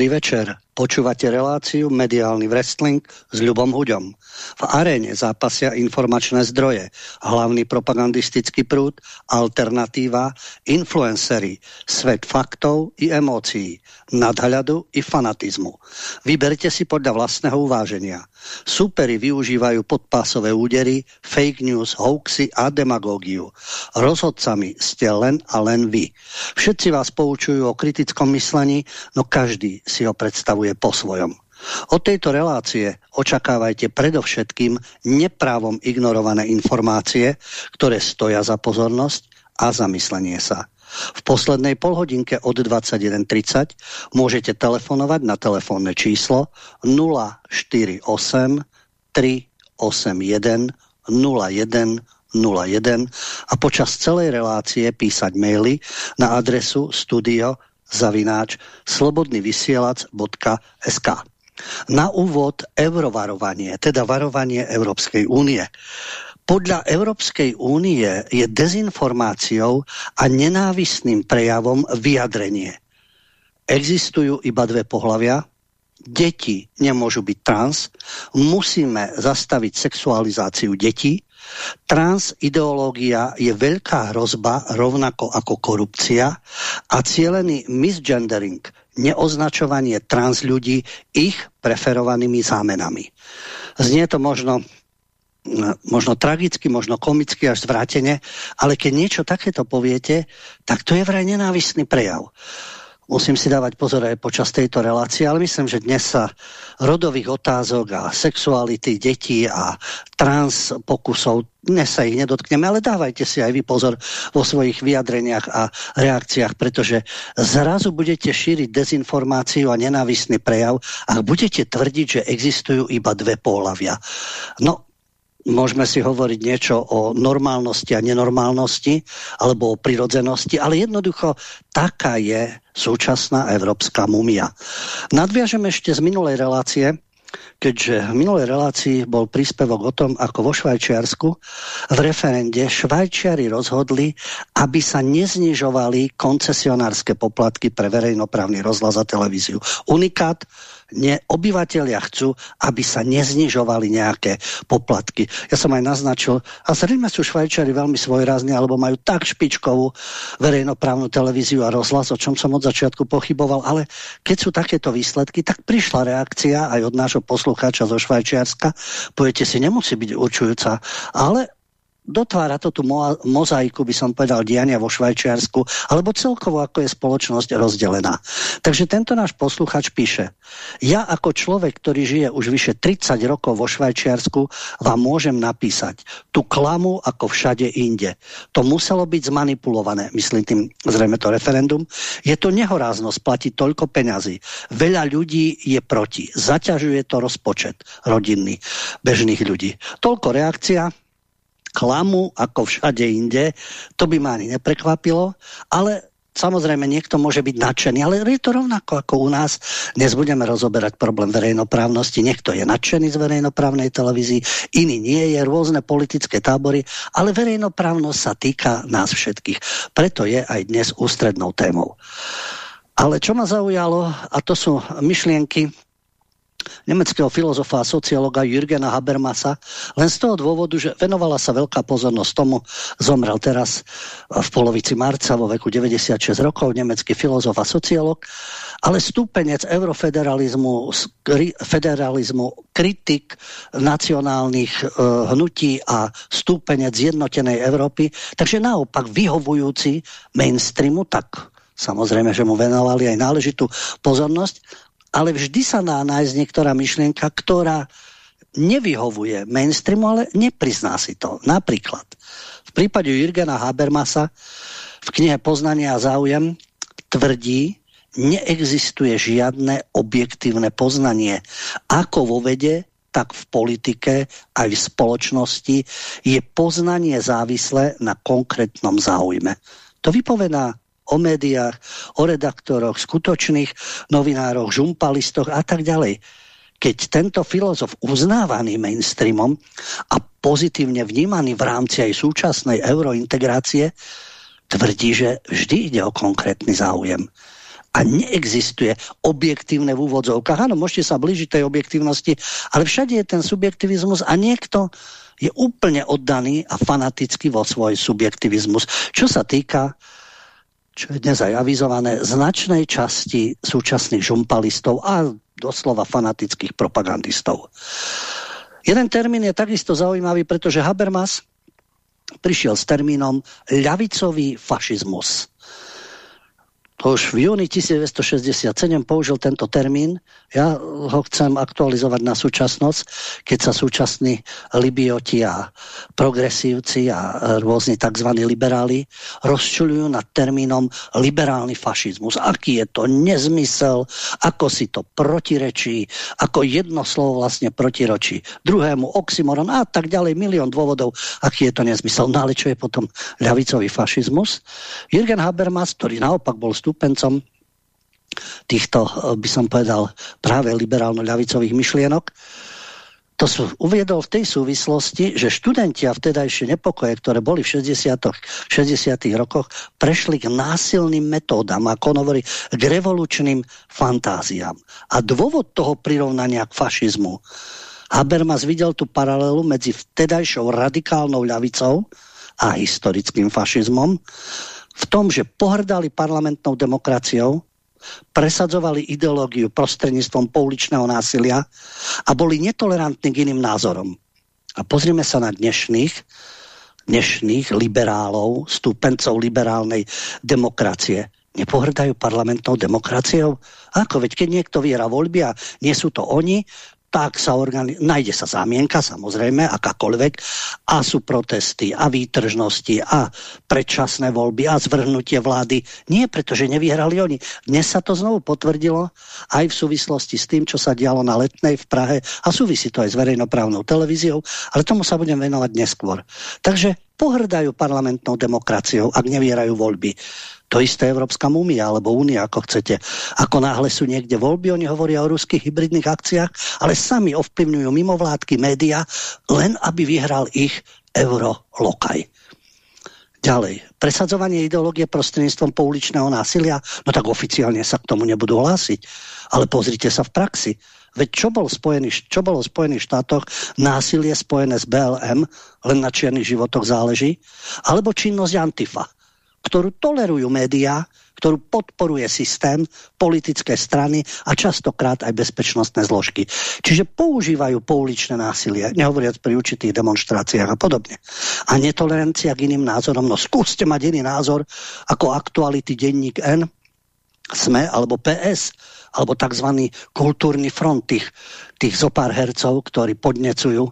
Dobrý večer. Počúvate reláciu Mediálny wrestling s Ľubom Huďom. V aréne zápasia informačné zdroje, hlavný propagandistický prúd, alternatíva, influencery, svet faktov i emócií, nadhľadu i fanatizmu. Vyberte si podľa vlastného uváženia. Súperi využívajú podpásové údery, fake news, hoaxy a demagógiu. Rozhodcami ste len a len vy. Všetci vás poučujú o kritickom myslení, no každý si ho predstavuje po svojom. Od tejto relácie očakávajte predovšetkým neprávom ignorované informácie, ktoré stoja za pozornosť a zamyslenie sa. V poslednej polhodinke od 21.30 môžete telefonovať na telefónne číslo 048 381 01 01 a počas celej relácie písať maily na adresu studio zavináč slobodnyvysielac.sk Na úvod eurovarovanie, teda varovanie Európskej únie podľa Európskej únie je dezinformáciou a nenávistným prejavom vyjadrenie. Existujú iba dve pohlavia, deti nemôžu byť trans, musíme zastaviť sexualizáciu detí, trans ideológia je veľká hrozba rovnako ako korupcia a cielený misgendering, neoznačovanie trans ľudí ich preferovanými zámenami. Znie to možno možno tragicky, možno komicky až zvratene, ale keď niečo takéto poviete, tak to je vraj nenávistný prejav. Musím si dávať pozor aj počas tejto relácie, ale myslím, že dnes sa rodových otázok a sexuality detí a trans pokusov, dnes sa ich nedotkneme, ale dávajte si aj vy pozor vo svojich vyjadreniach a reakciách, pretože zrazu budete šíriť dezinformáciu a nenávistný prejav a budete tvrdiť, že existujú iba dve pohľavia. No, môžeme si hovoriť niečo o normálnosti a nenormálnosti alebo o prirodzenosti, ale jednoducho taká je súčasná európska mumia. Nadviažem ešte z minulej relácie, keďže v minulej relácii bol príspevok o tom, ako vo Švajčiarsku v referende Švajčiari rozhodli, aby sa neznižovali koncesionárske poplatky pre verejnoprávny rozhlas a televíziu. Unikát ne, obyvateľia chcú, aby sa neznižovali nejaké poplatky. Ja som aj naznačil, a zrejme sú Švajčari veľmi svojrázne, alebo majú tak špičkovú verejnoprávnu televíziu a rozhlas, o čom som od začiatku pochyboval, ale keď sú takéto výsledky, tak prišla reakcia aj od nášho poslucháča zo Švajčiarska. Poviete si, nemusí byť určujúca, ale dotvára to tú mozaiku, by som povedal, diania vo Švajčiarsku, alebo celkovo ako je spoločnosť rozdelená. Takže tento náš posluchač píše, ja ako človek, ktorý žije už vyše 30 rokov vo Švajčiarsku, vám môžem napísať tú klamu ako všade inde. To muselo byť zmanipulované, myslím tým zrejme to referendum. Je to nehoráznosť platiť toľko peňazí. Veľa ľudí je proti. Zaťažuje to rozpočet rodinný, bežných ľudí. Toľko reakcia klamu ako všade inde, to by ma ani neprekvapilo, ale Samozrejme, niekto môže byť nadšený, ale je to rovnako ako u nás. Dnes budeme rozoberať problém verejnoprávnosti. Niekto je nadšený z verejnoprávnej televízii, iný nie je, rôzne politické tábory, ale verejnoprávnosť sa týka nás všetkých. Preto je aj dnes ústrednou témou. Ale čo ma zaujalo, a to sú myšlienky nemeckého filozofa a sociologa Jürgena Habermasa, len z toho dôvodu, že venovala sa veľká pozornosť tomu, zomrel teraz v polovici marca vo veku 96 rokov, nemecký filozof a sociolog, ale stúpenec eurofederalizmu, federalizmu, kritik nacionálnych e, hnutí a stúpenec zjednotenej Európy, takže naopak vyhovujúci mainstreamu, tak samozrejme, že mu venovali aj náležitú pozornosť, ale vždy sa dá nájsť niektorá myšlienka, ktorá nevyhovuje mainstreamu, ale neprizná si to. Napríklad v prípade Jürgena Habermasa v knihe Poznanie a záujem tvrdí, neexistuje žiadne objektívne poznanie. Ako vo vede, tak v politike, aj v spoločnosti je poznanie závislé na konkrétnom záujme. To vypovedá o médiách, o redaktoroch, skutočných novinároch, žumpalistoch a tak ďalej. Keď tento filozof uznávaný mainstreamom a pozitívne vnímaný v rámci aj súčasnej eurointegrácie tvrdí, že vždy ide o konkrétny záujem. a neexistuje objektívne v úvodzovkách. Áno, môžete sa blížiť tej objektívnosti, ale všade je ten subjektivizmus a niekto je úplne oddaný a fanatický vo svoj subjektivizmus. Čo sa týka čo je dnes aj avizované, značnej časti súčasných žumpalistov a doslova fanatických propagandistov. Jeden termín je takisto zaujímavý, pretože Habermas prišiel s termínom ľavicový fašizmus už v júni 1967 použil tento termín. Ja ho chcem aktualizovať na súčasnosť, keď sa súčasní libioti a progresívci a rôzni tzv. liberáli rozčulujú nad termínom liberálny fašizmus. Aký je to nezmysel, ako si to protirečí, ako jedno slovo vlastne protiročí druhému oxymoron a tak ďalej, milión dôvodov, aký je to nezmysel. No ale čo je potom ľavicový fašizmus? Jürgen Habermas, ktorý naopak bol stúpencom týchto, eh, by som povedal, práve liberálno-ľavicových myšlienok. To sú, uviedol v tej súvislosti, že študenti a vtedajšie nepokoje, ktoré boli v 60. 60. rokoch, prešli k násilným metódam, ako hovorí, k revolučným fantáziám. A dôvod toho prirovnania k fašizmu, Habermas videl tú paralelu medzi vtedajšou radikálnou ľavicou a historickým fašizmom, v tom, že pohrdali parlamentnou demokraciou, presadzovali ideológiu prostredníctvom pouličného násilia a boli netolerantní k iným názorom. A pozrime sa na dnešných, dnešných liberálov, stúpencov liberálnej demokracie. Nepohrdajú parlamentnou demokraciou? Ako, veď keď niekto viera voľby a nie sú to oni, tak sa organi- nájde sa zámienka, samozrejme, akákoľvek, a sú protesty a výtržnosti a predčasné voľby a zvrhnutie vlády. Nie, pretože nevyhrali oni. Dnes sa to znovu potvrdilo aj v súvislosti s tým, čo sa dialo na Letnej v Prahe a súvisí to aj s verejnoprávnou televíziou, ale tomu sa budem venovať neskôr. Takže pohrdajú parlamentnou demokraciou, ak nevierajú voľby. To isté Európska múmia, alebo Únia, ako chcete. Ako náhle sú niekde voľby, oni hovoria o ruských hybridných akciách, ale sami ovplyvňujú mimovládky, média, len aby vyhral ich eurolokaj. Ďalej, presadzovanie ideológie prostredníctvom pouličného násilia, no tak oficiálne sa k tomu nebudú hlásiť. Ale pozrite sa v praxi. Veď čo, bol spojený, čo bolo v Spojených štátoch násilie spojené s BLM, len na čiernych životoch záleží, alebo činnosť Antifa ktorú tolerujú médiá, ktorú podporuje systém, politické strany a častokrát aj bezpečnostné zložky. Čiže používajú pouličné násilie, nehovoriac pri určitých demonstráciách a podobne. A netolerancia k iným názorom, no skúste mať iný názor ako aktuality denník N, SME alebo PS, alebo tzv. kultúrny front tých, tých zopár hercov, ktorí podnecujú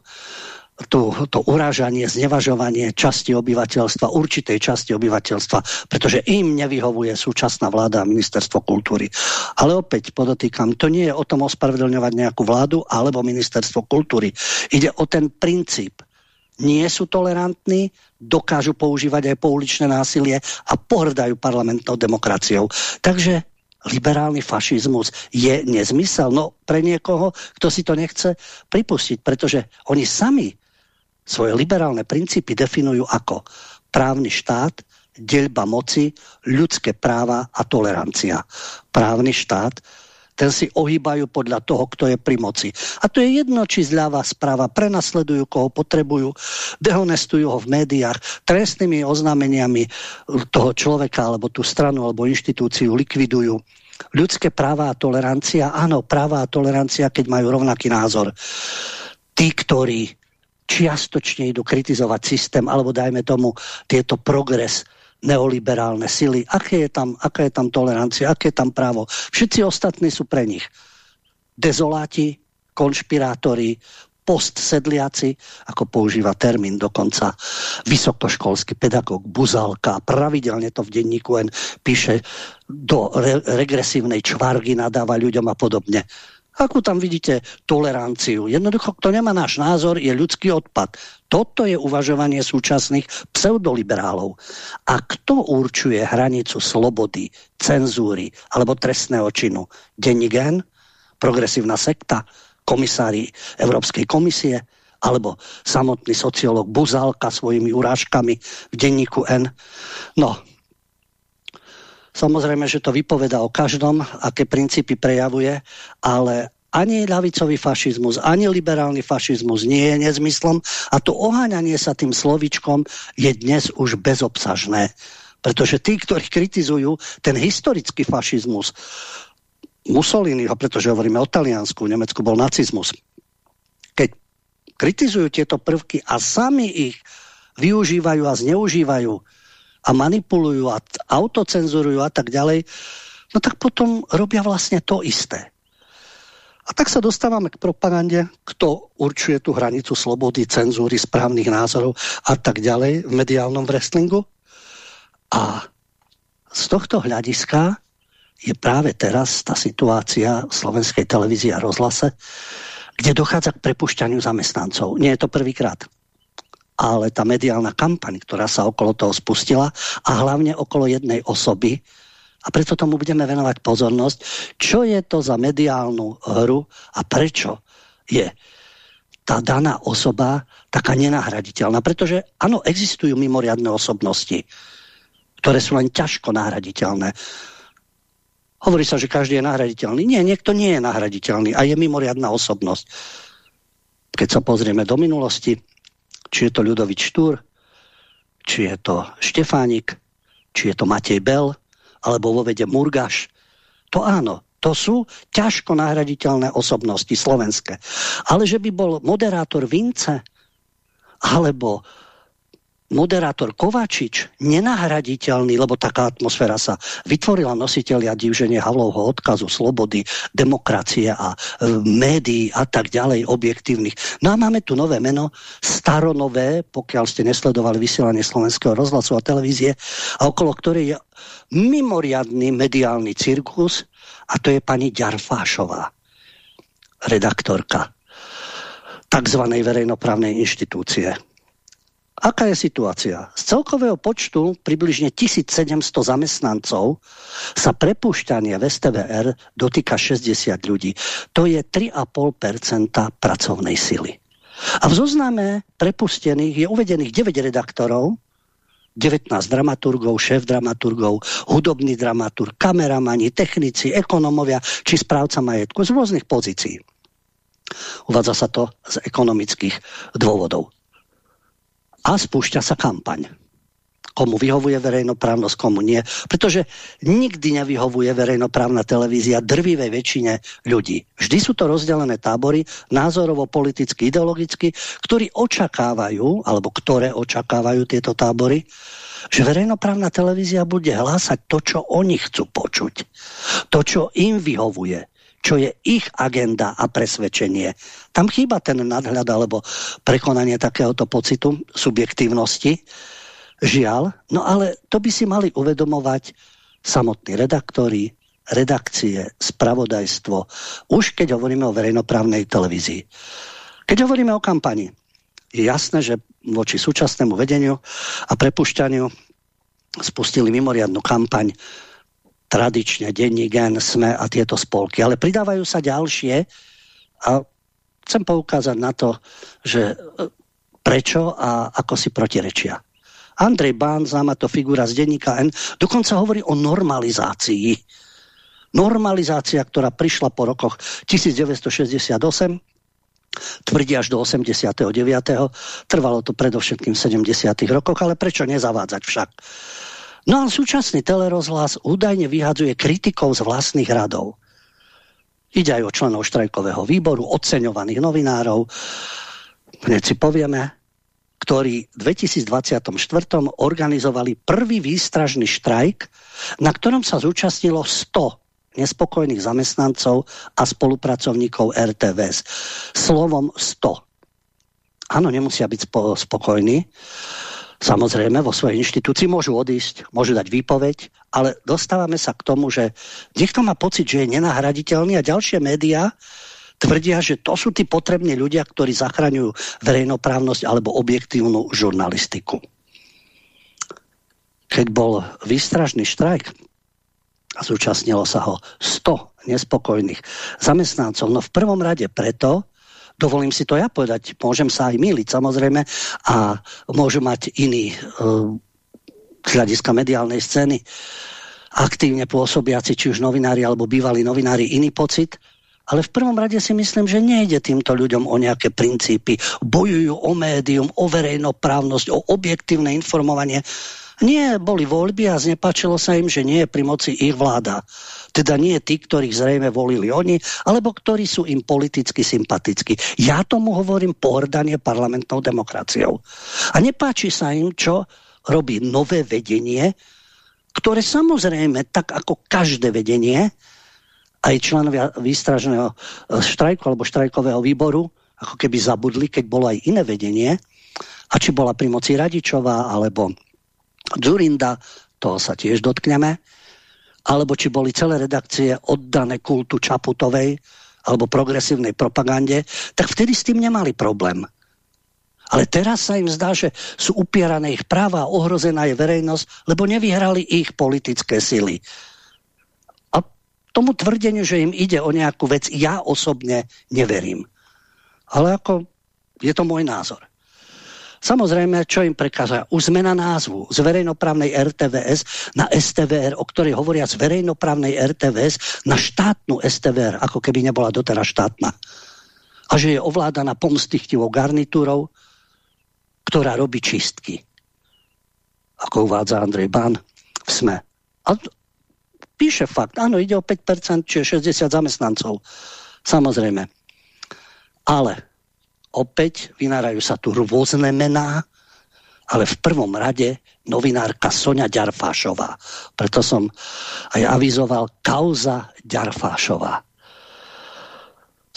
to, to urážanie, znevažovanie časti obyvateľstva, určitej časti obyvateľstva, pretože im nevyhovuje súčasná vláda a ministerstvo kultúry. Ale opäť podotýkam, to nie je o tom ospravedlňovať nejakú vládu alebo ministerstvo kultúry. Ide o ten princíp. Nie sú tolerantní, dokážu používať aj pouličné násilie a pohrdajú parlamentnou demokraciou. Takže liberálny fašizmus je nezmysel? No pre niekoho, kto si to nechce pripustiť, pretože oni sami svoje liberálne princípy definujú ako právny štát, deľba moci, ľudské práva a tolerancia. Právny štát, ten si ohýbajú podľa toho, kto je pri moci. A to je jedno, či zľava správa prenasledujú, koho potrebujú, dehonestujú ho v médiách, trestnými oznámeniami toho človeka, alebo tú stranu, alebo inštitúciu likvidujú. Ľudské práva a tolerancia, áno, práva a tolerancia, keď majú rovnaký názor. Tí, ktorí čiastočne idú kritizovať systém, alebo dajme tomu tieto progres neoliberálne sily. Aké je tam, aká je tam tolerancia, aké je tam právo. Všetci ostatní sú pre nich dezoláti, konšpirátori, postsedliaci, ako používa termín dokonca vysokoškolský pedagóg Buzalka, pravidelne to v denníku N píše, do re regresívnej čvargy nadáva ľuďom a podobne. Akú tam vidíte toleranciu? Jednoducho, kto nemá náš názor, je ľudský odpad. Toto je uvažovanie súčasných pseudoliberálov. A kto určuje hranicu slobody, cenzúry alebo trestného činu? Denník N? Progresívna sekta? Komisári Európskej komisie? Alebo samotný sociológ Buzálka svojimi urážkami v denníku N? No, Samozrejme, že to vypoveda o každom, aké princípy prejavuje, ale ani ľavicový fašizmus, ani liberálny fašizmus nie je nezmyslom a to oháňanie sa tým slovičkom je dnes už bezobsažné. Pretože tí, ktorí kritizujú ten historický fašizmus, Mussoliniho, pretože hovoríme o Taliansku, v Nemecku bol nacizmus. Keď kritizujú tieto prvky a sami ich využívajú a zneužívajú a manipulujú a autocenzurujú a tak ďalej, no tak potom robia vlastne to isté. A tak sa dostávame k propagande, kto určuje tú hranicu slobody, cenzúry, správnych názorov a tak ďalej v mediálnom wrestlingu. A z tohto hľadiska je práve teraz tá situácia v slovenskej televízii a rozhlase, kde dochádza k prepušťaniu zamestnancov. Nie je to prvýkrát. Ale tá mediálna kampaň, ktorá sa okolo toho spustila a hlavne okolo jednej osoby, a preto tomu budeme venovať pozornosť, čo je to za mediálnu hru a prečo je tá daná osoba taká nenahraditeľná. Pretože áno, existujú mimoriadne osobnosti, ktoré sú len ťažko nahraditeľné. Hovorí sa, že každý je nahraditeľný. Nie, niekto nie je nahraditeľný a je mimoriadná osobnosť. Keď sa pozrieme do minulosti, či je to Ľudovič Štúr, či je to Štefánik, či je to Matej Bel, alebo vo vede Murgaš, to áno, to sú ťažko nahraditeľné osobnosti slovenské. Ale že by bol moderátor Vince, alebo moderátor Kovačič nenahraditeľný, lebo taká atmosféra sa vytvorila nositeľia divženie Havlovho odkazu, slobody, demokracie a e, médií a tak ďalej, objektívnych. No a máme tu nové meno, staronové, pokiaľ ste nesledovali vysielanie slovenského rozhlasu a televízie, a okolo ktorej je mimoriadný mediálny cirkus a to je pani Ďarfášová, redaktorka takzvanej verejnoprávnej inštitúcie Aká je situácia? Z celkového počtu približne 1700 zamestnancov sa prepušťanie v STVR dotýka 60 ľudí. To je 3,5% pracovnej sily. A v zozname prepustených je uvedených 9 redaktorov, 19 dramaturgov, šéf dramaturgov, hudobný dramaturg, kameramani, technici, ekonomovia či správca majetku z rôznych pozícií. Uvádza sa to z ekonomických dôvodov a spúšťa sa kampaň. Komu vyhovuje verejnoprávnosť, komu nie. Pretože nikdy nevyhovuje verejnoprávna televízia drvivej väčšine ľudí. Vždy sú to rozdelené tábory, názorovo, politicky, ideologicky, ktorí očakávajú, alebo ktoré očakávajú tieto tábory, že verejnoprávna televízia bude hlásať to, čo oni chcú počuť. To, čo im vyhovuje čo je ich agenda a presvedčenie. Tam chýba ten nadhľad alebo prekonanie takéhoto pocitu subjektívnosti. Žiaľ, no ale to by si mali uvedomovať samotní redaktori, redakcie, spravodajstvo, už keď hovoríme o verejnoprávnej televízii. Keď hovoríme o kampani, je jasné, že voči súčasnému vedeniu a prepušťaniu spustili mimoriadnu kampaň tradične denní gen, sme a tieto spolky. Ale pridávajú sa ďalšie a chcem poukázať na to, že e, prečo a ako si protirečia. Andrej Bán, známa to figura z denníka N, dokonca hovorí o normalizácii. Normalizácia, ktorá prišla po rokoch 1968, tvrdí až do 89. Trvalo to predovšetkým v 70. rokoch, ale prečo nezavádzať však? No a súčasný telerozhlas údajne vyhadzuje kritikov z vlastných radov. Ide aj o členov štrajkového výboru, oceňovaných novinárov. Hneď si povieme, ktorí v 2024 organizovali prvý výstražný štrajk, na ktorom sa zúčastnilo 100 nespokojných zamestnancov a spolupracovníkov RTVS. Slovom 100. Áno, nemusia byť spokojní, Samozrejme, vo svojej inštitúcii môžu odísť, môžu dať výpoveď, ale dostávame sa k tomu, že niekto má pocit, že je nenahraditeľný a ďalšie médiá tvrdia, že to sú tí potrební ľudia, ktorí zachraňujú verejnoprávnosť alebo objektívnu žurnalistiku. Keď bol výstražný štrajk a zúčastnilo sa ho 100 nespokojných zamestnancov, no v prvom rade preto, dovolím si to ja povedať, môžem sa aj miliť samozrejme a môžu mať iný uh, z hľadiska mediálnej scény aktívne pôsobiaci, či už novinári alebo bývalí novinári, iný pocit. Ale v prvom rade si myslím, že nejde týmto ľuďom o nejaké princípy. Bojujú o médium, o verejnoprávnosť, o objektívne informovanie. Nie, boli voľby a znepačilo sa im, že nie je pri moci ich vláda. Teda nie tí, ktorých zrejme volili oni, alebo ktorí sú im politicky sympatickí. Ja tomu hovorím pohrdanie parlamentnou demokraciou. A nepáči sa im, čo robí nové vedenie, ktoré samozrejme, tak ako každé vedenie, aj členovia výstražného e, štrajku alebo štrajkového výboru, ako keby zabudli, keď bolo aj iné vedenie, a či bola pri moci Radičová alebo Zurinda, toho sa tiež dotkneme, alebo či boli celé redakcie oddané kultu Čaputovej alebo progresívnej propagande, tak vtedy s tým nemali problém. Ale teraz sa im zdá, že sú upierané ich práva, ohrozená je verejnosť, lebo nevyhrali ich politické sily. A tomu tvrdeniu, že im ide o nejakú vec, ja osobne neverím. Ale ako je to môj názor. Samozrejme, čo im prekáža? Už zmena názvu z verejnoprávnej RTVS na STVR, o ktorej hovoria z verejnoprávnej RTVS na štátnu STVR, ako keby nebola doteraz štátna. A že je ovládaná pomstichtivou garnitúrou, ktorá robí čistky. Ako uvádza Andrej Bán v SME. A píše fakt, áno, ide o 5%, čiže 60 zamestnancov. Samozrejme. Ale opäť vynárajú sa tu rôzne mená, ale v prvom rade novinárka Sonia Ďarfášová. Preto som aj avizoval kauza Ďarfášová.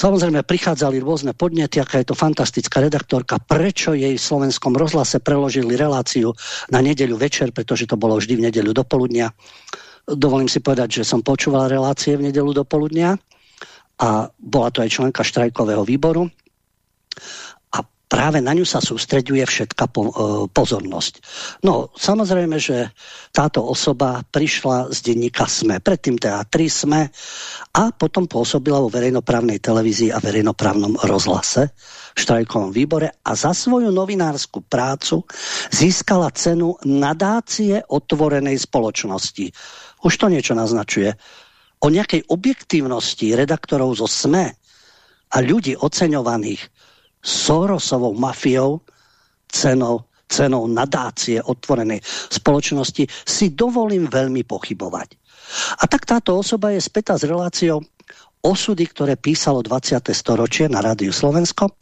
Samozrejme, prichádzali rôzne podnety, aká je to fantastická redaktorka, prečo jej v slovenskom rozhlase preložili reláciu na nedeľu večer, pretože to bolo vždy v nedeľu do poludnia. Dovolím si povedať, že som počúval relácie v nedeľu do poludnia a bola to aj členka štrajkového výboru práve na ňu sa sústreďuje všetká e, pozornosť. No, samozrejme, že táto osoba prišla z denníka SME, predtým teda 3 SME a potom pôsobila vo verejnoprávnej televízii a verejnoprávnom rozhlase v štrajkovom výbore a za svoju novinárskú prácu získala cenu nadácie otvorenej spoločnosti. Už to niečo naznačuje. O nejakej objektívnosti redaktorov zo SME a ľudí oceňovaných Sorosovou mafiou, cenou, cenou nadácie otvorenej spoločnosti, si dovolím veľmi pochybovať. A tak táto osoba je spätá s reláciou osudy, ktoré písalo 20. storočie na Rádiu Slovensko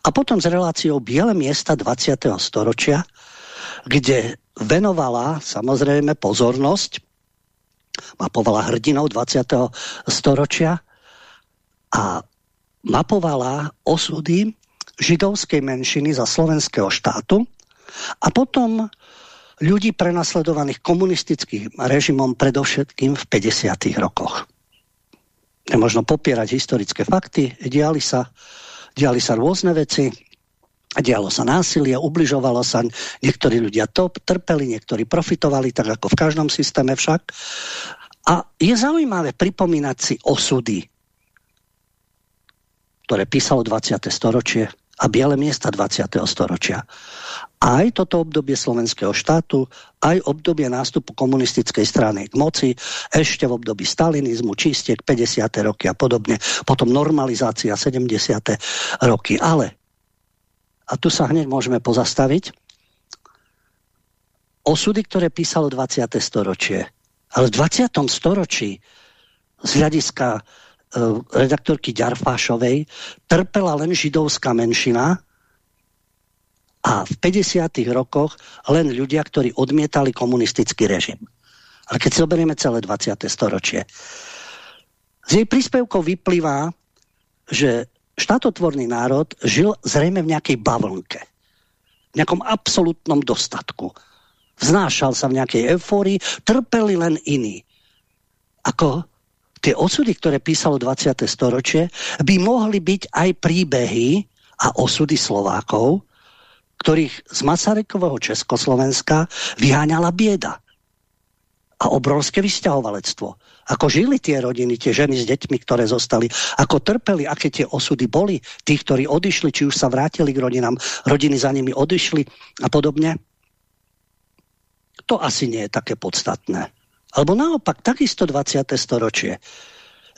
a potom s reláciou Biele miesta 20. storočia, kde venovala samozrejme pozornosť, mapovala hrdinov 20. storočia a mapovala osudy židovskej menšiny za slovenského štátu a potom ľudí prenasledovaných komunistickým režimom predovšetkým v 50. rokoch. Nemožno popierať historické fakty, diali sa, diali sa rôzne veci, dialo sa násilie, ubližovalo sa, niektorí ľudia to trpeli, niektorí profitovali, tak ako v každom systéme však. A je zaujímavé pripomínať si osudy, ktoré písalo 20. storočie, a biele miesta 20. storočia. Aj toto obdobie slovenského štátu, aj obdobie nástupu komunistickej strany k moci, ešte v období stalinizmu, čistiek 50. roky a podobne, potom normalizácia 70. roky. Ale, a tu sa hneď môžeme pozastaviť, osudy, ktoré písalo 20. storočie. Ale v 20. storočí z hľadiska redaktorky Ďarfášovej trpela len židovská menšina a v 50. rokoch len ľudia, ktorí odmietali komunistický režim. Ale keď si zoberieme celé 20. storočie, z jej príspevkov vyplýva, že štátotvorný národ žil zrejme v nejakej bavlnke, v nejakom absolútnom dostatku. Vznášal sa v nejakej eufórii, trpeli len iní. Ako tie osudy, ktoré písalo 20. storočie, by mohli byť aj príbehy a osudy Slovákov, ktorých z Masarykového Československa vyháňala bieda a obrovské vysťahovalectvo. Ako žili tie rodiny, tie ženy s deťmi, ktoré zostali, ako trpeli, aké tie osudy boli, tých, ktorí odišli, či už sa vrátili k rodinám, rodiny za nimi odišli a podobne. To asi nie je také podstatné. Alebo naopak, takisto 20. storočie.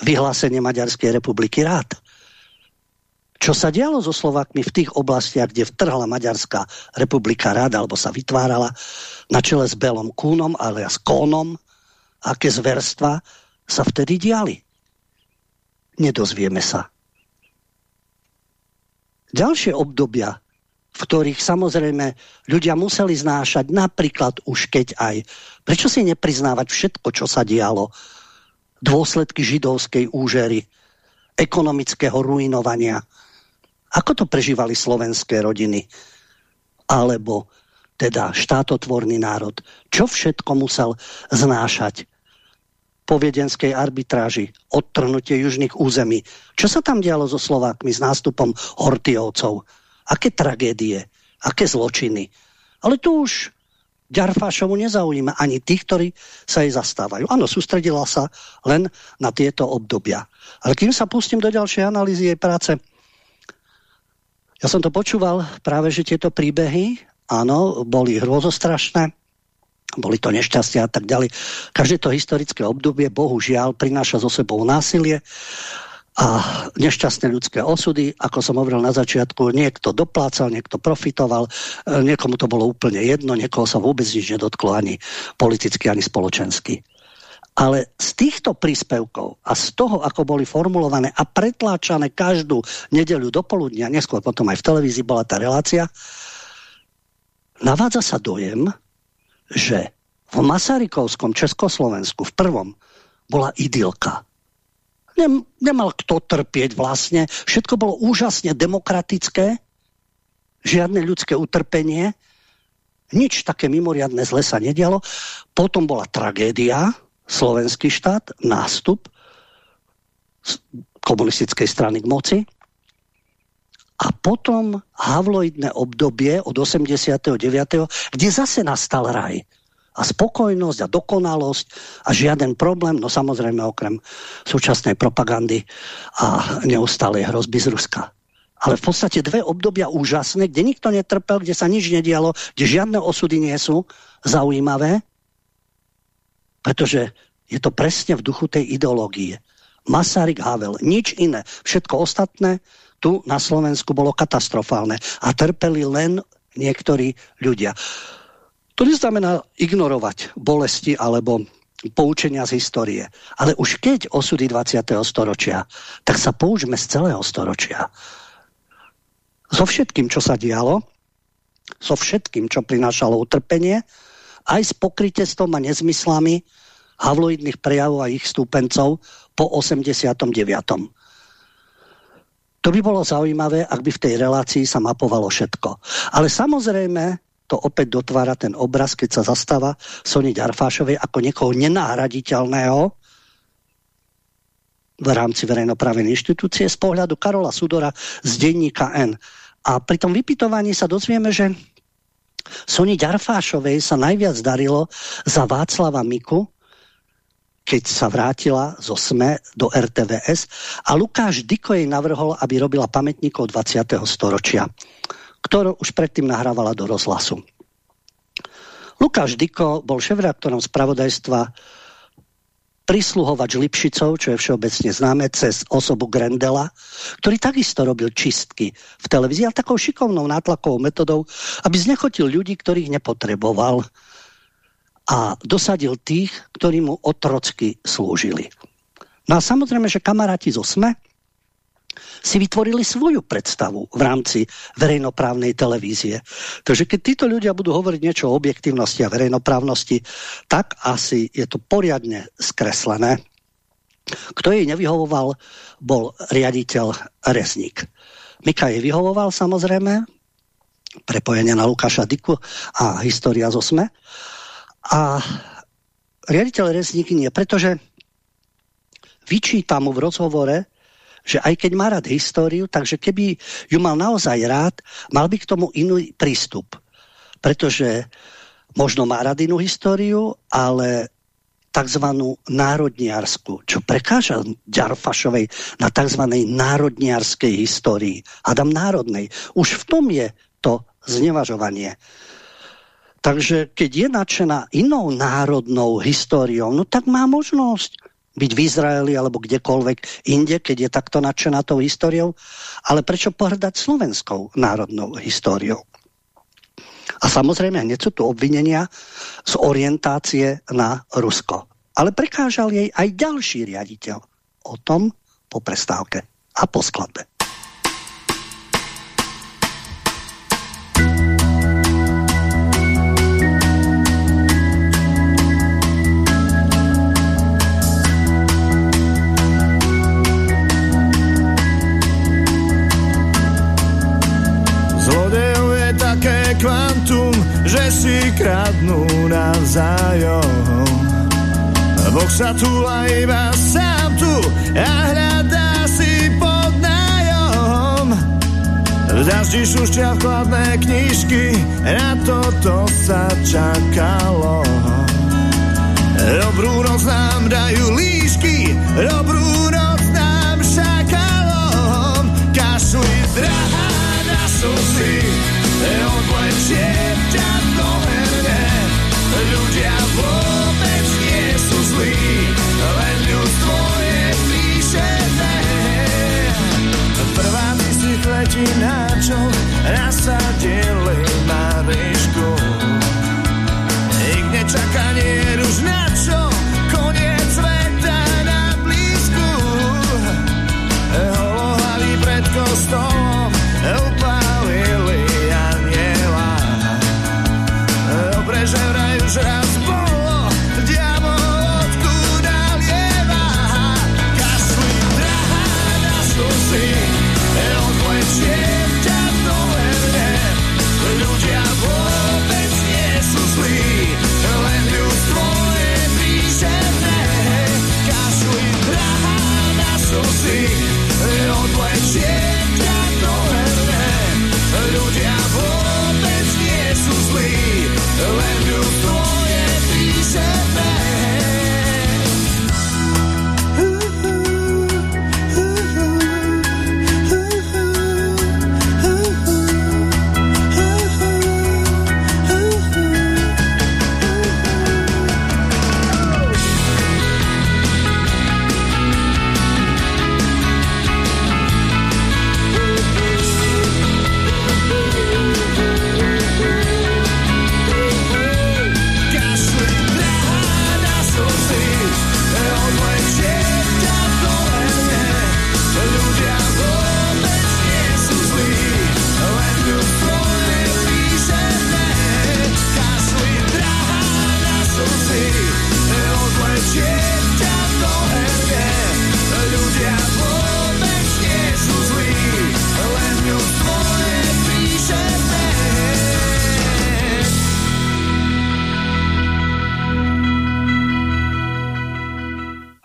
Vyhlásenie Maďarskej republiky rád. Čo sa dialo so Slovakmi v tých oblastiach, kde vtrhla Maďarská republika ráda, alebo sa vytvárala na čele s Belom Kúnom, ale s Kónom, aké zverstva sa vtedy diali. Nedozvieme sa. Ďalšie obdobia, v ktorých samozrejme ľudia museli znášať napríklad už keď aj, prečo si nepriznávať všetko, čo sa dialo, dôsledky židovskej úžery, ekonomického ruinovania, ako to prežívali slovenské rodiny? Alebo teda štátotvorný národ? Čo všetko musel znášať? Po viedenskej arbitráži, odtrhnutie južných území. Čo sa tam dialo so Slovákmi s nástupom Hortiovcov? Aké tragédie? Aké zločiny? Ale tu už Ďarfášovu nezaujíma ani tých, ktorí sa jej zastávajú. Áno, sústredila sa len na tieto obdobia. Ale kým sa pustím do ďalšej analýzy jej práce, ja som to počúval práve, že tieto príbehy, áno, boli hrozostrašné, boli to nešťastia a tak ďalej. Každé to historické obdobie, bohužiaľ, prináša zo sebou násilie a nešťastné ľudské osudy, ako som hovoril na začiatku, niekto doplácal, niekto profitoval, e, niekomu to bolo úplne jedno, niekoho sa vôbec nič nedotklo ani politicky, ani spoločensky. Ale z týchto príspevkov a z toho, ako boli formulované a pretláčané každú nedeľu do poludnia, neskôr potom aj v televízii bola tá relácia, navádza sa dojem, že v Masarykovskom Československu v prvom bola idylka. Nem, nemal kto trpieť vlastne. Všetko bolo úžasne demokratické, žiadne ľudské utrpenie, nič také mimoriadne zle sa nedialo. Potom bola tragédia, slovenský štát, nástup komunistickej strany k moci a potom havloidné obdobie od 89., kde zase nastal raj a spokojnosť a dokonalosť a žiaden problém, no samozrejme okrem súčasnej propagandy a neustálej hrozby z Ruska. Ale v podstate dve obdobia úžasné, kde nikto netrpel, kde sa nič nedialo, kde žiadne osudy nie sú zaujímavé pretože je to presne v duchu tej ideológie. Masaryk, Havel, nič iné. Všetko ostatné tu na Slovensku bolo katastrofálne a trpeli len niektorí ľudia. To neznamená ignorovať bolesti alebo poučenia z histórie. Ale už keď osudy 20. storočia, tak sa poučme z celého storočia. So všetkým, čo sa dialo, so všetkým, čo prinášalo utrpenie, aj s pokrytestom a nezmyslami havloidných prejavov a ich stúpencov po 89. To by bolo zaujímavé, ak by v tej relácii sa mapovalo všetko. Ale samozrejme, to opäť dotvára ten obraz, keď sa zastáva Sony Ďarfášovej ako niekoho nenahraditeľného v rámci verejnoprávnej inštitúcie z pohľadu Karola Sudora z denníka N. A pri tom vypytovaní sa dozvieme, že Soni Ďarfášovej sa najviac darilo za Václava Miku, keď sa vrátila zo SME do RTVS a Lukáš Diko jej navrhol, aby robila pamätníkov 20. storočia, ktorú už predtým nahrávala do rozhlasu. Lukáš Diko bol šéf-reaktorom spravodajstva prisluhovač Lipšicov, čo je všeobecne známe, cez osobu Grendela, ktorý takisto robil čistky v televízii a takou šikovnou nátlakovou metodou, aby znechotil ľudí, ktorých nepotreboval a dosadil tých, ktorí mu otrocky slúžili. No a samozrejme, že kamaráti zo SME si vytvorili svoju predstavu v rámci verejnoprávnej televízie. Takže keď títo ľudia budú hovoriť niečo o objektívnosti a verejnoprávnosti, tak asi je to poriadne skreslené. Kto jej nevyhovoval, bol riaditeľ Rezník. Mika jej vyhovoval samozrejme, prepojenie na Lukáša Diku a história zo SME. A riaditeľ Rezník nie, pretože vyčíta mu v rozhovore, že aj keď má rád históriu, takže keby ju mal naozaj rád, mal by k tomu iný prístup. Pretože možno má rád inú históriu, ale tzv. národniarsku, čo prekáža Ďarfašovej na tzv. národniarskej histórii. Adam národnej. Už v tom je to znevažovanie. Takže keď je nadšená inou národnou históriou, no tak má možnosť byť v Izraeli alebo kdekoľvek inde, keď je takto nadšená tou históriou, ale prečo pohrdať slovenskou národnou históriou? A samozrejme, hneď sú tu obvinenia z orientácie na Rusko. Ale prekážal jej aj ďalší riaditeľ. O tom po prestávke a po skladbe.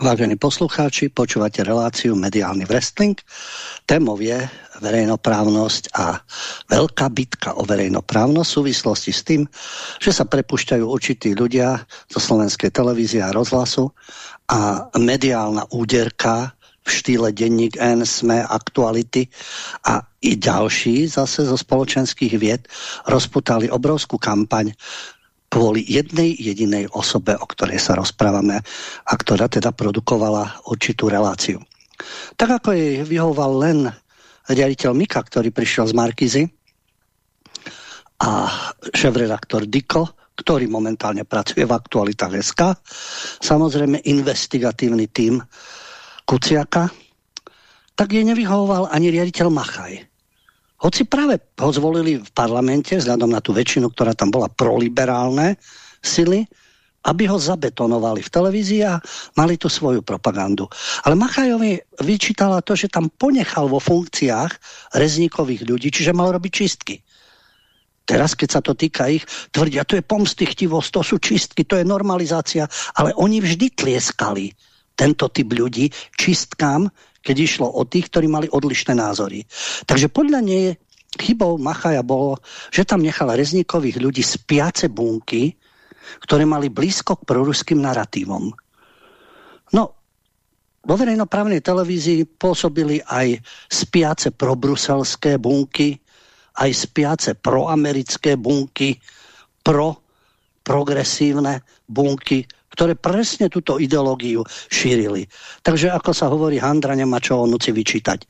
Vážení poslucháči, počúvate reláciu Mediálny wrestling. Témov je verejnoprávnosť a veľká bitka o verejnoprávnosť v súvislosti s tým, že sa prepušťajú určití ľudia zo slovenskej televízie a rozhlasu a mediálna úderka v štýle denník N, SME, Aktuality a i ďalší zase zo spoločenských vied rozputali obrovskú kampaň kvôli jednej jedinej osobe, o ktorej sa rozprávame a ktorá teda produkovala určitú reláciu. Tak ako jej vyhoval len riaditeľ Mika, ktorý prišiel z Markizy a šéf-redaktor Diko, ktorý momentálne pracuje v aktualitách SK, samozrejme investigatívny tím Kuciaka, tak jej nevyhovoval ani riaditeľ Machaj. Hoci práve ho zvolili v parlamente, vzhľadom na tú väčšinu, ktorá tam bola proliberálne sily, aby ho zabetonovali v televízii a mali tu svoju propagandu. Ale Machajovi vyčítala to, že tam ponechal vo funkciách rezníkových ľudí, čiže mal robiť čistky. Teraz, keď sa to týka ich, tvrdia, to je pomstychtivosť, to sú čistky, to je normalizácia, ale oni vždy tlieskali tento typ ľudí čistkám, keď išlo o tých, ktorí mali odlišné názory. Takže podľa nej chybou Machaja bolo, že tam nechal rezníkových ľudí spiace bunky, ktoré mali blízko k proruským narratívom. No, vo verejnoprávnej televízii pôsobili aj spiace probruselské bunky, aj spiace proamerické bunky, pro progresívne bunky, ktoré presne túto ideológiu šírili. Takže ako sa hovorí, Handra nemá čo o noci vyčítať.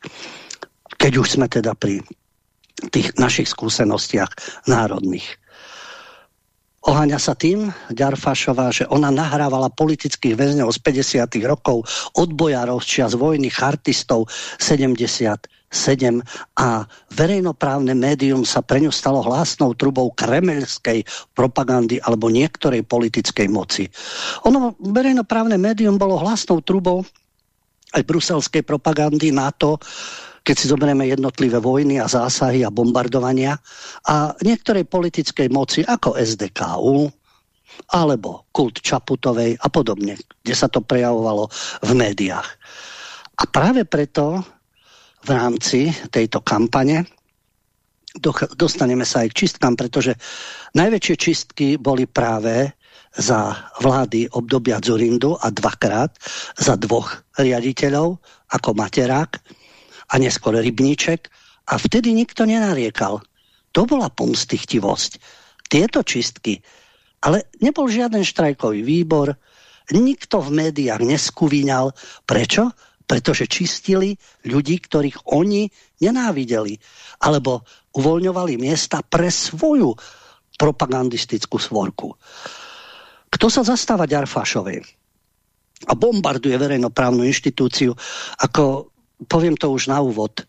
Keď už sme teda pri tých našich skúsenostiach národných. Oháňa sa tým Ďarfašová, že ona nahrávala politických väzňov z 50. rokov, odbojárov z čias vojny, chartistov 77 a verejnoprávne médium sa pre ňu stalo hlásnou trubou kremelskej propagandy alebo niektorej politickej moci. Ono, verejnoprávne médium bolo hlasnou trubou aj bruselskej propagandy NATO, keď si zoberieme jednotlivé vojny a zásahy a bombardovania a niektorej politickej moci ako SDKU, alebo kult Čaputovej a podobne, kde sa to prejavovalo v médiách. A práve preto v rámci tejto kampane dostaneme sa aj k čistkám, pretože najväčšie čistky boli práve za vlády obdobia Zurindu a dvakrát za dvoch riaditeľov ako Materák a neskôr Rybníček a vtedy nikto nenariekal. To bola pomstichtivosť. Tieto čistky. Ale nebol žiaden štrajkový výbor, nikto v médiách neskuvíňal. Prečo? Pretože čistili ľudí, ktorých oni nenávideli. Alebo uvoľňovali miesta pre svoju propagandistickú svorku. Kto sa zastáva Ďarfášovej a bombarduje verejnoprávnu inštitúciu ako poviem to už na úvod,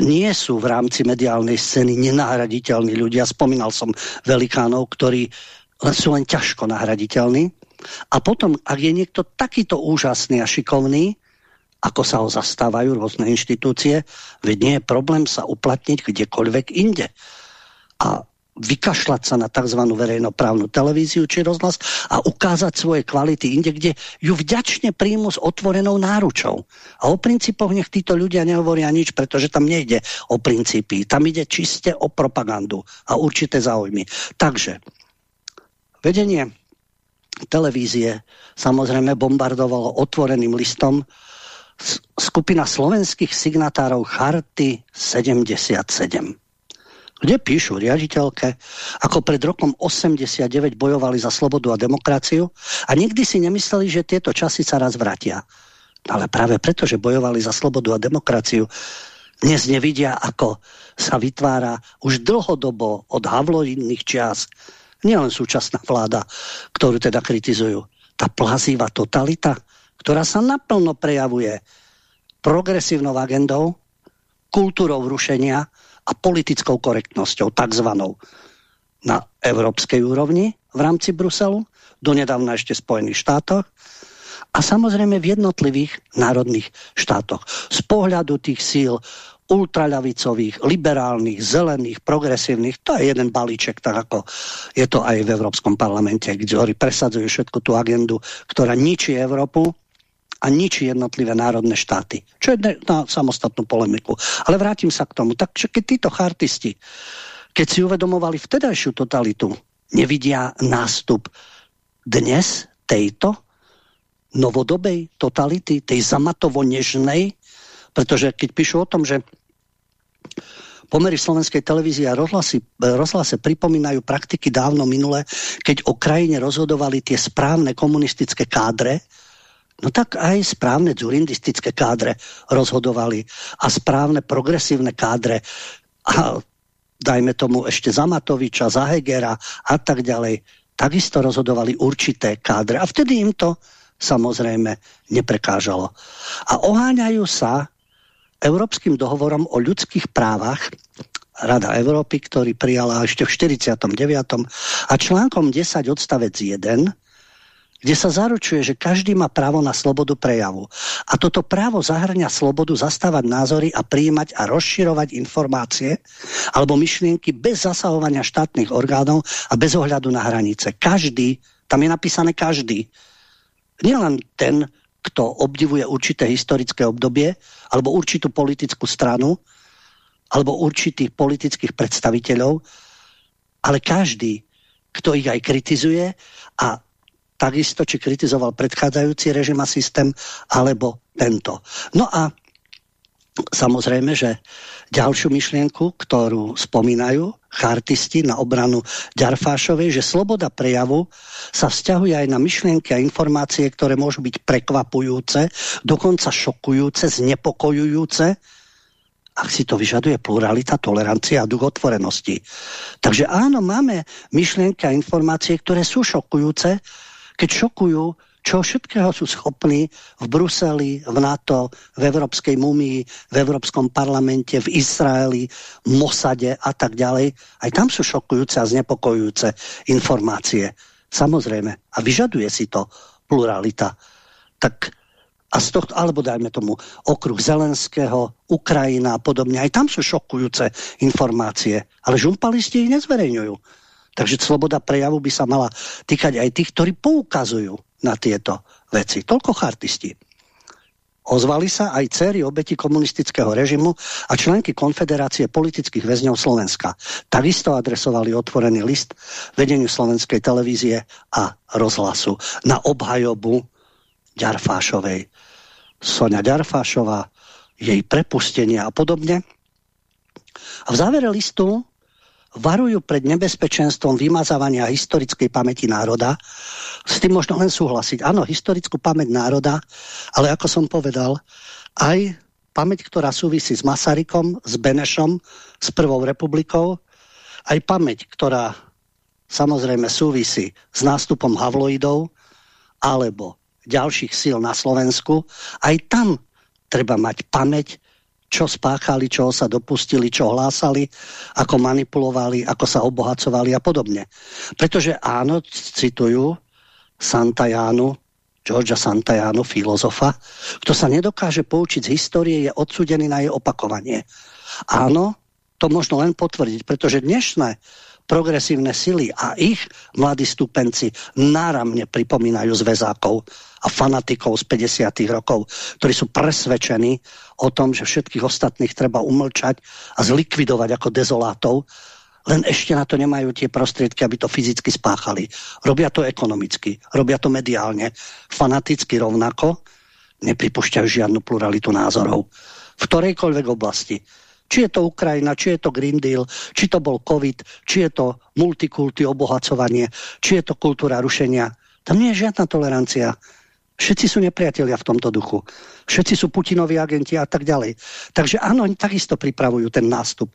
nie sú v rámci mediálnej scény nenahraditeľní ľudia. Spomínal som velikánov, ktorí sú len ťažko nahraditeľní. A potom, ak je niekto takýto úžasný a šikovný, ako sa ho zastávajú rôzne inštitúcie, veď nie je problém sa uplatniť kdekoľvek inde. A vykašľať sa na tzv. verejnoprávnu televíziu či rozhlas a ukázať svoje kvality inde, kde ju vďačne príjmu s otvorenou náručou. A o princípoch nech títo ľudia nehovoria nič, pretože tam nejde o princípy. Tam ide čiste o propagandu a určité záujmy. Takže, vedenie televízie samozrejme bombardovalo otvoreným listom skupina slovenských signatárov Charty 77 kde píšu riaditeľke, ako pred rokom 89 bojovali za slobodu a demokraciu a nikdy si nemysleli, že tieto časy sa raz vratia. Ale práve preto, že bojovali za slobodu a demokraciu, dnes nevidia, ako sa vytvára už dlhodobo od Havlovinných čias, nielen súčasná vláda, ktorú teda kritizujú, tá plazivá totalita, ktorá sa naplno prejavuje progresívnou agendou, kultúrou rušenia, a politickou korektnosťou, takzvanou na európskej úrovni v rámci Bruselu, donedávna ešte Spojených štátoch a samozrejme v jednotlivých národných štátoch. Z pohľadu tých síl ultraľavicových, liberálnych, zelených, progresívnych, to je jeden balíček, tak ako je to aj v Európskom parlamente, kde presadzujú všetku tú agendu, ktorá ničí Európu a ničí jednotlivé národné štáty. Čo je na samostatnú polemiku. Ale vrátim sa k tomu. Takže keď títo chartisti, keď si uvedomovali vtedajšiu totalitu, nevidia nástup dnes tejto novodobej totality, tej zamatovo-nežnej, pretože keď píšu o tom, že pomery slovenskej televízie a rozhlase pripomínajú praktiky dávno minule, keď o krajine rozhodovali tie správne komunistické kádre, No tak aj správne dzurindistické kádre rozhodovali a správne progresívne kádre a dajme tomu ešte za Matoviča, za Hegera a tak ďalej, takisto rozhodovali určité kádre a vtedy im to samozrejme neprekážalo. A oháňajú sa Európskym dohovorom o ľudských právach Rada Európy, ktorý prijala ešte v 49. a článkom 10 odstavec 1 kde sa zaručuje, že každý má právo na slobodu prejavu. A toto právo zahrňa slobodu zastávať názory a prijímať a rozširovať informácie alebo myšlienky bez zasahovania štátnych orgánov a bez ohľadu na hranice. Každý, tam je napísané každý. Nielen ten, kto obdivuje určité historické obdobie alebo určitú politickú stranu alebo určitých politických predstaviteľov, ale každý, kto ich aj kritizuje a takisto, či kritizoval predchádzajúci režim a systém, alebo tento. No a Samozrejme, že ďalšiu myšlienku, ktorú spomínajú chartisti na obranu Ďarfášovej, že sloboda prejavu sa vzťahuje aj na myšlienky a informácie, ktoré môžu byť prekvapujúce, dokonca šokujúce, znepokojujúce, ak si to vyžaduje pluralita, tolerancia a duch otvorenosti. Takže áno, máme myšlienky a informácie, ktoré sú šokujúce, keď šokujú čo všetkého sú schopní v Bruseli, v NATO, v Európskej mumii, v Európskom parlamente, v Izraeli, Mosade a tak ďalej. Aj tam sú šokujúce a znepokojujúce informácie. Samozrejme. A vyžaduje si to pluralita. Tak a z tohto, alebo dajme tomu okruh Zelenského, Ukrajina a podobne, aj tam sú šokujúce informácie, ale žumpalisti ich nezverejňujú. Takže sloboda prejavu by sa mala týkať aj tých, ktorí poukazujú na tieto veci. Toľko chartisti. Ozvali sa aj céry obeti komunistického režimu a členky Konfederácie politických väzňov Slovenska. Takisto adresovali otvorený list vedeniu slovenskej televízie a rozhlasu na obhajobu Ďarfášovej. Sonia Ďarfášová, jej prepustenie a podobne. A v závere listu varujú pred nebezpečenstvom vymazávania historickej pamäti národa. S tým možno len súhlasiť. Áno, historickú pamäť národa, ale ako som povedal, aj pamäť, ktorá súvisí s Masarykom, s Benešom, s Prvou republikou, aj pamäť, ktorá samozrejme súvisí s nástupom Havloidov alebo ďalších síl na Slovensku, aj tam treba mať pamäť čo spáchali, čo sa dopustili, čo hlásali, ako manipulovali, ako sa obohacovali a podobne. Pretože áno, citujú Santajánu, Georgia Santajánu, filozofa, kto sa nedokáže poučiť z histórie, je odsudený na jej opakovanie. Áno, to možno len potvrdiť, pretože dnešné progresívne sily a ich mladí stupenci náramne pripomínajú zväzákov a fanatikov z 50. rokov, ktorí sú presvedčení o tom, že všetkých ostatných treba umlčať a zlikvidovať ako dezolátov, len ešte na to nemajú tie prostriedky, aby to fyzicky spáchali. Robia to ekonomicky, robia to mediálne, fanaticky rovnako, nepripúšťajú žiadnu pluralitu názorov. V ktorejkoľvek oblasti či je to Ukrajina, či je to Green Deal, či to bol COVID, či je to multikulty, obohacovanie, či je to kultúra rušenia. Tam nie je žiadna tolerancia. Všetci sú nepriatelia v tomto duchu. Všetci sú Putinovi agenti a tak ďalej. Takže áno, oni takisto pripravujú ten nástup.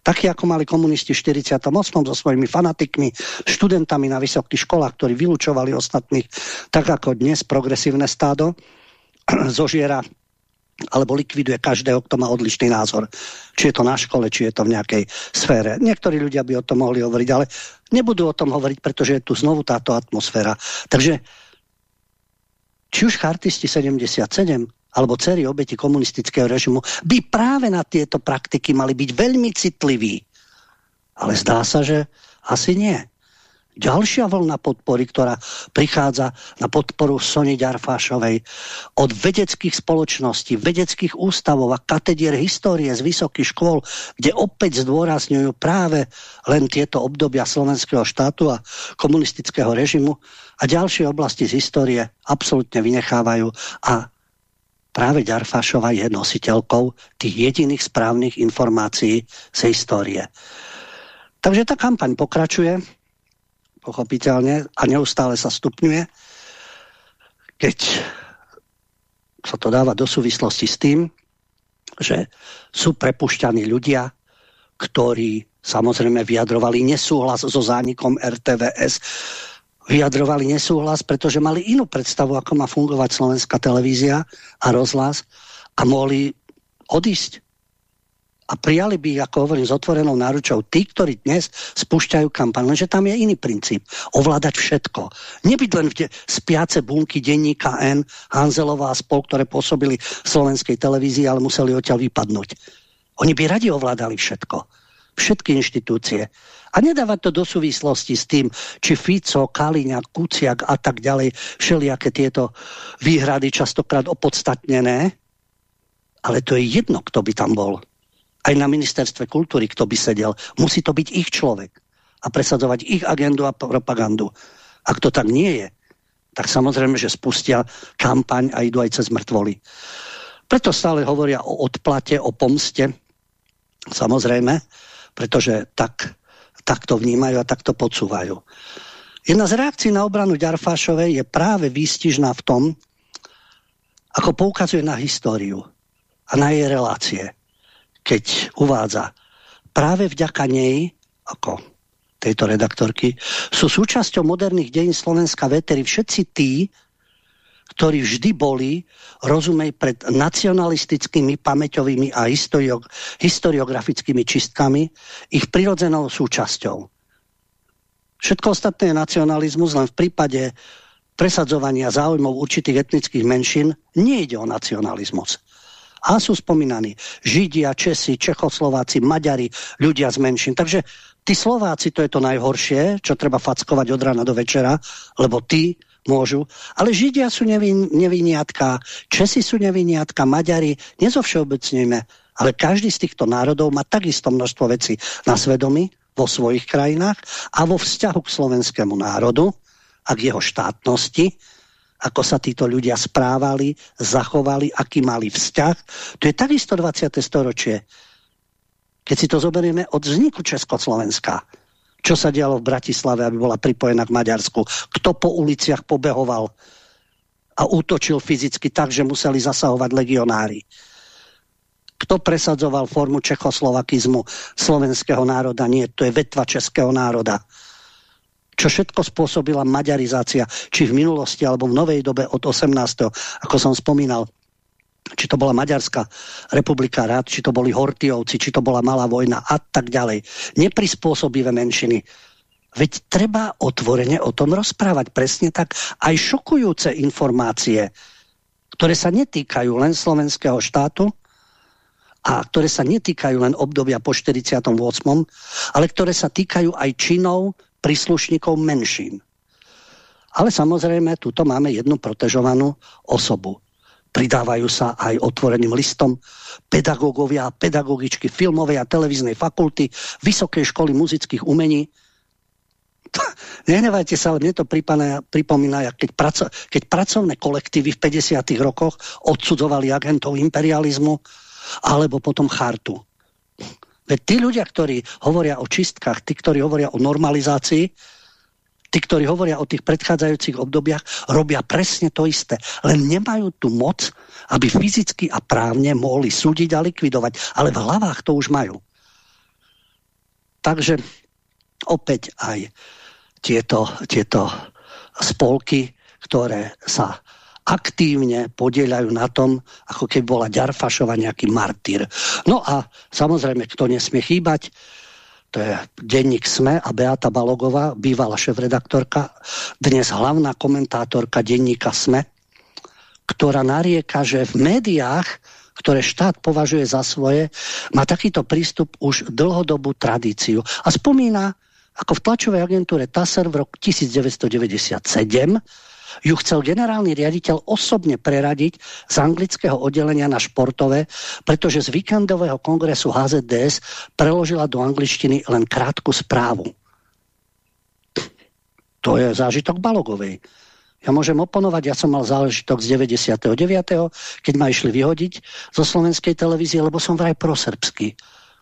Taký, ako mali komunisti v 48. so svojimi fanatikmi, študentami na vysokých školách, ktorí vylúčovali ostatných, tak ako dnes progresívne stádo zožiera alebo likviduje každého, kto má odlišný názor. Či je to na škole, či je to v nejakej sfére. Niektorí ľudia by o tom mohli hovoriť, ale nebudú o tom hovoriť, pretože je tu znovu táto atmosféra. Takže či už chartisti 77 alebo cery obeti komunistického režimu by práve na tieto praktiky mali byť veľmi citliví. Ale zdá sa, že asi nie ďalšia vlna podpory, ktorá prichádza na podporu Sony Ďarfášovej od vedeckých spoločností, vedeckých ústavov a katedier histórie z vysokých škôl, kde opäť zdôrazňujú práve len tieto obdobia slovenského štátu a komunistického režimu a ďalšie oblasti z histórie absolútne vynechávajú a práve Ďarfášova je nositeľkou tých jediných správnych informácií z histórie. Takže tá kampaň pokračuje pochopiteľne, a neustále sa stupňuje, keď sa to dáva do súvislosti s tým, že sú prepušťaní ľudia, ktorí samozrejme vyjadrovali nesúhlas so zánikom RTVS, vyjadrovali nesúhlas, pretože mali inú predstavu, ako má fungovať slovenská televízia a rozhlas a mohli odísť a prijali by ich, ako hovorím, s otvorenou náručou tí, ktorí dnes spúšťajú kampaň. Lenže tam je iný princíp. Ovládať všetko. Nebyť len v spiace bunky denníka N, Hanzelová a spol, ktoré pôsobili v slovenskej televízii, ale museli odtiaľ vypadnúť. Oni by radi ovládali všetko. Všetky inštitúcie. A nedávať to do súvislosti s tým, či Fico, Kaliňák, Kuciak a tak ďalej, všelijaké tieto výhrady častokrát opodstatnené, ale to je jedno, kto by tam bol aj na ministerstve kultúry, kto by sedel. Musí to byť ich človek a presadzovať ich agendu a propagandu. Ak to tak nie je, tak samozrejme, že spustia kampaň a idú aj cez mŕtvoly. Preto stále hovoria o odplate, o pomste, samozrejme, pretože tak, tak to vnímajú a tak to podsúvajú. Jedna z reakcií na obranu Ďarfášovej je práve výstižná v tom, ako poukazuje na históriu a na jej relácie, keď uvádza, práve vďaka nej, ako tejto redaktorky, sú súčasťou moderných dejín Slovenska vetery všetci tí, ktorí vždy boli, rozumej, pred nacionalistickými, pamäťovými a historiografickými čistkami ich prirodzenou súčasťou. Všetko ostatné je nacionalizmus, len v prípade presadzovania záujmov určitých etnických menšín nejde o nacionalizmus. A sú spomínaní Židia, Česi, Čechoslováci, Maďari, ľudia z menšín. Takže tí Slováci, to je to najhoršie, čo treba fackovať od rána do večera, lebo tí môžu. Ale Židia sú nevin, neviniatka, Česi sú neviniatka, Maďari, nezovšeobecníme. Ale každý z týchto národov má takisto množstvo vecí na svedomí vo svojich krajinách a vo vzťahu k slovenskému národu a k jeho štátnosti, ako sa títo ľudia správali, zachovali, aký mali vzťah. To je takisto 20. storočie. Keď si to zoberieme od vzniku Československa, čo sa dialo v Bratislave, aby bola pripojená k Maďarsku, kto po uliciach pobehoval a útočil fyzicky tak, že museli zasahovať legionári. Kto presadzoval formu čechoslovakizmu slovenského národa? Nie, to je vetva českého národa čo všetko spôsobila maďarizácia, či v minulosti alebo v novej dobe od 18. ako som spomínal, či to bola Maďarská republika rád, či to boli Hortiovci, či to bola Malá vojna a tak ďalej. Neprispôsobivé menšiny. Veď treba otvorene o tom rozprávať. Presne tak aj šokujúce informácie, ktoré sa netýkajú len slovenského štátu, a ktoré sa netýkajú len obdobia po 48., ale ktoré sa týkajú aj činov príslušníkov menšín. Ale samozrejme, tuto máme jednu protežovanú osobu. Pridávajú sa aj otvoreným listom pedagógovia pedagogičky filmovej a televíznej fakulty Vysokej školy muzických umení. Nehnevajte sa, ale mne to pripomína keď, praco, keď pracovné kolektívy v 50. rokoch odsudzovali agentov imperializmu alebo potom chartu. Veď tí ľudia, ktorí hovoria o čistkách, tí, ktorí hovoria o normalizácii, tí, ktorí hovoria o tých predchádzajúcich obdobiach, robia presne to isté. Len nemajú tú moc, aby fyzicky a právne mohli súdiť a likvidovať. Ale v hlavách to už majú. Takže opäť aj tieto, tieto spolky, ktoré sa aktívne podielajú na tom, ako keď bola Ďarfašova nejaký martýr. No a samozrejme, kto nesmie chýbať, to je denník SME a Beata Balogová, bývalá šéf-redaktorka, dnes hlavná komentátorka denníka SME, ktorá narieka, že v médiách, ktoré štát považuje za svoje, má takýto prístup už dlhodobú tradíciu. A spomína, ako v tlačovej agentúre TASR v roku 1997 ju chcel generálny riaditeľ osobne preradiť z anglického oddelenia na športové, pretože z víkendového kongresu HZDS preložila do angličtiny len krátku správu. To je zážitok Balogovej. Ja môžem oponovať, ja som mal zážitok z 99., keď ma išli vyhodiť zo slovenskej televízie, lebo som vraj prosrbský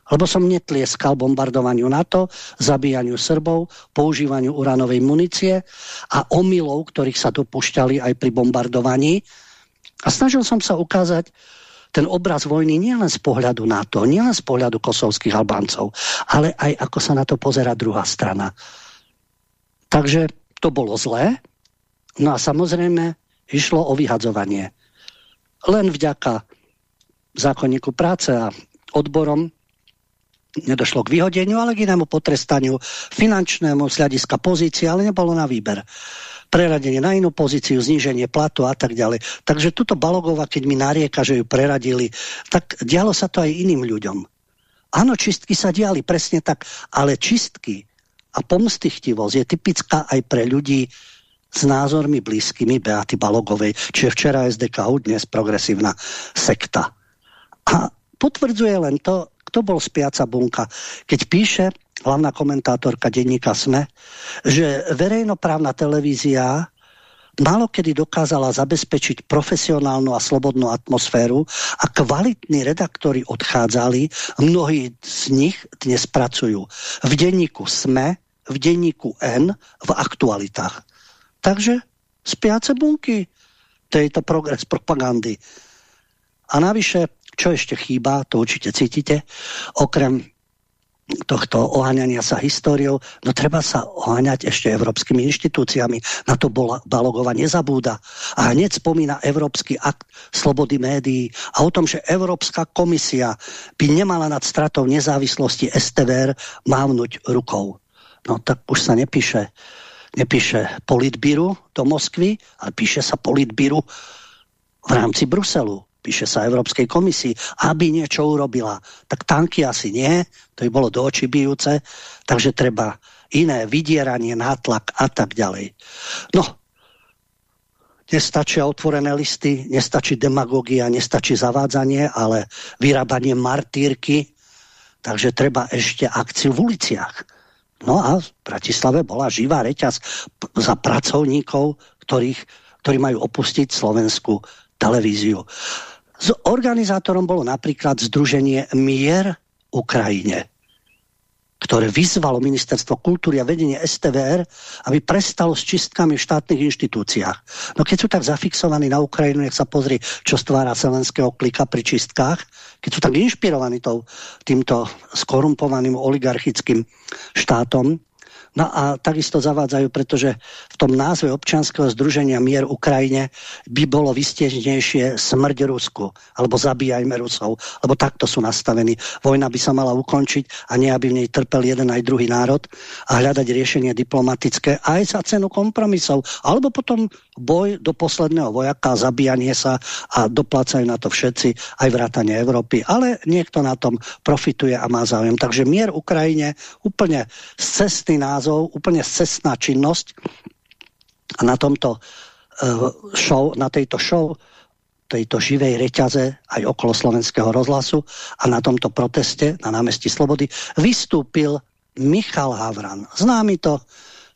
lebo som netlieskal bombardovaniu NATO, zabíjaniu Srbov, používaniu uranovej munície a omylov, ktorých sa dopúšťali aj pri bombardovaní. A snažil som sa ukázať ten obraz vojny nielen z pohľadu NATO, nielen z pohľadu kosovských Albáncov, ale aj ako sa na to pozera druhá strana. Takže to bolo zlé. No a samozrejme išlo o vyhadzovanie. Len vďaka zákonníku práce a odborom nedošlo k vyhodeniu, ale k inému potrestaniu finančnému z hľadiska pozície, ale nebolo na výber preradenie na inú pozíciu, zníženie platu a tak ďalej. Takže tuto Balogova, keď mi narieka, že ju preradili, tak dialo sa to aj iným ľuďom. Áno, čistky sa diali, presne tak, ale čistky a pomstychtivosť je typická aj pre ľudí s názormi blízkymi Beaty Balogovej, čiže včera SDK, dnes progresívna sekta. A potvrdzuje len to, kto bol spiaca bunka. Keď píše hlavná komentátorka denníka SME, že verejnoprávna televízia málo kedy dokázala zabezpečiť profesionálnu a slobodnú atmosféru a kvalitní redaktori odchádzali, mnohí z nich dnes pracujú v denníku SME, v denníku N, v aktualitách. Takže spiace bunky, tejto progres propagandy. A navyše, čo ešte chýba, to určite cítite, okrem tohto oháňania sa históriou, no treba sa oháňať ešte európskymi inštitúciami. Na to Balogova nezabúda. A hneď spomína Európsky akt slobody médií a o tom, že Európska komisia by nemala nad stratou nezávislosti STVR mávnuť rukou. No tak už sa nepíše, nepíše politbíru do Moskvy, ale píše sa politbíru v rámci Bruselu píše sa Európskej komisii, aby niečo urobila. Tak tanky asi nie, to by bolo do očí bijúce, takže treba iné vydieranie, nátlak a tak ďalej. No, nestačia otvorené listy, nestačí demagogia, nestačí zavádzanie, ale vyrábanie martírky, takže treba ešte akciu v uliciach. No a v Bratislave bola živá reťaz za pracovníkov, ktorých, ktorí majú opustiť slovenskú televíziu. S organizátorom bolo napríklad Združenie Mier Ukrajine, ktoré vyzvalo Ministerstvo kultúry a vedenie STVR, aby prestalo s čistkami v štátnych inštitúciách. No keď sú tak zafixovaní na Ukrajinu, nech sa pozri, čo stvára selenského klika pri čistkách, keď sú tak inšpirovaní týmto skorumpovaným oligarchickým štátom, No a takisto zavádzajú, pretože v tom názve občianského združenia Mier Ukrajine by bolo vystiežnejšie smrť Rusku, alebo zabíjajme Rusov, lebo takto sú nastavení. Vojna by sa mala ukončiť a nie, aby v nej trpel jeden aj druhý národ a hľadať riešenie diplomatické aj za cenu kompromisov, alebo potom boj do posledného vojaka, zabíjanie sa a doplácajú na to všetci, aj vrátane Európy, ale niekto na tom profituje a má záujem. Takže mier Ukrajine úplne cestný názov úplne cestná činnosť. A na tomto uh, show, na tejto show tejto živej reťaze aj okolo slovenského rozhlasu a na tomto proteste na námestí Slobody vystúpil Michal Havran. Známy to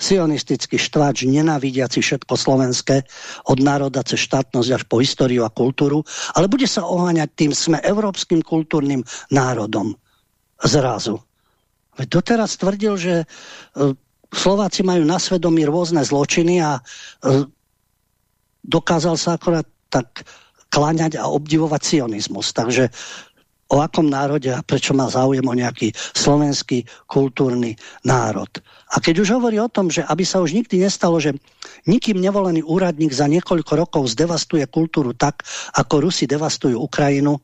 sionistický štváč, nenávidiaci všetko slovenské, od národa cez štátnosť až po históriu a kultúru, ale bude sa oháňať tým sme európskym kultúrnym národom. Zrazu. Veď doteraz tvrdil, že e, Slováci majú na svedomí rôzne zločiny a e, dokázal sa akorát tak kláňať a obdivovať sionizmus. Takže o akom národe a prečo má záujem o nejaký slovenský kultúrny národ. A keď už hovorí o tom, že aby sa už nikdy nestalo, že nikým nevolený úradník za niekoľko rokov zdevastuje kultúru tak, ako Rusi devastujú Ukrajinu,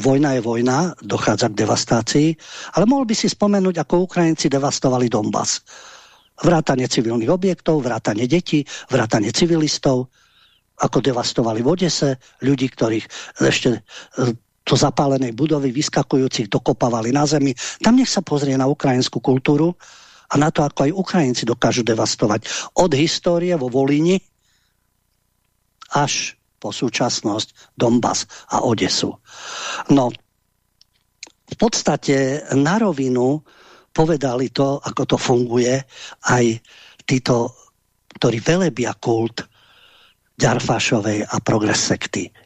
vojna je vojna, dochádza k devastácii, ale mohol by si spomenúť, ako Ukrajinci devastovali Donbass. Vrátanie civilných objektov, vrátanie detí, vrátanie civilistov, ako devastovali v Odese ľudí, ktorých ešte to zapálenej budovy vyskakujúcich dokopávali na zemi. Tam nech sa pozrie na ukrajinskú kultúru a na to, ako aj Ukrajinci dokážu devastovať. Od histórie vo Volíni až po súčasnosť Donbass a Odesu. No, v podstate na rovinu povedali to, ako to funguje, aj títo, ktorí velebia kult Ďarfášovej a progres.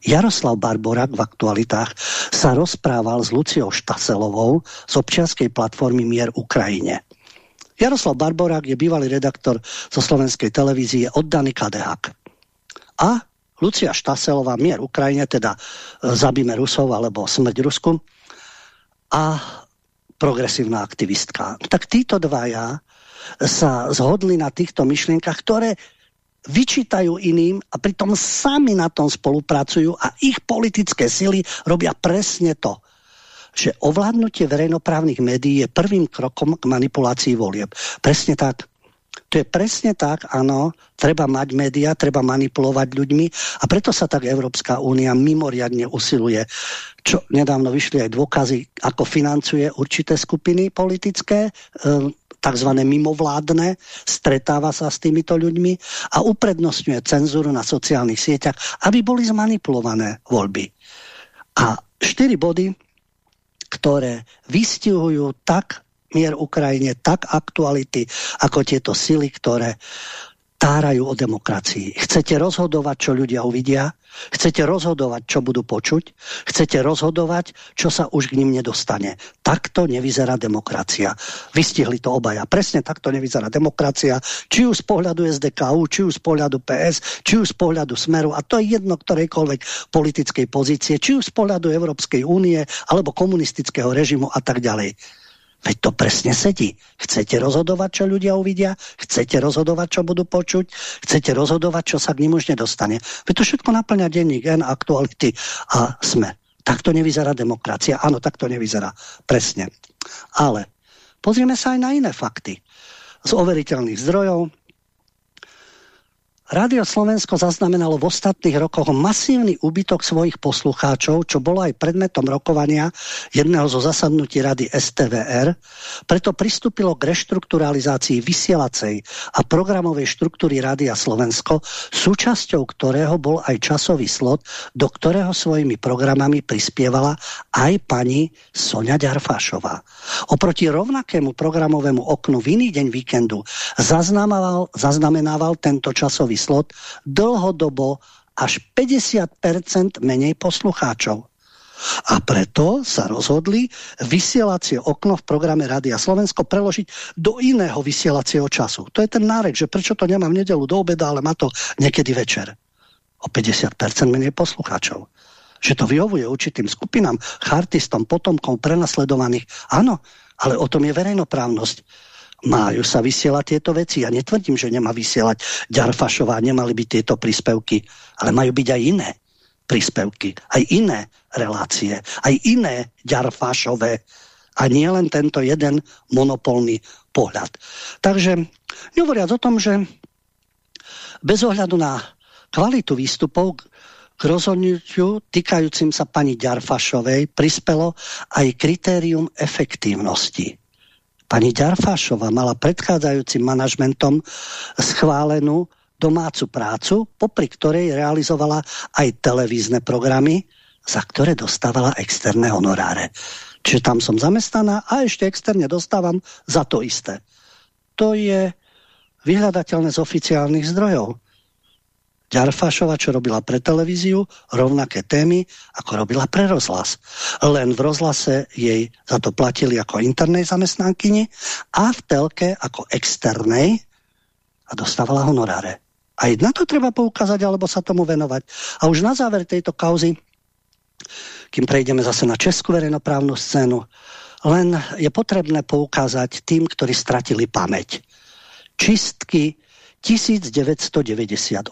Jaroslav Barborak v aktualitách sa rozprával s Luciou Štaselovou z občianskej platformy Mier Ukrajine. Jaroslav Barborak je bývalý redaktor zo slovenskej televízie oddaný kadehak. A Lucia Štaselová, mier Ukrajine, teda e, zabíme Rusov alebo smrť Rusku a progresívna aktivistka. Tak títo dvaja sa zhodli na týchto myšlienkach, ktoré vyčítajú iným a pritom sami na tom spolupracujú a ich politické sily robia presne to, že ovládnutie verejnoprávnych médií je prvým krokom k manipulácii volieb. Presne tak. To je presne tak, áno, treba mať média, treba manipulovať ľuďmi a preto sa tak Európska únia mimoriadne usiluje. Čo nedávno vyšli aj dôkazy, ako financuje určité skupiny politické, ehm, tzv. mimovládne, stretáva sa s týmito ľuďmi a uprednostňuje cenzúru na sociálnych sieťach, aby boli zmanipulované voľby. A štyri body, ktoré vystihujú tak mier Ukrajine, tak aktuality, ako tieto sily, ktoré tárajú o demokracii. Chcete rozhodovať, čo ľudia uvidia? Chcete rozhodovať, čo budú počuť? Chcete rozhodovať, čo sa už k ním nedostane? Takto nevyzerá demokracia. Vystihli to obaja. Presne takto nevyzerá demokracia, či už z pohľadu SDKU, či už z pohľadu PS, či už z pohľadu Smeru, a to je jedno ktorejkoľvek politickej pozície, či už z pohľadu Európskej únie, alebo komunistického režimu a tak ďalej. Veď to presne sedí. Chcete rozhodovať, čo ľudia uvidia? Chcete rozhodovať, čo budú počuť? Chcete rozhodovať, čo sa k nim už nedostane? Veď to všetko naplňa denník N, aktuality a sme. Takto nevyzerá demokracia. Áno, takto nevyzerá. Presne. Ale pozrieme sa aj na iné fakty. Z overiteľných zdrojov, Rádio Slovensko zaznamenalo v ostatných rokoch masívny úbytok svojich poslucháčov, čo bolo aj predmetom rokovania jedného zo zasadnutí rady STVR, preto pristúpilo k reštrukturalizácii vysielacej a programovej štruktúry Rádia Slovensko, súčasťou ktorého bol aj časový slot, do ktorého svojimi programami prispievala aj pani Sonia Ďarfášová. Oproti rovnakému programovému oknu v iný deň víkendu zaznamenával, zaznamenával tento časový slot dlhodobo až 50% menej poslucháčov. A preto sa rozhodli vysielacie okno v programe Rádia Slovensko preložiť do iného vysielacieho času. To je ten nárek, že prečo to nemám v nedelu do obeda, ale má to niekedy večer. O 50% menej poslucháčov. Že to vyhovuje určitým skupinám, chartistom, potomkom prenasledovaných. Áno, ale o tom je verejnoprávnosť majú sa vysielať tieto veci. Ja netvrdím, že nemá vysielať Ďarfašová, nemali byť tieto príspevky, ale majú byť aj iné príspevky, aj iné relácie, aj iné Ďarfašové a nie len tento jeden monopolný pohľad. Takže nehovoriac o tom, že bez ohľadu na kvalitu výstupov k rozhodnutiu týkajúcim sa pani Ďarfašovej prispelo aj kritérium efektívnosti. Pani Ďarfášova mala predchádzajúcim manažmentom schválenú domácu prácu, popri ktorej realizovala aj televízne programy, za ktoré dostávala externé honoráre. Čiže tam som zamestnaná a ešte externe dostávam za to isté. To je vyhľadateľné z oficiálnych zdrojov. Ďarfášova, čo robila pre televíziu, rovnaké témy, ako robila pre rozhlas. Len v rozhlase jej za to platili ako internej zamestnankyni a v telke ako externej a dostávala honoráre. Aj na to treba poukázať, alebo sa tomu venovať. A už na záver tejto kauzy, kým prejdeme zase na českú verejnoprávnu scénu, len je potrebné poukázať tým, ktorí stratili pamäť. Čistky 1998.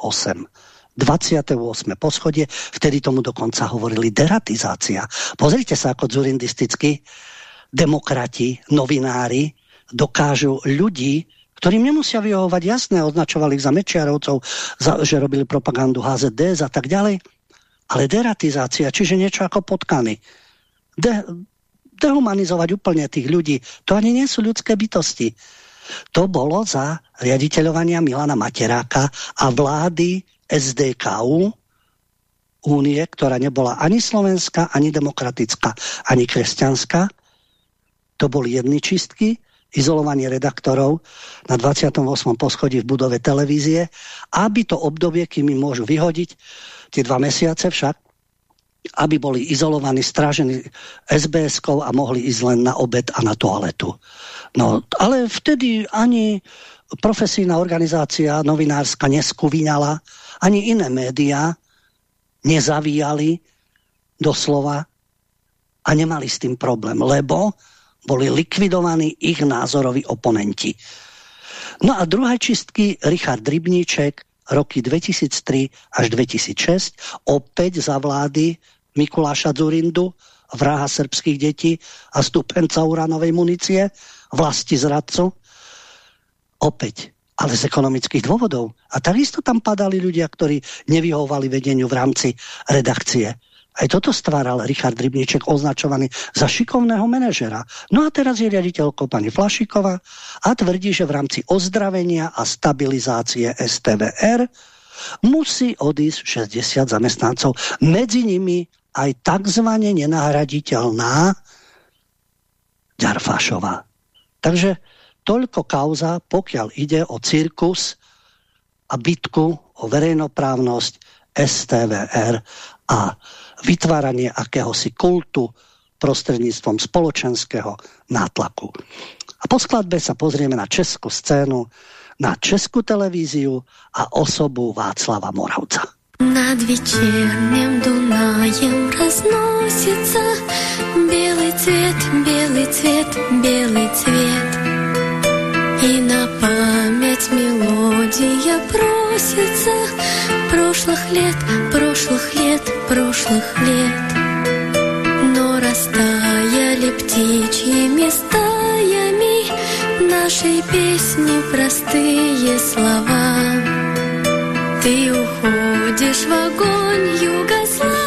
28. poschodie, vtedy tomu dokonca hovorili deratizácia. Pozrite sa, ako zurindisticky demokrati, novinári dokážu ľudí, ktorým nemusia vyhovovať jasné, označovali ich za mečiarovcov, za, že robili propagandu HZD a tak ďalej, ale deratizácia, čiže niečo ako potkany. De, dehumanizovať úplne tých ľudí, to ani nie sú ľudské bytosti. To bolo za riaditeľovania Milana Materáka a vlády SDKU, únie, ktorá nebola ani slovenská, ani demokratická, ani kresťanská. To boli jedny čistky, izolovanie redaktorov na 28. poschodí v budove televízie, aby to obdobie, kým im môžu vyhodiť, tie dva mesiace však, aby boli izolovaní, strážení SBS-kou a mohli ísť len na obed a na toaletu. No, ale vtedy ani profesijná organizácia novinárska neskuvínala, ani iné médiá nezavíjali doslova a nemali s tým problém, lebo boli likvidovaní ich názoroví oponenti. No a druhé čistky Richard Rybníček roky 2003 až 2006 opäť za vlády Mikuláša Zurindu, vraha srbských detí a stupenca uranovej munície, vlasti zradcu. Opäť, ale z ekonomických dôvodov. A takisto tam padali ľudia, ktorí nevyhovovali vedeniu v rámci redakcie. Aj toto stváral Richard Rybníček, označovaný za šikovného manažera. No a teraz je riaditeľkou pani Flašiková a tvrdí, že v rámci ozdravenia a stabilizácie STVR musí odísť 60 zamestnancov. Medzi nimi aj tzv. nenahraditeľná Ďarfášová. Takže toľko kauza, pokiaľ ide o cirkus a bitku o verejnoprávnosť STVR a vytváranie akéhosi kultu prostredníctvom spoločenského nátlaku. A po skladbe sa pozrieme na českú scénu, na českú televíziu a osobu Václava Moravca. Над вечерним Дунаем разносится Белый цвет, белый цвет, белый цвет. И на память мелодия просится Прошлых лет, прошлых лет, прошлых лет. Но растаяли птичьими стаями Нашей песни простые слова Ты уходишь в огонь, Югославия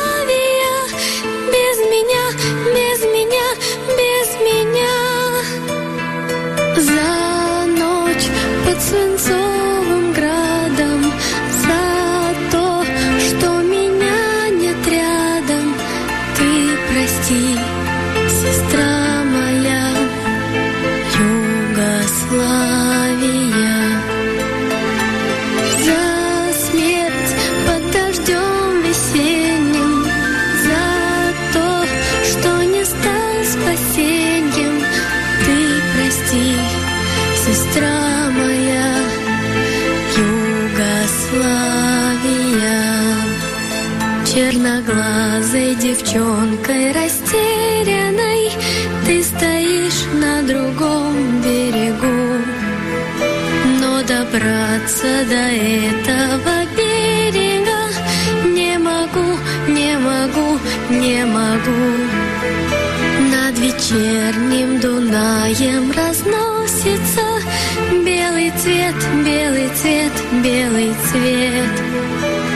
Черноглазой девчонкой растерянной Ты стоишь на другом берегу но добраться до этого берега не могу, не могу, не могу. Над вечерним Дунаем разносится белый цвет, белый цвет, белый цвет.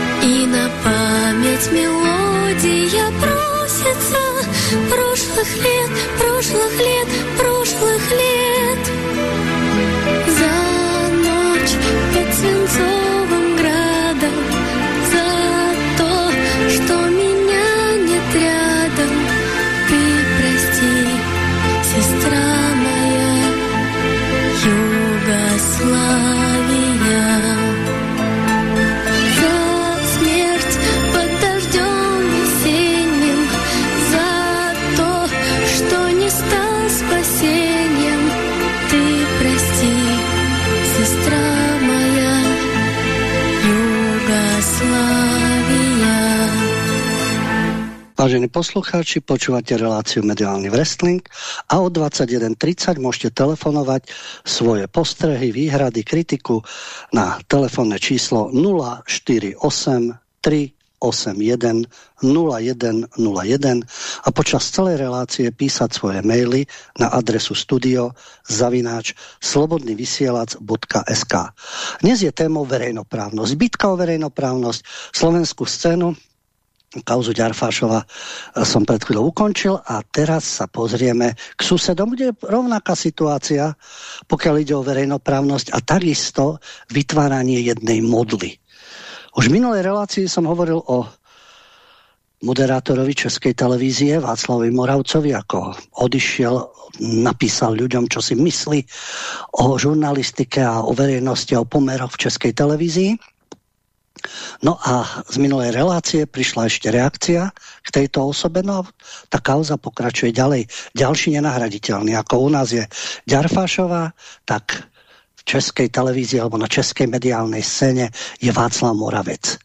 На память мелодия просится прошлых лет, прошлых лет, прошлых лет. Vážení poslucháči, počúvate reláciu Mediálny wrestling a o 21.30 môžete telefonovať svoje postrehy, výhrady, kritiku na telefónne číslo 048 381 0101 a počas celej relácie písať svoje maily na adresu studio zavináč slobodnyvysielac.sk Dnes je témou verejnoprávnosť. Bitka o verejnoprávnosť, slovenskú scénu kauzu Ďarfášova som pred chvíľou ukončil a teraz sa pozrieme k susedom, kde je rovnaká situácia, pokiaľ ide o verejnoprávnosť a takisto vytváranie jednej modly. Už v minulej relácii som hovoril o moderátorovi Českej televízie Václavovi Moravcovi, ako odišiel, napísal ľuďom, čo si myslí o žurnalistike a o verejnosti a o pomeroch v Českej televízii. No a z minulej relácie prišla ešte reakcia k tejto osobe, no a tá kauza pokračuje ďalej. Ďalší nenahraditeľný, ako u nás je Ďarfášová, tak v českej televízii alebo na českej mediálnej scéne je Václav Moravec.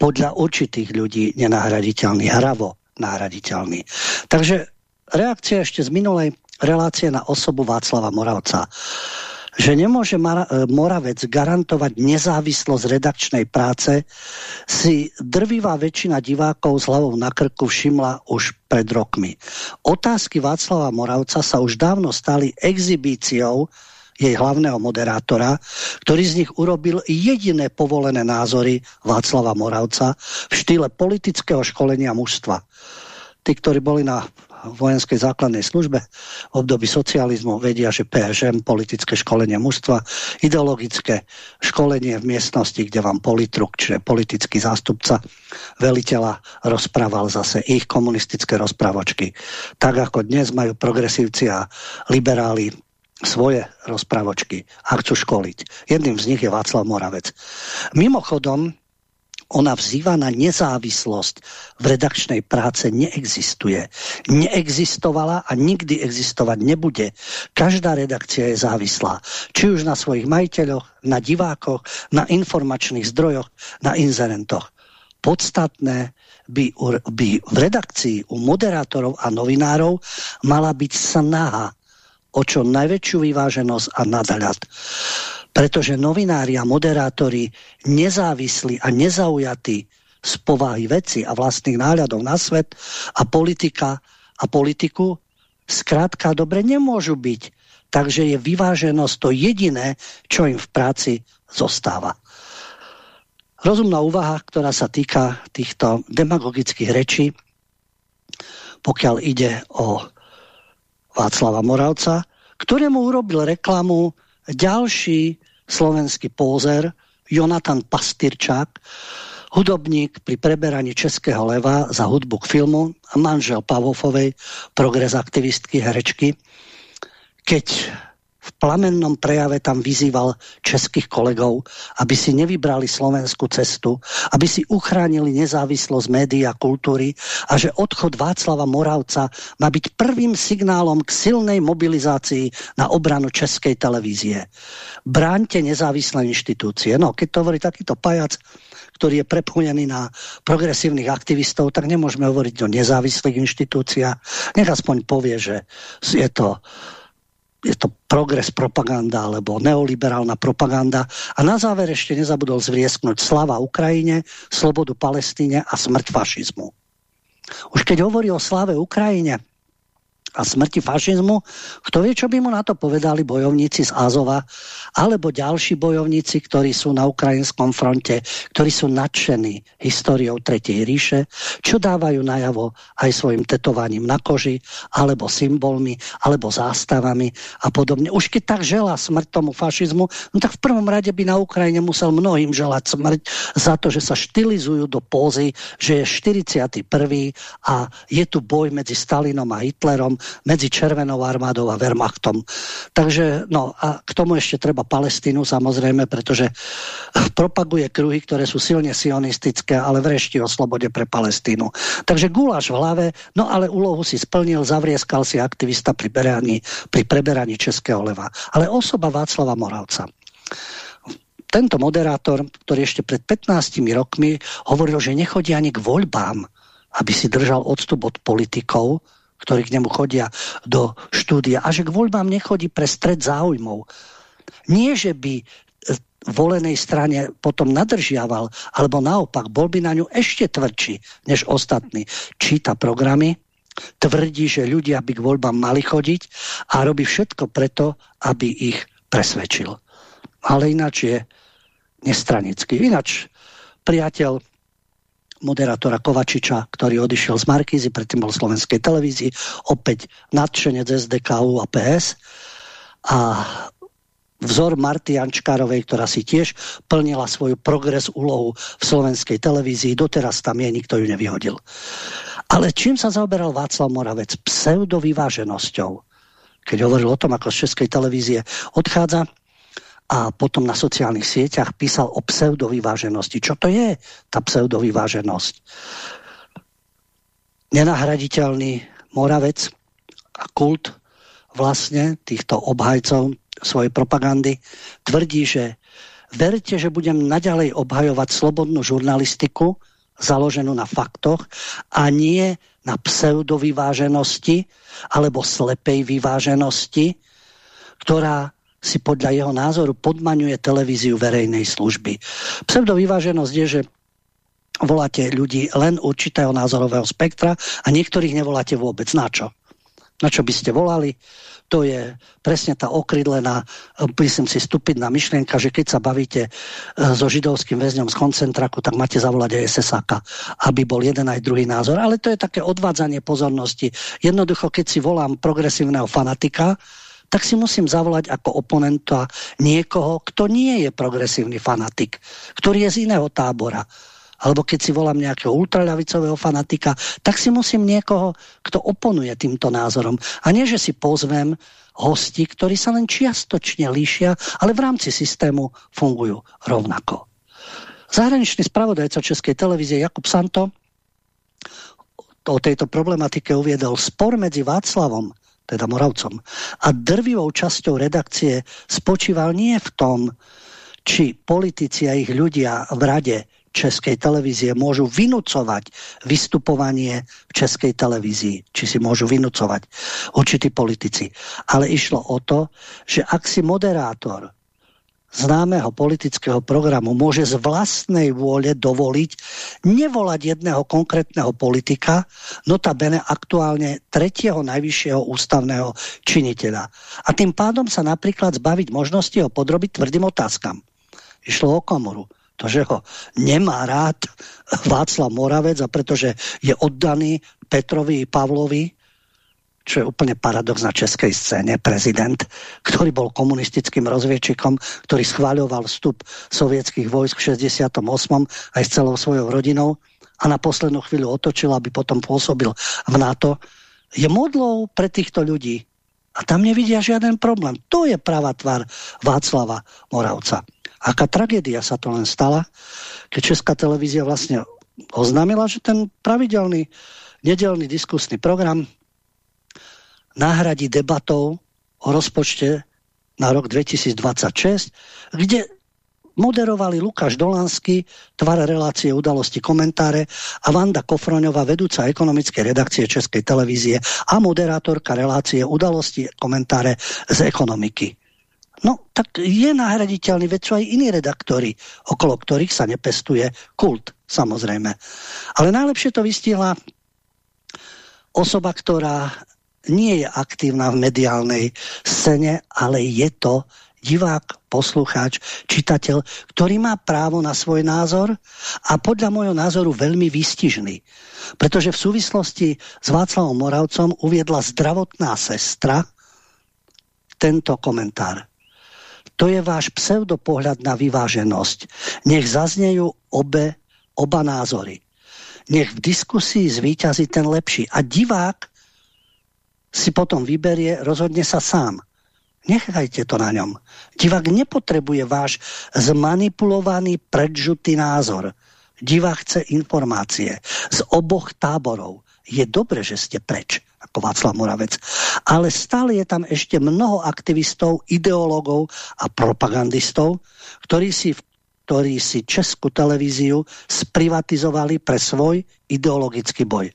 Podľa určitých ľudí nenahraditeľný, hravo nahraditeľný. Takže reakcia ešte z minulej relácie na osobu Václava Moravca že nemôže Moravec garantovať nezávislosť redakčnej práce, si drvivá väčšina divákov s hlavou na krku všimla už pred rokmi. Otázky Václava Moravca sa už dávno stali exibíciou jej hlavného moderátora, ktorý z nich urobil jediné povolené názory Václava Moravca v štýle politického školenia mužstva. Tí, ktorí boli na vojenskej základnej službe v období socializmu vedia, že PŽM, politické školenie mužstva, ideologické školenie v miestnosti, kde vám politruk, čiže politický zástupca veliteľa rozprával zase ich komunistické rozprávočky. Tak ako dnes majú progresívci a liberáli svoje rozprávočky a chcú školiť. Jedným z nich je Václav Moravec. Mimochodom, ona vzýva na nezávislosť v redakčnej práce neexistuje. Neexistovala a nikdy existovať nebude. Každá redakcia je závislá. Či už na svojich majiteľoch, na divákoch, na informačných zdrojoch, na inzerentoch. Podstatné by, by v redakcii u moderátorov a novinárov mala byť snaha o čo najväčšiu vyváženosť a nadaľat pretože novinári a moderátori nezávislí a nezaujatí z povahy veci a vlastných náľadov na svet a politika a politiku skrátka dobre nemôžu byť. Takže je vyváženosť to jediné, čo im v práci zostáva. Rozumná úvaha, ktorá sa týka týchto demagogických rečí, pokiaľ ide o Václava Moravca, ktorému urobil reklamu ďalší slovenský pózer Jonatan Pastyrčák, hudobník pri preberaní Českého leva za hudbu k filmu a manžel Pavofovej, progres aktivistky, herečky. Keď v plamennom prejave tam vyzýval českých kolegov, aby si nevybrali slovenskú cestu, aby si uchránili nezávislosť médií a kultúry a že odchod Václava Moravca má byť prvým signálom k silnej mobilizácii na obranu českej televízie. Bránte nezávislé inštitúcie. No, keď to hovorí takýto pajac, ktorý je prepúnený na progresívnych aktivistov, tak nemôžeme hovoriť o nezávislých inštitúciách. Nech aspoň povie, že je to je to progres propaganda alebo neoliberálna propaganda. A na záver ešte nezabudol zvriesknúť slava Ukrajine, slobodu Palestíne a smrť fašizmu. Už keď hovorí o slave Ukrajine, a smrti fašizmu. Kto vie, čo by mu na to povedali bojovníci z Azova alebo ďalší bojovníci, ktorí sú na ukrajinskom fronte, ktorí sú nadšení históriou Tretej ríše, čo dávajú najavo aj svojim tetovaním na koži, alebo symbolmi, alebo zástavami a podobne. Už keď tak želá smrť tomu fašizmu, no tak v prvom rade by na Ukrajine musel mnohým želať smrť za to, že sa štilizujú do pózy, že je 41. a je tu boj medzi Stalinom a Hitlerom, medzi Červenou armádou a Wehrmachtom. Takže, no a k tomu ešte treba Palestínu samozrejme, pretože propaguje kruhy, ktoré sú silne sionistické, ale vrešti o slobode pre Palestínu. Takže guláš v hlave, no ale úlohu si splnil, zavrieskal si aktivista pri, beraní, pri preberaní Českého leva. Ale osoba Václava Moravca tento moderátor, ktorý ešte pred 15 rokmi hovoril, že nechodí ani k voľbám, aby si držal odstup od politikov, ktorí k nemu chodia do štúdia a že k voľbám nechodí pre stred záujmov. Nie, že by e, volenej strane potom nadržiaval, alebo naopak, bol by na ňu ešte tvrdší než ostatní. Číta programy, tvrdí, že ľudia by k voľbám mali chodiť a robí všetko preto, aby ich presvedčil. Ale ináč je nestranický. Ináč priateľ moderátora Kovačiča, ktorý odišiel z Markízy, predtým bol v slovenskej televízii, opäť nadšenec SDKU a PS. A vzor Marty Jančkárovej, ktorá si tiež plnila svoju progres úlohu v slovenskej televízii, doteraz tam je, nikto ju nevyhodil. Ale čím sa zaoberal Václav Moravec? Pseudovyváženosťou. Keď hovoril o tom, ako z českej televízie odchádza, a potom na sociálnych sieťach písal o pseudovyváženosti. Čo to je tá pseudovyváženosť? Nenahraditeľný Moravec a kult vlastne týchto obhajcov svojej propagandy tvrdí, že verte, že budem naďalej obhajovať slobodnú žurnalistiku založenú na faktoch a nie na pseudovyváženosti alebo slepej vyváženosti, ktorá si podľa jeho názoru podmaňuje televíziu verejnej služby. Pseudovyváženosť je, že voláte ľudí len určitého názorového spektra a niektorých nevoláte vôbec. Na čo? Na čo by ste volali? To je presne tá okrydlená, myslím si, stupidná myšlienka, že keď sa bavíte e, so židovským väzňom z koncentraku, tak máte zavolať aj SSAK, aby bol jeden aj druhý názor. Ale to je také odvádzanie pozornosti. Jednoducho, keď si volám progresívneho fanatika, tak si musím zavolať ako oponenta niekoho, kto nie je progresívny fanatik, ktorý je z iného tábora. alebo keď si volám nejakého ultraľavicového fanatika, tak si musím niekoho, kto oponuje týmto názorom. A nie, že si pozvem hosti, ktorí sa len čiastočne líšia, ale v rámci systému fungujú rovnako. Zahraničný spravodajca Českej televízie Jakub Santo o tejto problematike uviedol spor medzi Václavom, teda Moravcom, a drvivou časťou redakcie spočíval nie v tom, či politici a ich ľudia v rade Českej televízie môžu vynúcovať vystupovanie v Českej televízii, či si môžu vynúcovať určití politici. Ale išlo o to, že ak si moderátor známeho politického programu môže z vlastnej vôle dovoliť nevolať jedného konkrétneho politika, notabene aktuálne tretieho najvyššieho ústavného činiteľa. A tým pádom sa napríklad zbaviť možnosti ho podrobiť tvrdým otázkam. Išlo o komoru to, že ho nemá rád Václav Moravec a pretože je oddaný Petrovi Pavlovi, čo je úplne paradox na českej scéne, prezident, ktorý bol komunistickým rozviečikom, ktorý schváľoval vstup sovietských vojsk v 68. aj s celou svojou rodinou a na poslednú chvíľu otočil, aby potom pôsobil v NATO, je modlou pre týchto ľudí. A tam nevidia žiaden problém. To je pravá tvár Václava Moravca. Aká tragédia sa to len stala, keď Česká televízia vlastne oznámila, že ten pravidelný nedelný diskusný program nahradí debatou o rozpočte na rok 2026, kde moderovali Lukáš Dolánsky, tvar relácie udalosti komentáre a Vanda Kofroňová, vedúca ekonomickej redakcie Českej televízie a moderátorka relácie udalosti komentáre z ekonomiky. No, tak je nahraditeľný, veď sú aj iní redaktori, okolo ktorých sa nepestuje kult, samozrejme. Ale najlepšie to vystihla osoba, ktorá nie je aktívna v mediálnej scéne, ale je to divák, poslucháč, čitateľ, ktorý má právo na svoj názor a podľa môjho názoru veľmi výstižný. Pretože v súvislosti s Václavom Moravcom uviedla zdravotná sestra tento komentár. To je váš pseudopohľad na vyváženosť. Nech zaznejú obe, oba názory. Nech v diskusii zvíťazí ten lepší. A divák si potom vyberie, rozhodne sa sám. Nechajte to na ňom. Divák nepotrebuje váš zmanipulovaný, predžutý názor. Divák chce informácie z oboch táborov. Je dobre, že ste preč ako Václav Moravec. Ale stále je tam ešte mnoho aktivistov, ideológov a propagandistov, ktorí si, ktorí si Českú televíziu sprivatizovali pre svoj ideologický boj.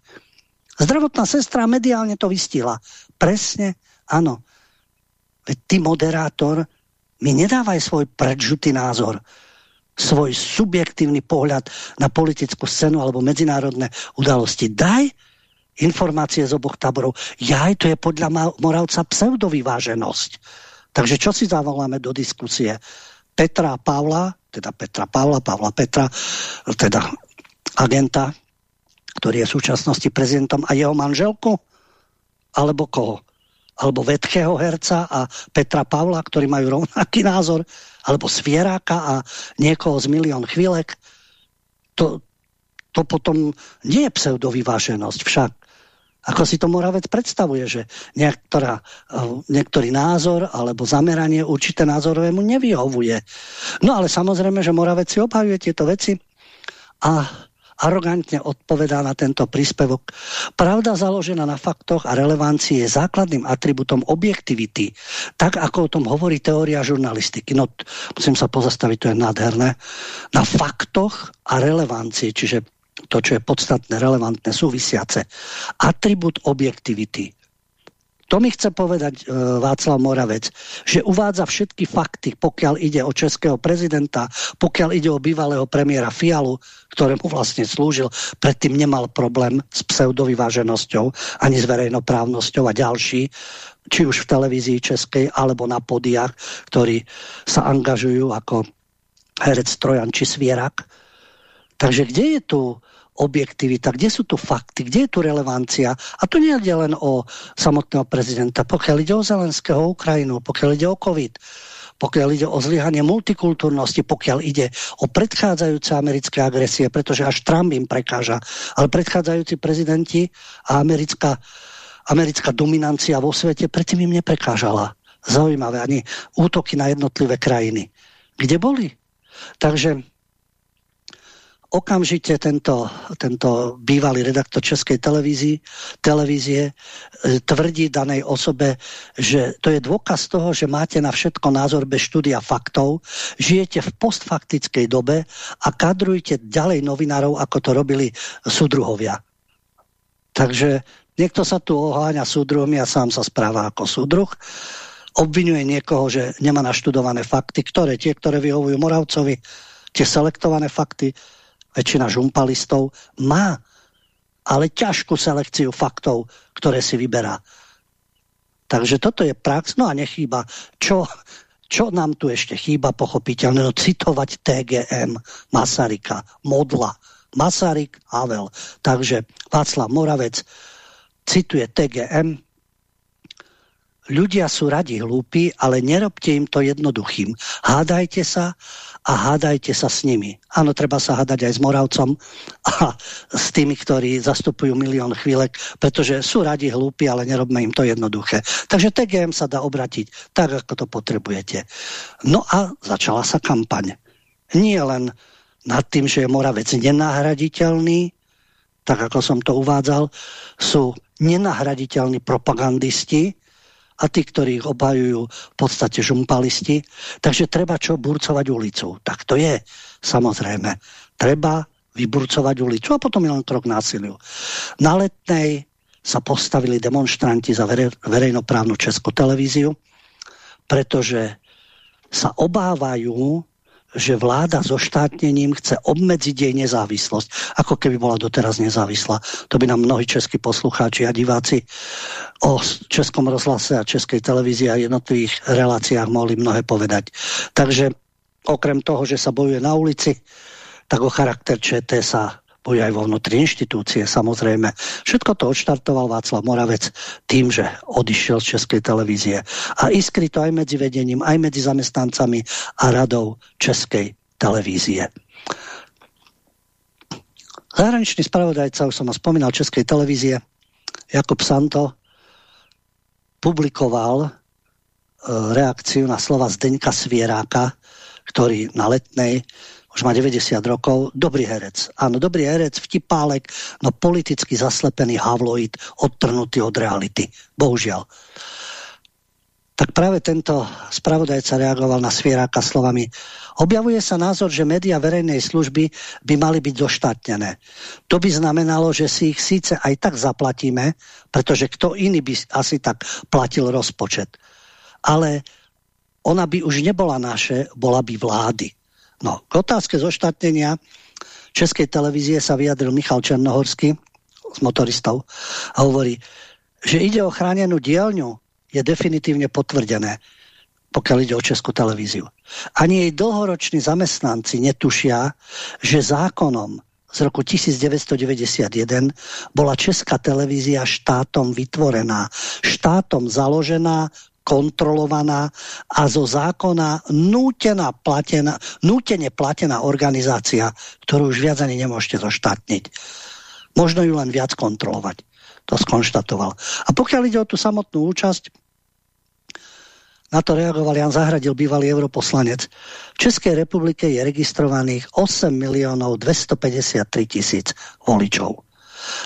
Zdravotná sestra mediálne to vystihla. Presne, áno. Veď ty, moderátor, mi nedávaj svoj predžutý názor, svoj subjektívny pohľad na politickú scénu alebo medzinárodné udalosti. Daj informácie z oboch táborov. Jaj, to je podľa Moravca pseudovyváženosť. Takže čo si zavoláme do diskusie? Petra Pavla, teda Petra Pavla, Pavla Petra, teda agenta, ktorý je v súčasnosti prezidentom a jeho manželku? Alebo koho? Alebo vedkého herca a Petra Pavla, ktorí majú rovnaký názor? Alebo Svieráka a niekoho z milión chvílek? To, to potom nie je pseudovyváženosť však. Ako si to Moravec predstavuje, že niektorá, niektorý názor alebo zameranie určité názorovému nevyhovuje. No ale samozrejme, že Moravec si obhajuje tieto veci a arogantne odpovedá na tento príspevok. Pravda založená na faktoch a relevancii je základným atributom objektivity, tak ako o tom hovorí teória žurnalistiky. No, musím sa pozastaviť, to je nádherné. Na faktoch a relevancii, čiže to, čo je podstatné, relevantné, súvisiace. Atribút objektivity. To mi chce povedať e, Václav Moravec, že uvádza všetky fakty, pokiaľ ide o českého prezidenta, pokiaľ ide o bývalého premiéra Fialu, ktorému vlastne slúžil, predtým nemal problém s pseudovyváženosťou, ani s verejnoprávnosťou a ďalší, či už v televízii českej, alebo na podiach, ktorí sa angažujú ako herec Trojan či Svierak. Takže kde je tu objektivita, kde sú tu fakty, kde je tu relevancia. A to nie je len o samotného prezidenta. Pokiaľ ide o Zelenského Ukrajinu, pokiaľ ide o COVID, pokiaľ ide o zlyhanie multikultúrnosti, pokiaľ ide o predchádzajúce americké agresie, pretože až Trump im prekáža, ale predchádzajúci prezidenti a americká, americká dominancia vo svete predtým im neprekážala. Zaujímavé, ani útoky na jednotlivé krajiny. Kde boli? Takže okamžite tento, tento bývalý redaktor Českej televízie, televízie tvrdí danej osobe, že to je dôkaz toho, že máte na všetko názor bez štúdia faktov, žijete v postfaktickej dobe a kadrujete ďalej novinárov, ako to robili súdruhovia. Takže niekto sa tu oháňa súdruhmi a sám sa správa ako súdruh obvinuje niekoho, že nemá naštudované fakty, ktoré tie, ktoré vyhovujú Moravcovi, tie selektované fakty, väčšina žumpalistov má, ale ťažkú selekciu faktov, ktoré si vyberá. Takže toto je prax, no a nechýba. Čo, čo nám tu ešte chýba, pochopiteľne, no citovať TGM, Masarika, Modla, Masaryk, Havel. Takže Václav Moravec cituje TGM, ľudia sú radi hlúpi, ale nerobte im to jednoduchým. Hádajte sa a hádajte sa s nimi. Áno, treba sa hádať aj s Moravcom a s tými, ktorí zastupujú milión chvílek, pretože sú radi hlúpi, ale nerobme im to jednoduché. Takže TGM sa dá obratiť tak, ako to potrebujete. No a začala sa kampaň. Nie len nad tým, že je Moravec nenahraditeľný, tak ako som to uvádzal, sú nenahraditeľní propagandisti, a tí, ktorí obhajujú v podstate žumpalisti. Takže treba čo burcovať ulicu. Tak to je, samozrejme. Treba vyburcovať ulicu a potom je len krok násiliu. Na letnej sa postavili demonstranti za verejnoprávnu českú televíziu, pretože sa obávajú že vláda so štátnením chce obmedziť jej nezávislosť, ako keby bola doteraz nezávislá. To by nám mnohí českí poslucháči a diváci o Českom rozhlase a Českej televízii a jednotlivých reláciách mohli mnohé povedať. Takže okrem toho, že sa bojuje na ulici, tak o charakter ČT sa boli aj vo vnútri inštitúcie, samozrejme. Všetko to odštartoval Václav Moravec tým, že odišiel z Českej televízie. A iskry to aj medzi vedením, aj medzi zamestnancami a radou Českej televízie. Zahraničný spravodajca, už som ho spomínal, Českej televízie, Jakub Santo, publikoval e, reakciu na slova Zdeňka Svieráka, ktorý na letnej už má 90 rokov, dobrý herec. Áno, dobrý herec, vtipálek, no politicky zaslepený havloid, odtrhnutý od reality. Bohužiaľ. Tak práve tento spravodajca reagoval na Svieráka slovami Objavuje sa názor, že média verejnej služby by mali byť zoštátnené. To by znamenalo, že si ich síce aj tak zaplatíme, pretože kto iný by asi tak platil rozpočet. Ale ona by už nebola naše, bola by vlády. No, k otázke zoštátnenia Českej televízie sa vyjadril Michal Černohorský s motoristov a hovorí, že ide o chránenú dielňu, je definitívne potvrdené, pokiaľ ide o Českú televíziu. Ani jej dlhoroční zamestnanci netušia, že zákonom z roku 1991 bola Česká televízia štátom vytvorená, štátom založená, kontrolovaná a zo zákona nútená platená, nútene platená organizácia, ktorú už viac ani nemôžete zoštátniť. Možno ju len viac kontrolovať. To skonštatoval. A pokiaľ ide o tú samotnú účasť, na to reagoval Jan Zahradil, bývalý europoslanec. V Českej republike je registrovaných 8 miliónov 253 tisíc voličov.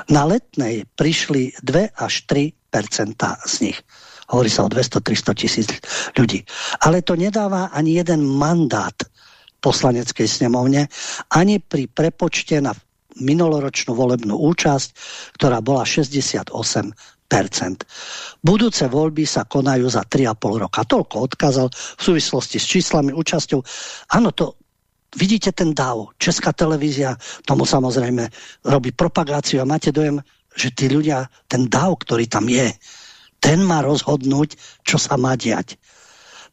Na letnej prišli 2 až 3% z nich. Hovorí sa o 200-300 tisíc ľudí. Ale to nedáva ani jeden mandát poslaneckej snemovne, ani pri prepočte na minuloročnú volebnú účasť, ktorá bola 68% Budúce voľby sa konajú za 3,5 roka. Toľko odkázal v súvislosti s číslami, účasťou. Áno, to, vidíte ten dáv. Česká televízia tomu samozrejme robí propagáciu a máte dojem, že tí ľudia, ten dáv, ktorý tam je, ten má rozhodnúť, čo sa má diať.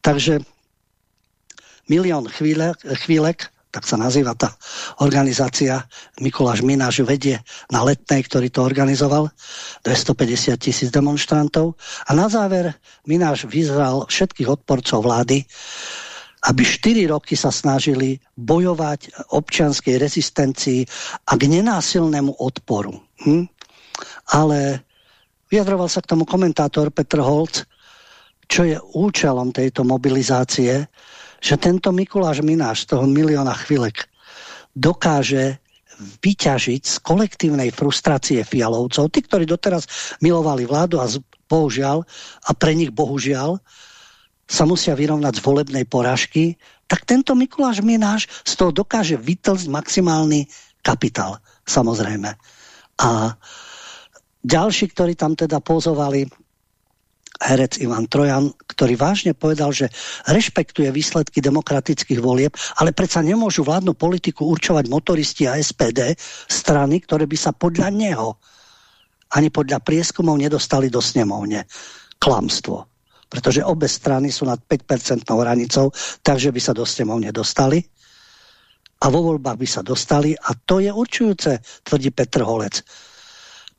Takže milión chvílek, chvílek tak sa nazýva tá organizácia. Mikuláš Mináš vedie na letnej, ktorý to organizoval. 250 tisíc demonstrantov. A na záver Mináš vyzval všetkých odporcov vlády, aby 4 roky sa snažili bojovať občianskej rezistencii a k nenásilnému odporu. Hm? Ale vyjadroval sa k tomu komentátor Petr Holc, čo je účelom tejto mobilizácie, že tento Mikuláš Mináš z toho milióna chvílek dokáže vyťažiť z kolektívnej frustrácie fialovcov, tí, ktorí doteraz milovali vládu a bohužiaľ, a pre nich bohužiaľ, sa musia vyrovnať z volebnej porážky, tak tento Mikuláš Mináš z toho dokáže vytlzť maximálny kapitál, samozrejme. A ďalší, ktorí tam teda pozovali, herec Ivan Trojan, ktorý vážne povedal, že rešpektuje výsledky demokratických volieb, ale predsa nemôžu vládnu politiku určovať motoristi a SPD strany, ktoré by sa podľa neho ani podľa prieskumov nedostali do snemovne. Klamstvo pretože obe strany sú nad 5% hranicou, takže by sa do snemov nedostali a vo voľbách by sa dostali a to je určujúce, tvrdí Petr Holec.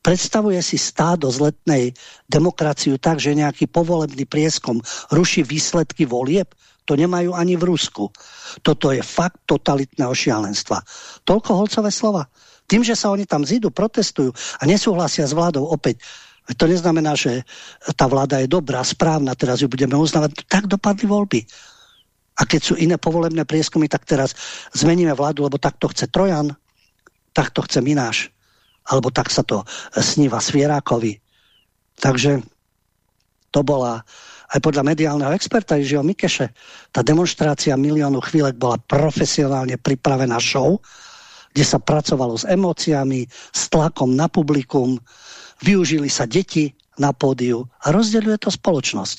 Predstavuje si stádo z letnej demokraciu tak, že nejaký povolebný prieskom ruší výsledky volieb? To nemajú ani v Rusku. Toto je fakt totalitného šialenstva. Toľko holcové slova. Tým, že sa oni tam zídu, protestujú a nesúhlasia s vládou opäť to neznamená, že tá vláda je dobrá, správna, teraz ju budeme uznávať. Tak dopadli voľby. A keď sú iné povolebné prieskumy, tak teraz zmeníme vládu, lebo takto chce Trojan, takto chce Mináš, alebo tak sa to sníva Svierákovi. Takže to bola aj podľa mediálneho experta Jižiho Mikeše, tá demonstrácia miliónu chvílek bola profesionálne pripravená show, kde sa pracovalo s emóciami, s tlakom na publikum, využili sa deti na pódiu a rozdeľuje to spoločnosť.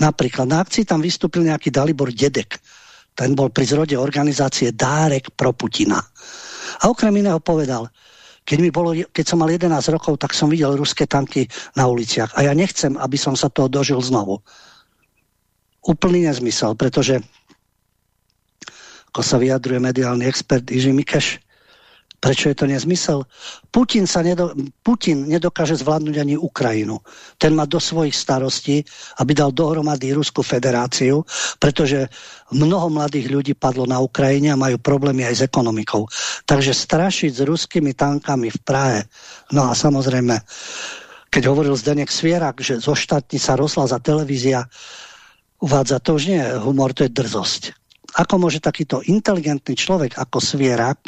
Napríklad na akcii tam vystúpil nejaký Dalibor Dedek. Ten bol pri zrode organizácie Dárek pro Putina. A okrem iného povedal, keď, mi bolo, keď som mal 11 rokov, tak som videl ruské tanky na uliciach. A ja nechcem, aby som sa toho dožil znovu. Úplný nezmysel, pretože ako sa vyjadruje mediálny expert Iži Mikeš, Prečo je to nezmysel? Putin, sa nedo, Putin nedokáže zvládnuť ani Ukrajinu. Ten má do svojich starostí, aby dal dohromady Rusku federáciu, pretože mnoho mladých ľudí padlo na Ukrajine a majú problémy aj s ekonomikou. Takže strašiť s ruskými tankami v Prahe, no a samozrejme, keď hovoril Zdenek Svierak, že zo štátni sa rozhlas a televízia uvádza, to už nie humor, to je drzosť. Ako môže takýto inteligentný človek ako Svierak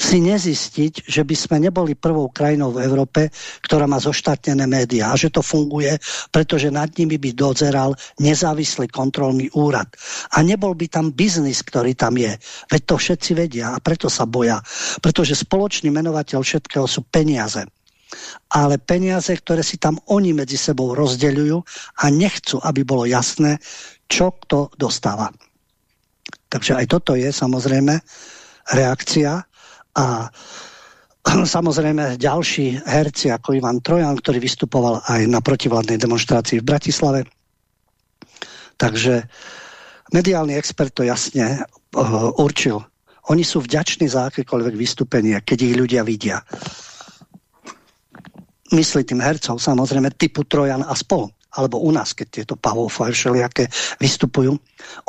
si nezistiť, že by sme neboli prvou krajinou v Európe, ktorá má zoštátnené médiá a že to funguje, pretože nad nimi by dozeral nezávislý kontrolný úrad. A nebol by tam biznis, ktorý tam je. Veď to všetci vedia a preto sa boja. Pretože spoločný menovateľ všetkého sú peniaze ale peniaze, ktoré si tam oni medzi sebou rozdeľujú a nechcú, aby bolo jasné, čo kto dostáva. Takže aj toto je samozrejme reakcia a samozrejme ďalší herci ako Ivan Trojan, ktorý vystupoval aj na protivládnej demonstrácii v Bratislave. Takže mediálny expert to jasne uh, určil. Oni sú vďační za akékoľvek vystúpenie, keď ich ľudia vidia. Myslí tým hercov, samozrejme, typu Trojan a spol alebo u nás, keď tieto Pavlov a všelijaké vystupujú.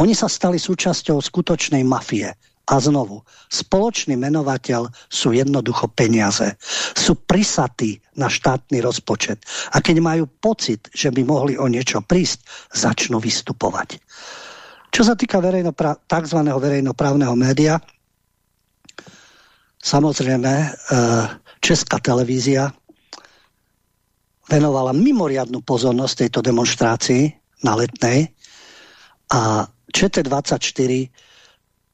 Oni sa stali súčasťou skutočnej mafie, a znovu, spoločný menovateľ sú jednoducho peniaze. Sú prisatí na štátny rozpočet. A keď majú pocit, že by mohli o niečo prísť, začnú vystupovať. Čo sa týka tzv. verejnoprávneho média, samozrejme e, Česká televízia venovala mimoriadnu pozornosť tejto demonstrácii na letnej a ČT24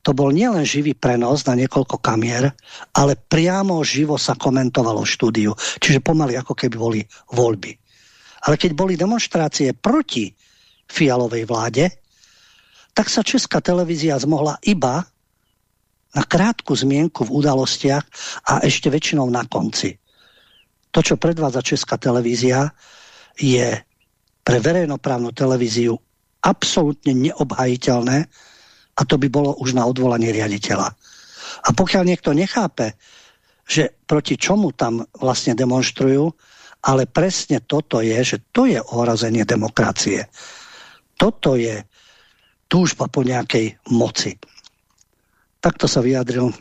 to bol nielen živý prenos na niekoľko kamier, ale priamo živo sa komentovalo v štúdiu. Čiže pomaly ako keby boli voľby. Ale keď boli demonstrácie proti fialovej vláde, tak sa Česká televízia zmohla iba na krátku zmienku v udalostiach a ešte väčšinou na konci. To, čo predvádza Česká televízia, je pre verejnoprávnu televíziu absolútne neobhajiteľné, a to by bolo už na odvolanie riaditeľa. A pokiaľ niekto nechápe, že proti čomu tam vlastne demonstrujú, ale presne toto je, že to je ohrozenie demokracie. Toto je túžba po nejakej moci. Takto sa vyjadril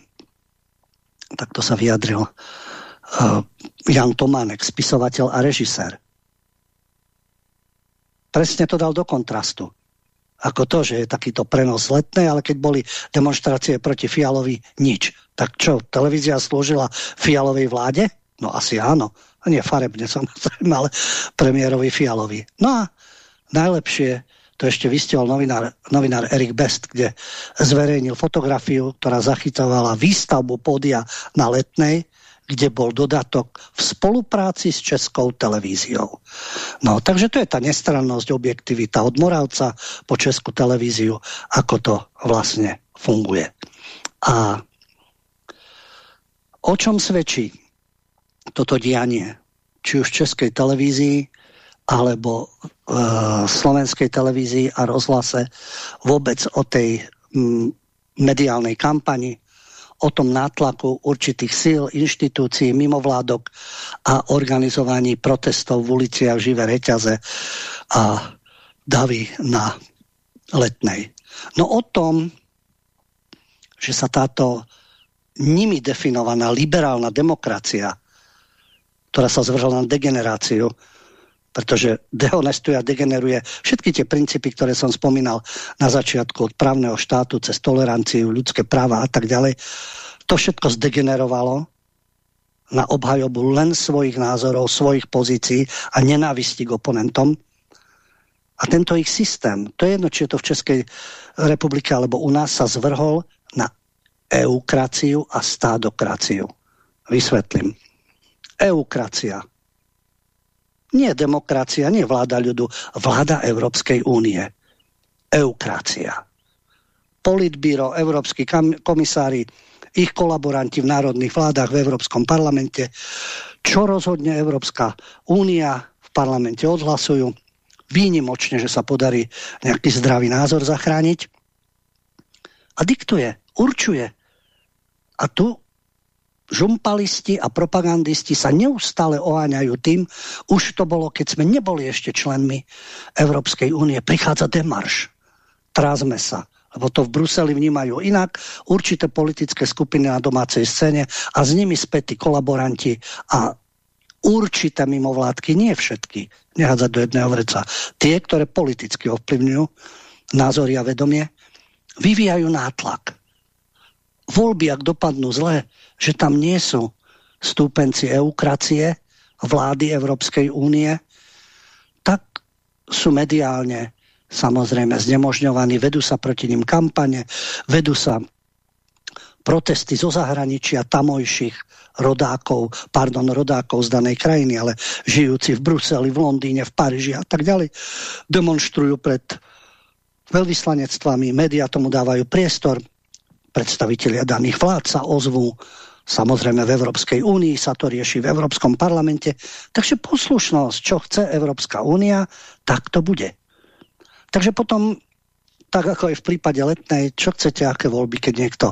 takto sa vyjadril uh, Jan Tománek, spisovateľ a režisér. Presne to dal do kontrastu. Ako to, že je takýto prenos letné, ale keď boli demonstrácie proti Fialovi, nič. Tak čo, televízia slúžila Fialovej vláde? No asi áno. Nie farebne samozrejme, ale premiérovi Fialovi. No a najlepšie to ešte vystihol novinár, novinár Erik Best, kde zverejnil fotografiu, ktorá zachytovala výstavbu pódia na Letnej, kde bol dodatok v spolupráci s Českou televíziou. No, takže to je tá nestrannosť, objektivita od Moravca po Českú televíziu, ako to vlastne funguje. A o čom svedčí toto dianie, či už v Českej televízii, alebo e, slovenskej televízii a rozhlase vôbec o tej mediálnej kampani, o tom nátlaku určitých síl, inštitúcií, mimovládok a organizovaní protestov v uliciach živé reťaze a davy na letnej. No o tom, že sa táto nimi definovaná liberálna demokracia, ktorá sa zvrhla na degeneráciu, pretože dehonestuje a degeneruje všetky tie princípy, ktoré som spomínal na začiatku od právneho štátu cez toleranciu, ľudské práva a tak ďalej. To všetko zdegenerovalo na obhajobu len svojich názorov, svojich pozícií a nenávisti k oponentom. A tento ich systém, to je jedno, či je to v Českej republike alebo u nás, sa zvrhol na eukraciu a stádokraciu. Vysvetlím. Eukracia nie demokracia, nie vláda ľudu, vláda Európskej únie. Eukrácia. Politbíro, európsky komisári, ich kolaboranti v národných vládach v Európskom parlamente, čo rozhodne Európska únia v parlamente odhlasujú, výnimočne, že sa podarí nejaký zdravý názor zachrániť a diktuje, určuje. A tu žumpalisti a propagandisti sa neustále oháňajú tým, už to bolo, keď sme neboli ešte členmi Európskej únie, prichádza demarš. Trázme sa lebo to v Bruseli vnímajú inak, určité politické skupiny na domácej scéne a s nimi spätí kolaboranti a určité mimovládky, nie všetky, nehádzať do jedného vreca, tie, ktoré politicky ovplyvňujú názory a vedomie, vyvíjajú nátlak. Voľby, ak dopadnú zle, že tam nie sú stúpenci eukracie, vlády Európskej únie, tak sú mediálne samozrejme znemožňovaní, vedú sa proti ním kampane, vedú sa protesty zo zahraničia tamojších rodákov, pardon, rodákov z danej krajiny, ale žijúci v Bruseli, v Londýne, v Paríži a tak ďalej, demonstrujú pred veľvyslanectvami, médiá tomu dávajú priestor, predstavitelia daných vlád sa ozvú, samozrejme v Európskej únii sa to rieši v Európskom parlamente. Takže poslušnosť, čo chce Európska únia, tak to bude. Takže potom, tak ako aj v prípade letnej, čo chcete, aké voľby, keď niekto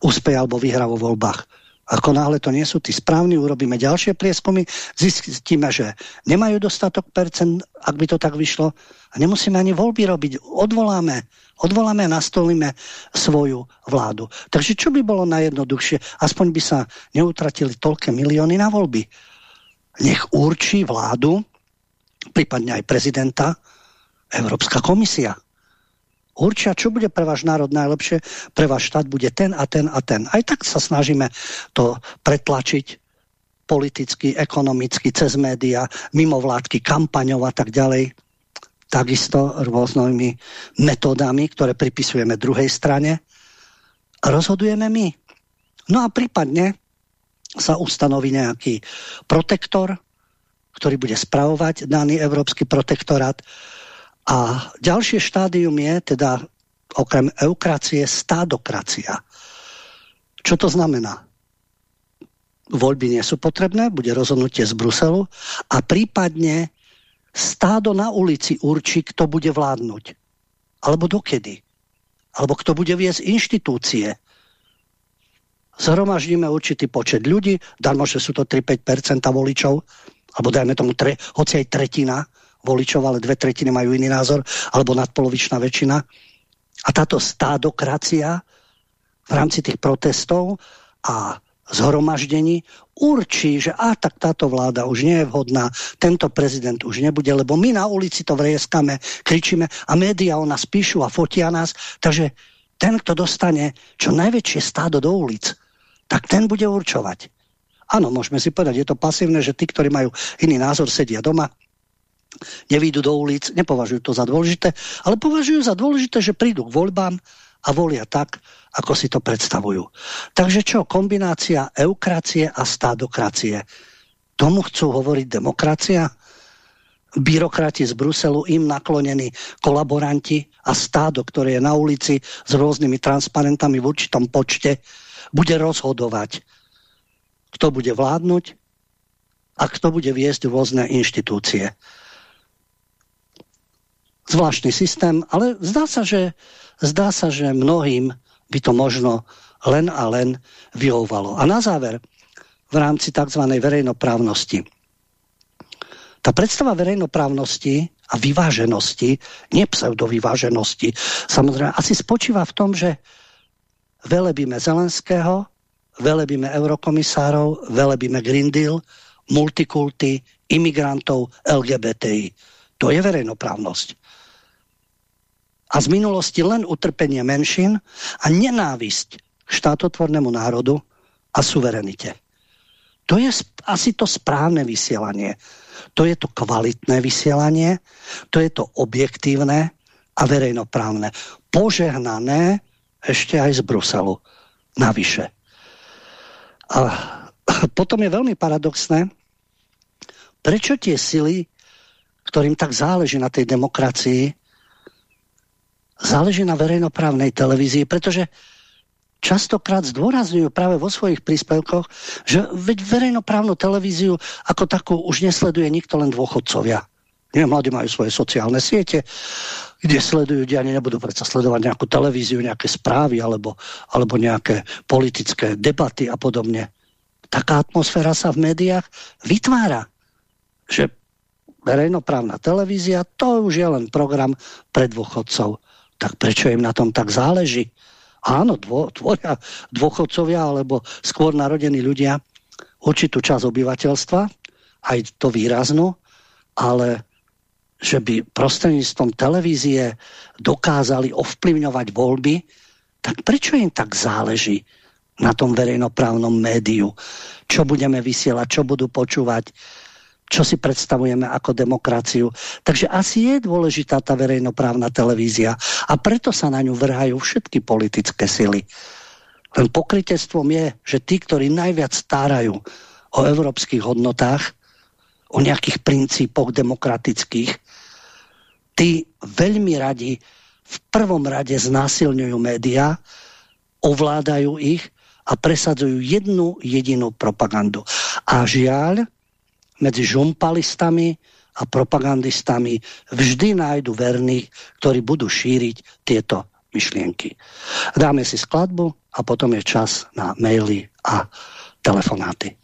úspeje alebo vyhrá vo voľbách. Ako náhle to nie sú tí správni, urobíme ďalšie prieskumy, zistíme, že nemajú dostatok percent, ak by to tak vyšlo, a nemusíme ani voľby robiť. Odvoláme, odvoláme a nastolíme svoju vládu. Takže čo by bolo najjednoduchšie? Aspoň by sa neutratili toľké milióny na voľby. Nech určí vládu, prípadne aj prezidenta, Európska komisia určia, čo bude pre váš národ najlepšie, pre váš štát bude ten a ten a ten. Aj tak sa snažíme to pretlačiť politicky, ekonomicky, cez média, mimovládky, kampaňov a tak ďalej. Takisto rôznymi metódami, ktoré pripisujeme druhej strane. Rozhodujeme my. No a prípadne sa ustanoví nejaký protektor, ktorý bude spravovať daný európsky protektorát a ďalšie štádium je teda okrem eukracie stádokracia. Čo to znamená? Voľby nie sú potrebné, bude rozhodnutie z Bruselu a prípadne stádo na ulici určí, kto bude vládnuť. Alebo dokedy. Alebo kto bude viesť inštitúcie. Zhromaždíme určitý počet ľudí, darmo, že sú to 3-5% voličov, alebo dajme tomu, tre, hoci aj tretina, voličov, ale dve tretiny majú iný názor, alebo nadpolovičná väčšina. A táto stádokracia v rámci tých protestov a zhromaždení určí, že a tak táto vláda už nie je vhodná, tento prezident už nebude, lebo my na ulici to vrieskame, kričíme a médiá o nás píšu a fotia nás, takže ten, kto dostane čo najväčšie stádo do ulic, tak ten bude určovať. Áno, môžeme si povedať, je to pasívne, že tí, ktorí majú iný názor, sedia doma, nevídu do ulic, nepovažujú to za dôležité, ale považujú za dôležité, že prídu k voľbám a volia tak, ako si to predstavujú. Takže čo? Kombinácia eukracie a stádokracie. Tomu chcú hovoriť demokracia? Byrokrati z Bruselu, im naklonení kolaboranti a stádo, ktoré je na ulici s rôznymi transparentami v určitom počte, bude rozhodovať, kto bude vládnuť a kto bude viesť rôzne inštitúcie. Zvláštny systém, ale zdá sa, že, zdá sa, že mnohým by to možno len a len vyhovalo. A na záver, v rámci tzv. verejnoprávnosti. Tá predstava verejnoprávnosti a vyváženosti, nie pseudovyváženosti, samozrejme, asi spočíva v tom, že velebíme Zelenského, velebíme eurokomisárov, velebíme Green Deal, multikulty, imigrantov, LGBTI. To je verejnoprávnosť a z minulosti len utrpenie menšin a nenávisť k štátotvornému národu a suverenite. To je asi to správne vysielanie. To je to kvalitné vysielanie, to je to objektívne a verejnoprávne. Požehnané ešte aj z Bruselu. Navyše. A potom je veľmi paradoxné, prečo tie sily, ktorým tak záleží na tej demokracii, záleží na verejnoprávnej televízii, pretože častokrát zdôrazňujú práve vo svojich príspevkoch, že veď verejnoprávnu televíziu ako takú už nesleduje nikto len dôchodcovia. Nie, mladí majú svoje sociálne siete, kde sledujú dianie, nebudú predsa sledovať nejakú televíziu, nejaké správy alebo, alebo nejaké politické debaty a podobne. Taká atmosféra sa v médiách vytvára, že verejnoprávna televízia to už je len program pre dôchodcov tak prečo im na tom tak záleží? Áno, tvoria dôchodcovia alebo skôr narodení ľudia určitú časť obyvateľstva, aj to výraznú, ale že by prostredníctvom televízie dokázali ovplyvňovať voľby, tak prečo im tak záleží na tom verejnoprávnom médiu? Čo budeme vysielať, čo budú počúvať, čo si predstavujeme ako demokraciu. Takže asi je dôležitá tá verejnoprávna televízia a preto sa na ňu vrhajú všetky politické sily. Len pokrytectvom je, že tí, ktorí najviac stárajú o európskych hodnotách, o nejakých princípoch demokratických, tí veľmi radi v prvom rade znásilňujú médiá, ovládajú ich a presadzujú jednu jedinú propagandu. A žiaľ, medzi žumpalistami a propagandistami vždy nájdu verných, ktorí budú šíriť tieto myšlienky. Dáme si skladbu a potom je čas na maily a telefonáty.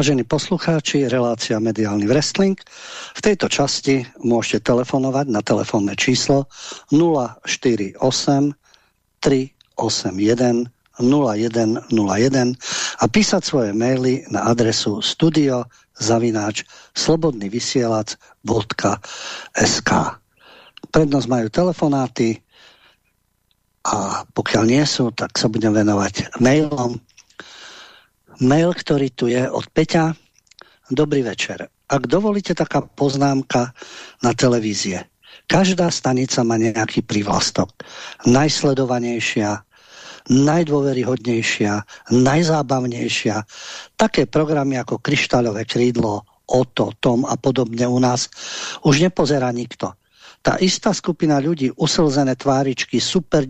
Vážení poslucháči, relácia Mediálny wrestling. V tejto časti môžete telefonovať na telefónne číslo 048 381 0101 a písať svoje maily na adresu studio zavináč slobodnyvysielac.sk Prednosť majú telefonáty a pokiaľ nie sú, tak sa budem venovať mailom mail, ktorý tu je od Peťa. Dobrý večer. Ak dovolíte taká poznámka na televízie. Každá stanica má nejaký privlastok. Najsledovanejšia, najdôveryhodnejšia, najzábavnejšia. Také programy ako Kryštáľové krídlo, Oto, Tom a podobne u nás už nepozerá nikto. Tá istá skupina ľudí, uslzené tváričky, super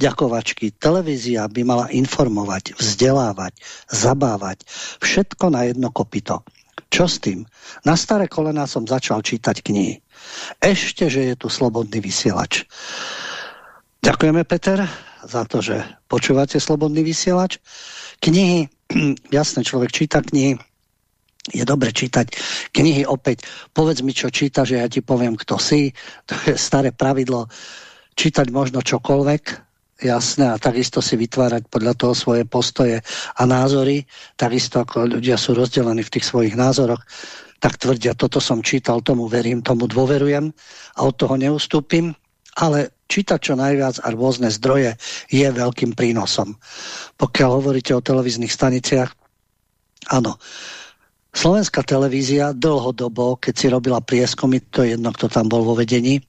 ďakovačky, televízia by mala informovať, vzdelávať, zabávať. Všetko na jedno kopito. Čo s tým? Na staré kolená som začal čítať knihy. Ešte, že je tu slobodný vysielač. Ďakujeme, Peter, za to, že počúvate slobodný vysielač. Knihy, jasne, človek číta knihy, je dobre čítať knihy opäť. Povedz mi, čo číta, že ja ti poviem, kto si. To je staré pravidlo. Čítať možno čokoľvek, jasné, a takisto si vytvárať podľa toho svoje postoje a názory. Takisto ako ľudia sú rozdelení v tých svojich názoroch, tak tvrdia, toto som čítal, tomu verím, tomu dôverujem a od toho neustúpim. Ale čítať čo najviac a rôzne zdroje je veľkým prínosom. Pokiaľ hovoríte o televíznych staniciach, áno, Slovenská televízia dlhodobo, keď si robila prieskumy, to je jedno, kto tam bol vo vedení,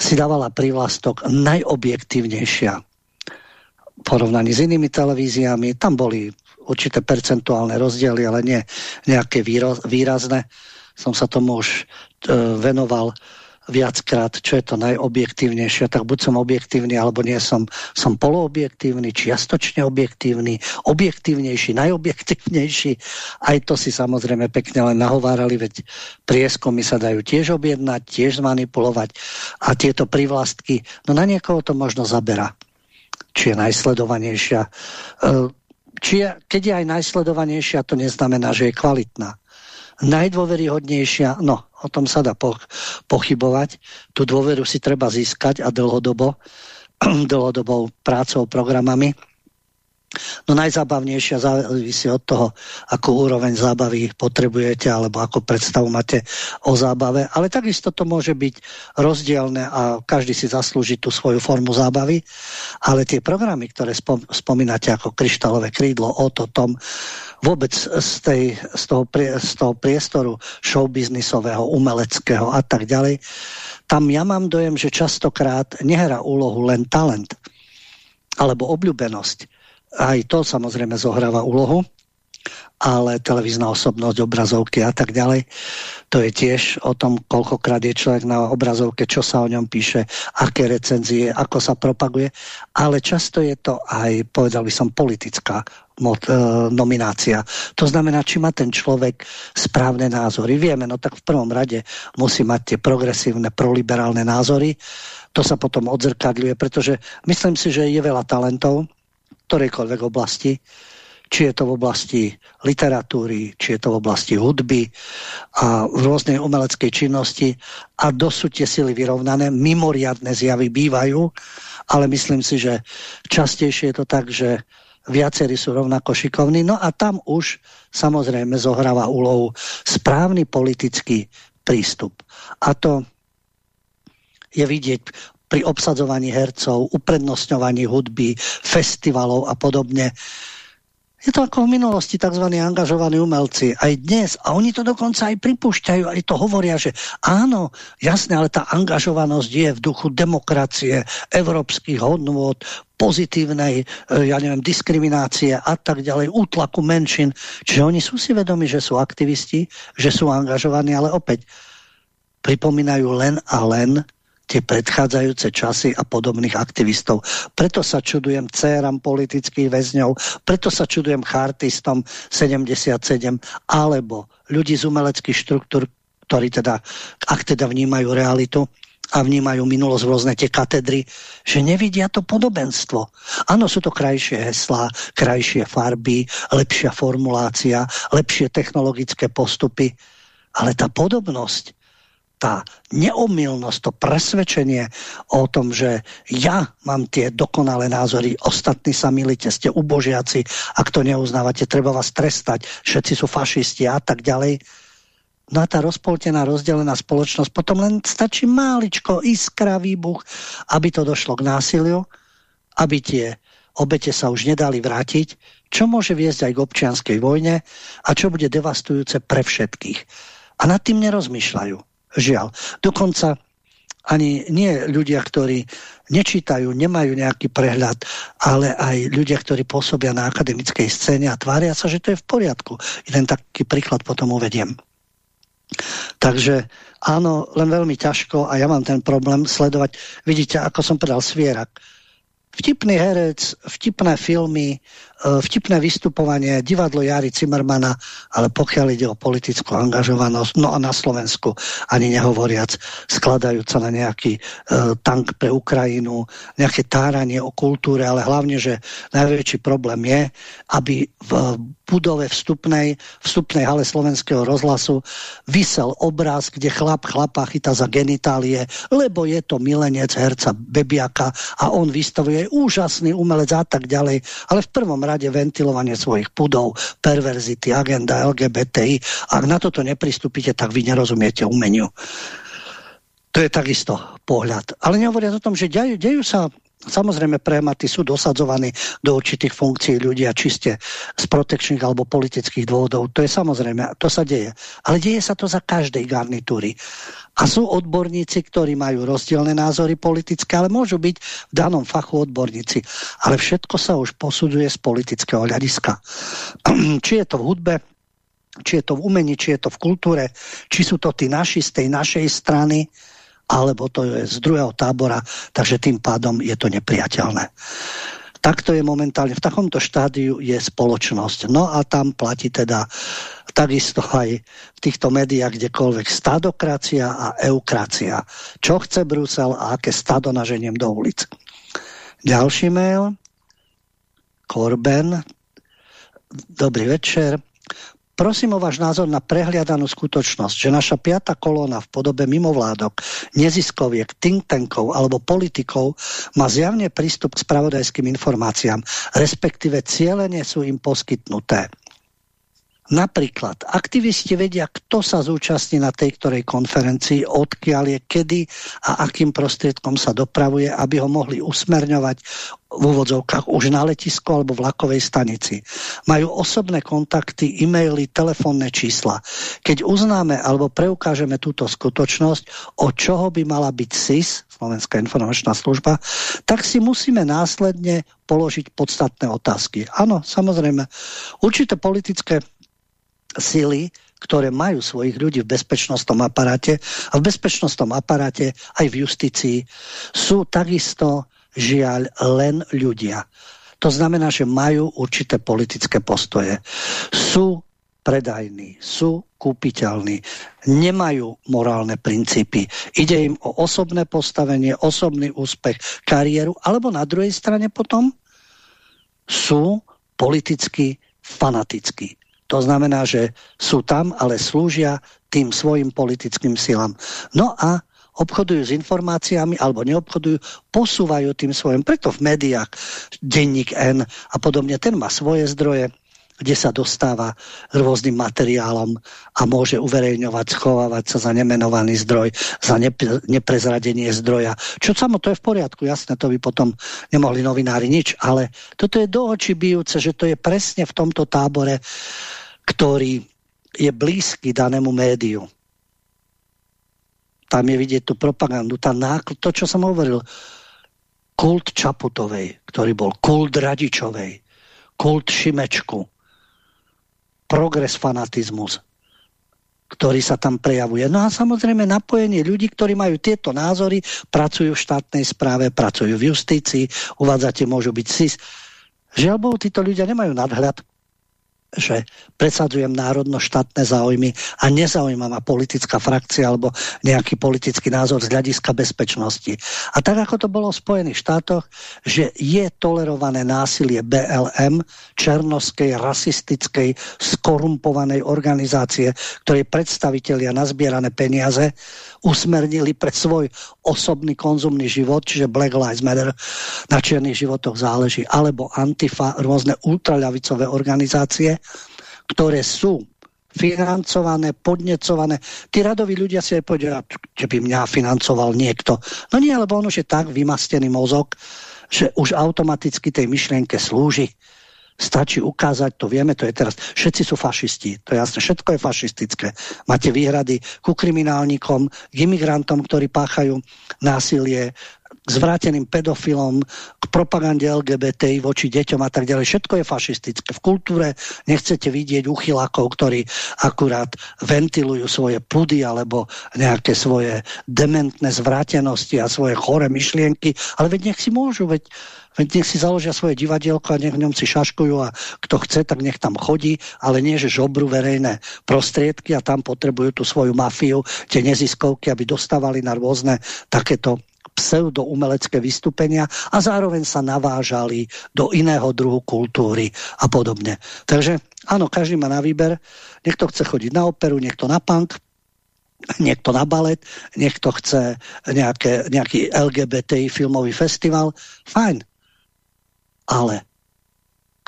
si dávala prívlastok najobjektívnejšia v porovnaní s inými televíziami. Tam boli určité percentuálne rozdiely, ale nie nejaké výrazné. Som sa tomu už e, venoval viackrát, čo je to najobjektívnejšie, tak buď som objektívny, alebo nie som, som poloobjektívny, čiastočne objektívny, objektívnejší, najobjektívnejší. Aj to si samozrejme pekne len nahovárali, veď prieskumy sa dajú tiež objednať, tiež zmanipulovať a tieto privlastky, no na niekoho to možno zabera. Či je najsledovanejšia. E, či je, keď je aj najsledovanejšia, to neznamená, že je kvalitná najdôveryhodnejšia, no o tom sa dá pochybovať, tú dôveru si treba získať a dlhodobo, dlhodobou prácou, programami. No najzábavnejšia závisí od toho, akú úroveň zábavy potrebujete alebo ako predstavu máte o zábave, ale takisto to môže byť rozdielne a každý si zaslúži tú svoju formu zábavy, ale tie programy, ktoré spom spomínate ako kryštálové krídlo, o to, tom, vôbec z, tej, z, toho, z toho priestoru showbiznisového, umeleckého a tak ďalej, tam ja mám dojem, že častokrát nehrá úlohu len talent alebo obľúbenosť. Aj to samozrejme zohráva úlohu, ale televízna osobnosť, obrazovky a tak ďalej. To je tiež o tom, koľkokrát je človek na obrazovke, čo sa o ňom píše, aké recenzie, ako sa propaguje, ale často je to aj, povedal by som, politická e, nominácia. To znamená, či má ten človek správne názory. Vieme, no tak v prvom rade musí mať tie progresívne, proliberálne názory. To sa potom odzrkadľuje, pretože myslím si, že je veľa talentov ktorejkoľvek oblasti, či je to v oblasti literatúry, či je to v oblasti hudby a v rôznej umeleckej činnosti a dosud tie sily vyrovnané, mimoriadne zjavy bývajú, ale myslím si, že častejšie je to tak, že viacerí sú rovnako šikovní. No a tam už samozrejme zohráva úlohu správny politický prístup. A to je vidieť pri obsadzovaní hercov, uprednostňovaní hudby, festivalov a podobne. Je to ako v minulosti tzv. angažovaní umelci. Aj dnes. A oni to dokonca aj pripúšťajú, aj to hovoria, že áno, jasne, ale tá angažovanosť je v duchu demokracie, európskych hodnôt, pozitívnej, e, ja neviem, diskriminácie a tak ďalej, útlaku menšin. Čiže oni sú si vedomi, že sú aktivisti, že sú angažovaní, ale opäť pripomínajú len a len tie predchádzajúce časy a podobných aktivistov. Preto sa čudujem céram politických väzňov, preto sa čudujem chartistom 77, alebo ľudí z umeleckých štruktúr, ktorí teda, ak teda vnímajú realitu, a vnímajú minulosť v rôzne tie katedry, že nevidia to podobenstvo. Áno, sú to krajšie heslá, krajšie farby, lepšia formulácia, lepšie technologické postupy, ale tá podobnosť tá neomilnosť, to presvedčenie o tom, že ja mám tie dokonalé názory, ostatní sa milíte, ste ubožiaci, ak to neuznávate, treba vás trestať, všetci sú fašisti a tak ďalej. No a tá rozpoltená, rozdelená spoločnosť, potom len stačí máličko, iskra, výbuch, aby to došlo k násiliu, aby tie obete sa už nedali vrátiť, čo môže viesť aj k občianskej vojne a čo bude devastujúce pre všetkých. A nad tým nerozmýšľajú. Žiaľ. Dokonca ani nie ľudia, ktorí nečítajú, nemajú nejaký prehľad, ale aj ľudia, ktorí pôsobia na akademickej scéne a tvária sa, že to je v poriadku. Jeden taký príklad potom uvediem. Takže áno, len veľmi ťažko a ja mám ten problém sledovať. Vidíte, ako som povedal, Svierak. Vtipný herec, vtipné filmy, vtipné vystupovanie, divadlo Jary Cimmermana, ale pokiaľ ide o politickú angažovanosť, no a na Slovensku ani nehovoriac, skladajúca na nejaký e, tank pre Ukrajinu, nejaké táranie o kultúre, ale hlavne, že najväčší problém je, aby v budove vstupnej, vstupnej hale slovenského rozhlasu vysel obraz, kde chlap chlapa chytá za genitálie, lebo je to milenec herca Bebiaka a on vystavuje úžasný umelec a tak ďalej. Ale v prvom rade ventilovanie svojich pudov, perverzity, agenda LGBTI. Ak na toto nepristúpite, tak vy nerozumiete umeniu. To je takisto pohľad. Ale nehovoria o tom, že dejú, dejú sa Samozrejme, prehmaty sú dosadzovaní do určitých funkcií ľudia čiste z protekčných alebo politických dôvodov. To je samozrejme, to sa deje. Ale deje sa to za každej garnitúry. A sú odborníci, ktorí majú rozdielne názory politické, ale môžu byť v danom fachu odborníci. Ale všetko sa už posudzuje z politického hľadiska. či je to v hudbe, či je to v umení, či je to v kultúre, či sú to tí naši z tej našej strany, alebo to je z druhého tábora, takže tým pádom je to nepriateľné. Takto je momentálne, v takomto štádiu je spoločnosť. No a tam platí teda takisto aj v týchto médiách kdekoľvek stadokracia a eukracia. Čo chce Brusel a aké stado naženiem do ulic. Ďalší mail. Korben. Dobrý večer. Prosím o váš názor na prehliadanú skutočnosť, že naša piata kolóna v podobe mimovládok, neziskoviek, think tankov alebo politikov má zjavne prístup k spravodajským informáciám, respektíve cieľene sú im poskytnuté. Napríklad, aktivisti vedia, kto sa zúčastní na tej ktorej konferencii, odkiaľ je, kedy a akým prostriedkom sa dopravuje, aby ho mohli usmerňovať v úvodzovkách už na letisku alebo vlakovej stanici. Majú osobné kontakty, e-maily, telefónne čísla. Keď uznáme alebo preukážeme túto skutočnosť, od čoho by mala byť SIS, Slovenská informačná služba, tak si musíme následne položiť podstatné otázky. Áno, samozrejme, určité politické sily, ktoré majú svojich ľudí v bezpečnostnom aparáte a v bezpečnostnom aparáte aj v justícii sú takisto žiaľ len ľudia. To znamená, že majú určité politické postoje. Sú predajní, sú kúpiteľní, nemajú morálne princípy. Ide im o osobné postavenie, osobný úspech, kariéru, alebo na druhej strane potom sú politicky fanatickí. To znamená, že sú tam, ale slúžia tým svojim politickým silám. No a obchodujú s informáciami alebo neobchodujú, posúvajú tým svojim. Preto v médiách, denník N a podobne, ten má svoje zdroje, kde sa dostáva rôznym materiálom a môže uverejňovať, schovávať sa za nemenovaný zdroj, za neprezradenie zdroja. Čo samo to je v poriadku, jasné, to by potom nemohli novinári nič, ale toto je do očí bijúce, že to je presne v tomto tábore, ktorý je blízky danému médiu. Tam je vidieť tú propagandu, tá nákl, to, čo som hovoril, kult Čaputovej, ktorý bol kult Radičovej, kult Šimečku, progres fanatizmus, ktorý sa tam prejavuje. No a samozrejme napojenie ľudí, ktorí majú tieto názory, pracujú v štátnej správe, pracujú v justícii, uvádzate, môžu byť SIS. Žiaľ Bohu, títo ľudia nemajú nadhľad že predsadzujem národno-štátne záujmy a nezaujíma ma politická frakcia alebo nejaký politický názor z hľadiska bezpečnosti. A tak ako to bolo v Spojených štátoch, že je tolerované násilie BLM, černoskej, rasistickej, skorumpovanej organizácie, ktorej predstavitelia nazbierané peniaze usmernili pre svoj osobný konzumný život, čiže Black Lives Matter, na čiernych životoch záleží, alebo Antifa, rôzne ultraľavicové organizácie, ktoré sú financované, podnecované. Tí radoví ľudia si aj povedia, že by mňa financoval niekto. No nie, lebo on už je tak vymastený mozog, že už automaticky tej myšlienke slúži. Stačí ukázať, to vieme, to je teraz, všetci sú fašisti, to je jasné, všetko je fašistické. Máte výhrady ku kriminálnikom, k imigrantom, ktorí páchajú násilie, k zvráteným pedofilom, k propagande LGBT voči deťom a tak ďalej. Všetko je fašistické. V kultúre nechcete vidieť uchylákov, ktorí akurát ventilujú svoje pudy alebo nejaké svoje dementné zvrátenosti a svoje chore myšlienky, ale veď nech si môžu, Veď nech si založia svoje divadielko a nech v ňom si šaškujú a kto chce, tak nech tam chodí, ale nie, že žobru verejné prostriedky a tam potrebujú tú svoju mafiu, tie neziskovky, aby dostávali na rôzne takéto pseudoumelecké vystúpenia a zároveň sa navážali do iného druhu kultúry a podobne. Takže áno, každý má na výber. Niekto chce chodiť na operu, niekto na punk, niekto na balet, niekto chce nejaké, nejaký LGBTI filmový festival. Fajn, ale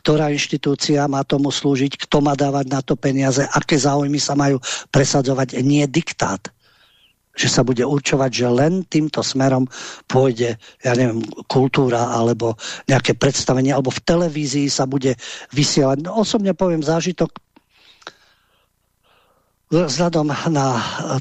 ktorá inštitúcia má tomu slúžiť, kto má dávať na to peniaze, aké záujmy sa majú presadzovať, nie diktát. Že sa bude určovať, že len týmto smerom pôjde, ja neviem, kultúra alebo nejaké predstavenie, alebo v televízii sa bude vysielať. No, osobne poviem zážitok vzhľadom na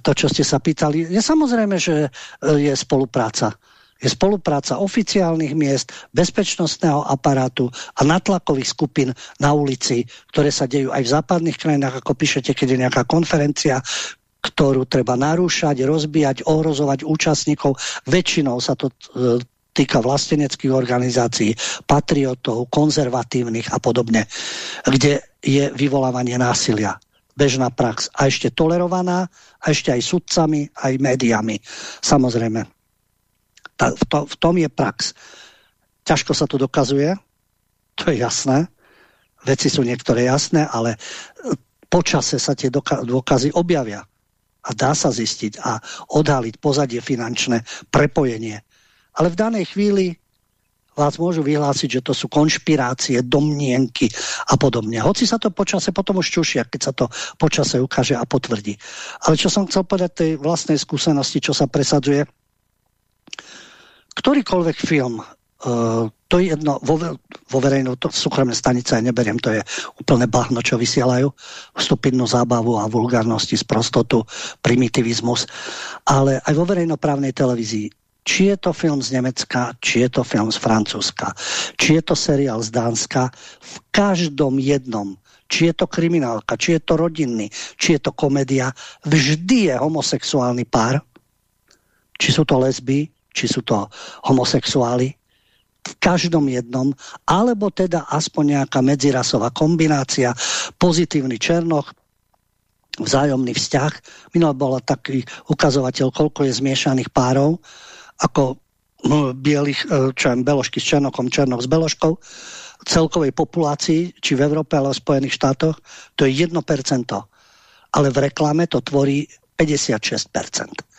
to, čo ste sa pýtali. Je samozrejme, že je spolupráca je spolupráca oficiálnych miest, bezpečnostného aparátu a natlakových skupín na ulici, ktoré sa dejú aj v západných krajinách, ako píšete, keď je nejaká konferencia, ktorú treba narúšať, rozbíjať, ohrozovať účastníkov. Väčšinou sa to e, týka vlasteneckých organizácií, patriotov, konzervatívnych a podobne, kde je vyvolávanie násilia bežná prax a ešte tolerovaná a ešte aj sudcami, aj médiami. Samozrejme, ta, v, to, v tom je prax. Ťažko sa to dokazuje, to je jasné. Veci sú niektoré jasné, ale počase sa tie dôkazy objavia a dá sa zistiť a odhaliť pozadie finančné prepojenie. Ale v danej chvíli vás môžu vyhlásiť, že to sú konšpirácie, domnienky a podobne. Hoci sa to počase potom už čušia, keď sa to počase ukáže a potvrdí. Ale čo som chcel povedať tej vlastnej skúsenosti, čo sa presadzuje, ktorýkoľvek film, uh, to je jedno, vo, vo verejnou, to súkromné stanice aj neberiem, to je úplne bahno, čo vysielajú, stupidnú zábavu a vulgárnosti, sprostotu, primitivizmus, ale aj vo verejnoprávnej televízii či je to film z Nemecka, či je to film z Francúzska, či je to seriál z Dánska, v každom jednom, či je to kriminálka, či je to rodinný, či je to komédia, vždy je homosexuálny pár, či sú to lesby, či sú to homosexuáli, v každom jednom, alebo teda aspoň nejaká medzirasová kombinácia, pozitívny černoch, vzájomný vzťah. Minul bol taký ukazovateľ, koľko je zmiešaných párov ako bielých, e, čo aj beložky s černokom, černok s beložkou, celkovej populácii, či v Európe, ale v Spojených štátoch, to je 1%. Ale v reklame to tvorí 56%.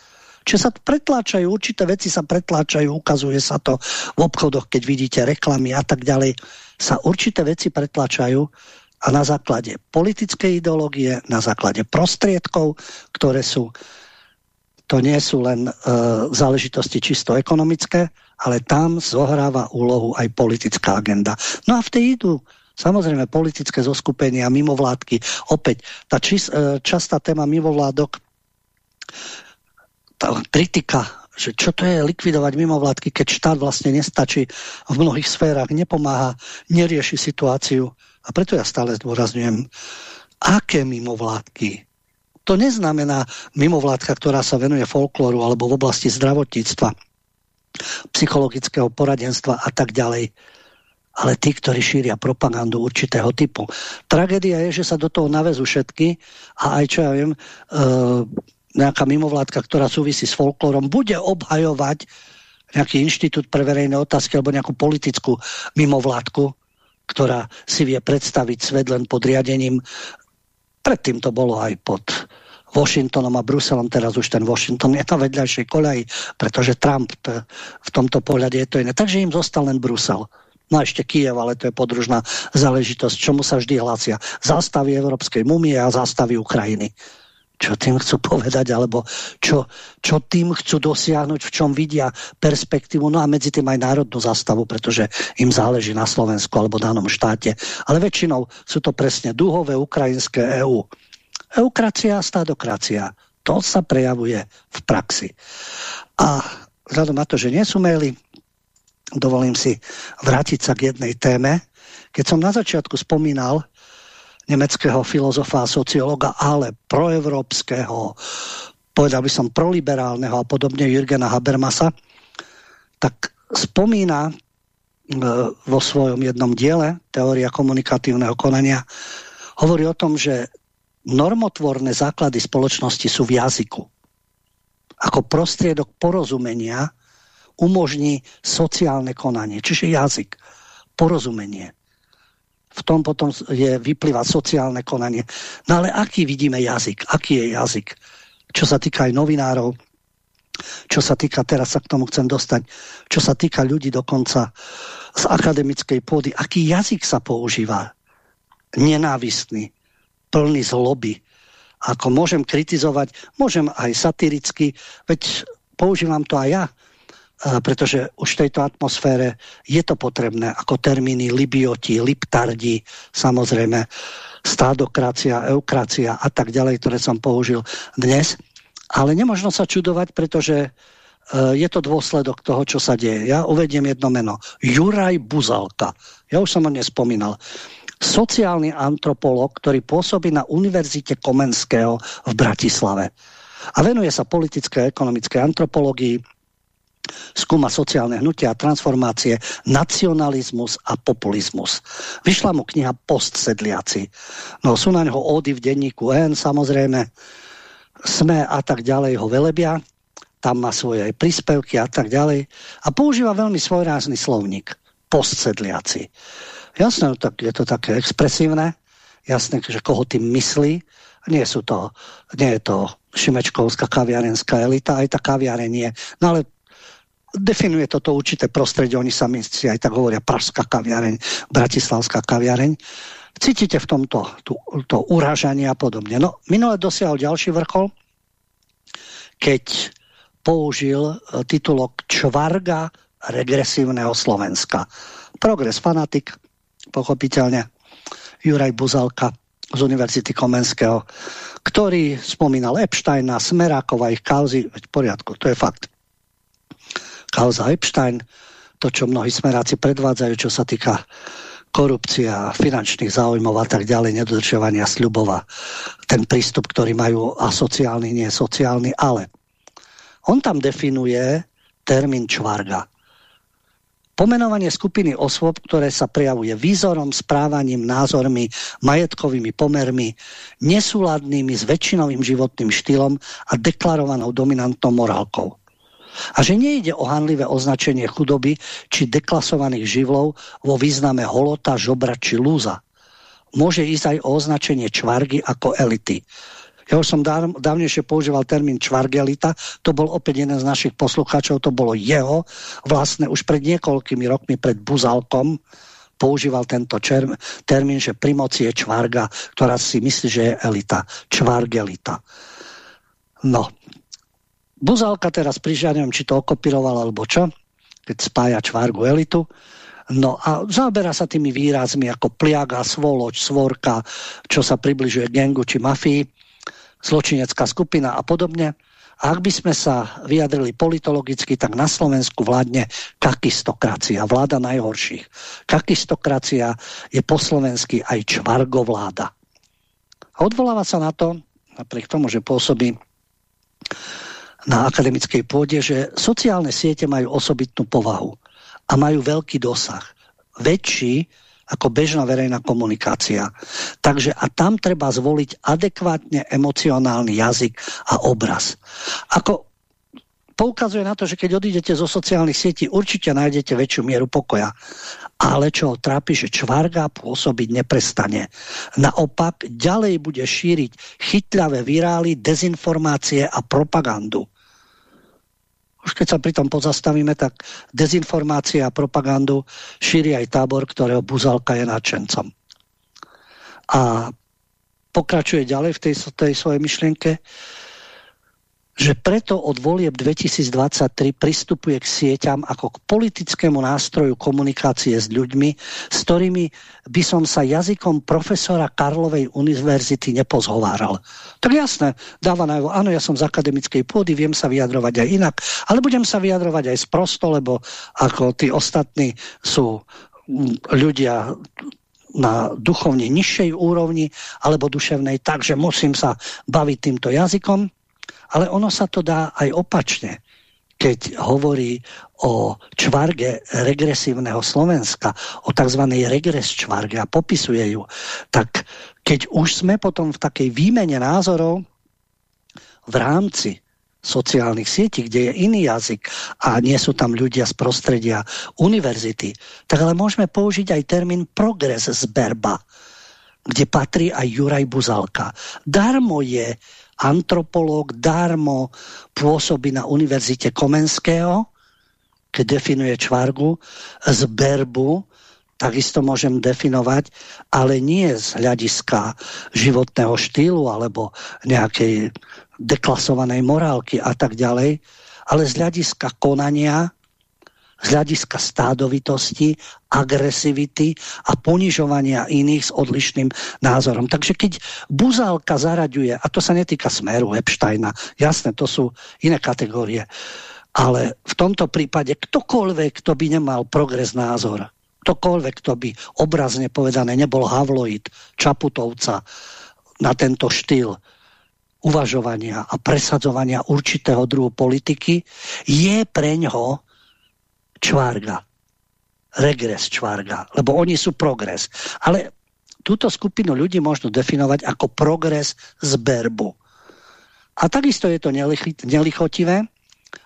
Čiže sa pretláčajú, určité veci sa pretláčajú, ukazuje sa to v obchodoch, keď vidíte reklamy a tak ďalej, sa určité veci pretláčajú a na základe politickej ideológie, na základe prostriedkov, ktoré sú to nie sú len e, záležitosti čisto ekonomické, ale tam zohráva úlohu aj politická agenda. No a v tej idú Samozrejme, politické zoskupenia, mimovládky. Opäť, tá čis, e, častá téma mimovládok, tá kritika, že čo to je likvidovať mimovládky, keď štát vlastne nestačí v mnohých sférach, nepomáha, nerieši situáciu. A preto ja stále zdôrazňujem, aké mimovládky, to neznamená mimovládka, ktorá sa venuje folklóru alebo v oblasti zdravotníctva, psychologického poradenstva a tak ďalej ale tí, ktorí šíria propagandu určitého typu. Tragédia je, že sa do toho navezú všetky a aj čo ja viem, e, nejaká mimovládka, ktorá súvisí s folklórom, bude obhajovať nejaký inštitút pre verejné otázky alebo nejakú politickú mimovládku, ktorá si vie predstaviť svet len pod riadením. Predtým to bolo aj pod Washingtonom a Bruselom, teraz už ten Washington je na vedľajšej koleji, pretože Trump v tomto pohľade je to iné. Takže im zostal len Brusel. No ešte Kiev, ale to je podružná záležitosť, čomu sa vždy hlasia. Zástavy Európskej mumie a zástavy Ukrajiny. Čo tým chcú povedať, alebo čo, čo tým chcú dosiahnuť, v čom vidia perspektívu, no a medzi tým aj národnú zastavu, pretože im záleží na Slovensku alebo danom štáte. Ale väčšinou sú to presne duhové ukrajinské EÚ. Eukracia a stádokracia. To sa prejavuje v praxi. A vzhľadom na to, že nie sú maily, dovolím si vrátiť sa k jednej téme. Keď som na začiatku spomínal nemeckého filozofa a sociológa, ale proevropského, povedal by som proliberálneho a podobne Jürgena Habermasa, tak spomína e, vo svojom jednom diele Teória komunikatívneho konania, hovorí o tom, že normotvorné základy spoločnosti sú v jazyku. Ako prostriedok porozumenia umožní sociálne konanie, čiže jazyk, porozumenie. V tom potom je, vyplýva sociálne konanie. No ale aký vidíme jazyk? Aký je jazyk? Čo sa týka aj novinárov, čo sa týka, teraz sa k tomu chcem dostať, čo sa týka ľudí dokonca z akademickej pôdy, aký jazyk sa používa? Nenávistný, plný zloby. Ako môžem kritizovať, môžem aj satiricky, veď používam to aj ja, pretože už v tejto atmosfére je to potrebné, ako termíny libioti, liptardi, samozrejme stádokracia, eukracia a tak ďalej, ktoré som použil dnes. Ale nemožno sa čudovať, pretože e, je to dôsledok toho, čo sa deje. Ja uvediem jedno meno. Juraj Buzalka. Ja už som ho nespomínal sociálny antropolog, ktorý pôsobí na Univerzite Komenského v Bratislave. A venuje sa politické a ekonomické antropológii, skúma sociálne hnutia a transformácie, nacionalizmus a populizmus. Vyšla mu kniha Postsedliaci. No sú na neho ódy v denníku N, samozrejme, SME a tak ďalej ho velebia, tam má svoje príspevky a tak ďalej a používa veľmi svojrázny slovník. Postsedliaci. Jasné, no tak je to také expresívne. jasné, že koho tým myslí. Nie sú to, nie je to šimečkovská kaviarenská elita, aj tá kaviareň je. No ale definuje toto určité prostredie, oni sami si aj tak hovoria pražská kaviareň, bratislavská kaviareň. Cítite v tomto tú, to urážanie a podobne. No, minule dosiahol ďalší vrchol, keď použil e, titulok Čvarga regresívneho Slovenska. Progres fanatik, pochopiteľne, Juraj Buzalka z Univerzity Komenského, ktorý spomínal Epsteina, Smerákova, ich kauzy, v poriadku, to je fakt. Kauza Epstein, to, čo mnohí smeráci predvádzajú, čo sa týka korupcia, finančných záujmov a tak ďalej, nedodržovania sľubova, ten prístup, ktorý majú asociálny, nie sociálny, ale on tam definuje termín čvarga. Pomenovanie skupiny osôb, ktoré sa prejavuje výzorom, správaním, názormi, majetkovými pomermi, nesúladnými s väčšinovým životným štýlom a deklarovanou dominantnou morálkou. A že nejde o hanlivé označenie chudoby či deklasovaných živlov vo význame holota, žobra či lúza. Môže ísť aj o označenie čvargy ako elity. Ja už som dáv, dávnejšie používal termín čvargelita, to bol opäť jeden z našich poslucháčov, to bolo jeho, vlastne už pred niekoľkými rokmi, pred Buzalkom, používal tento termín, že pri moci je čvarga, ktorá si myslí, že je elita. Čvargelita. No. Buzalka teraz neviem, či to okopiroval alebo čo, keď spája čvargu elitu. No a zaoberá sa tými výrazmi ako pliaga, svoloč, svorka, čo sa približuje gengu či mafii zločinecká skupina a podobne. A ak by sme sa vyjadrili politologicky, tak na Slovensku vládne kakistokracia, vláda najhorších. Kakistokracia je po slovensky aj čvargovláda. A odvoláva sa na to, napriek tomu, že pôsobí na akademickej pôde, že sociálne siete majú osobitnú povahu a majú veľký dosah. Väčší ako bežná verejná komunikácia. Takže a tam treba zvoliť adekvátne emocionálny jazyk a obraz. Ako poukazuje na to, že keď odídete zo sociálnych sietí, určite nájdete väčšiu mieru pokoja. Ale čo ho trápi, že čvarga pôsobiť neprestane. Naopak, ďalej bude šíriť chytľavé virály, dezinformácie a propagandu už keď sa pri tom pozastavíme, tak dezinformácia a propagandu šíri aj tábor, ktorého Buzalka je nadšencom. A pokračuje ďalej v tej, tej svojej myšlienke, že preto od volieb 2023 pristupuje k sieťam ako k politickému nástroju komunikácie s ľuďmi, s ktorými by som sa jazykom profesora Karlovej univerzity nepozhováral. Tak jasné, dáva najavo, áno, ja som z akademickej pôdy, viem sa vyjadrovať aj inak, ale budem sa vyjadrovať aj sprosto, lebo ako tí ostatní sú mm, ľudia na duchovne nižšej úrovni alebo duševnej, takže musím sa baviť týmto jazykom ale ono sa to dá aj opačne keď hovorí o čvarge regresívneho Slovenska, o tzv. regres čvarge a popisuje ju, tak keď už sme potom v takej výmene názorov v rámci sociálnych sietí, kde je iný jazyk a nie sú tam ľudia z prostredia univerzity, tak ale môžeme použiť aj termín progres zberba, kde patrí aj Juraj Buzalka. Darmo je antropológ darmo pôsobí na Univerzite Komenského, keď definuje čvargu, z berbu, takisto môžem definovať, ale nie z hľadiska životného štýlu alebo nejakej deklasovanej morálky a tak ďalej, ale z hľadiska konania z hľadiska stádovitosti, agresivity a ponižovania iných s odlišným názorom. Takže keď Buzálka zaraďuje, a to sa netýka Smeru, Epsteina, jasné, to sú iné kategórie, ale v tomto prípade ktokoľvek, kto by nemal progres názor, ktokoľvek, kto by obrazne povedané nebol Havloid, Čaputovca na tento štýl, uvažovania a presadzovania určitého druhu politiky je pre ňo čvárga. Regres čvárga. Lebo oni sú progres. Ale túto skupinu ľudí možno definovať ako progres zberbu. A takisto je to nelichotivé,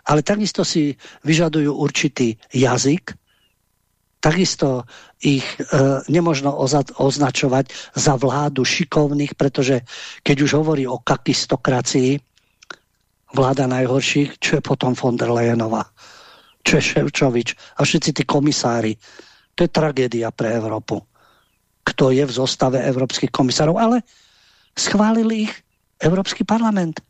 ale takisto si vyžadujú určitý jazyk, takisto ich e, nemožno označovať za vládu šikovných, pretože keď už hovorí o kakistokracii, vláda najhorších, čo je potom von der Leyenová, čo je Ševčovič a všetci tí komisári. To je tragédia pre Európu. Kto je v zostave európskych komisárov, ale schválili ich Európsky parlament.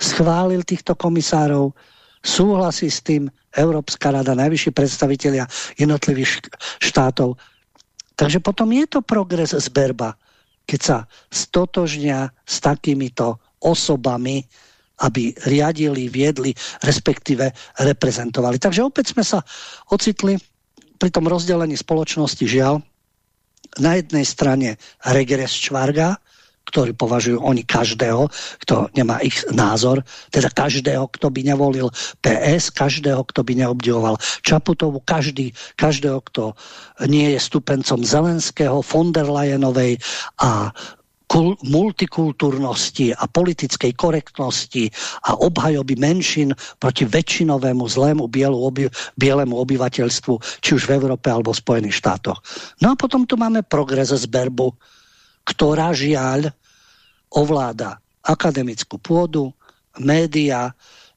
Schválil týchto komisárov, súhlasí s tým Európska rada, najvyšší predstavitelia jednotlivých štátov. Takže potom je to progres zberba, keď sa stotožnia s takýmito osobami, aby riadili, viedli, respektíve reprezentovali. Takže opäť sme sa ocitli pri tom rozdelení spoločnosti žiaľ na jednej strane regres čvarga, ktorý považujú oni každého, kto nemá ich názor, teda každého, kto by nevolil PS, každého, kto by neobdivoval Čaputovu, každý, každého, kto nie je stupencom Zelenského, von der Leyenovej a multikultúrnosti a politickej korektnosti a obhajoby menšin proti väčšinovému zlému bielu bielemu obyvateľstvu, či už v Európe alebo v Spojených štátoch. No a potom tu máme progres zberbu, ktorá žiaľ ovláda akademickú pôdu, média,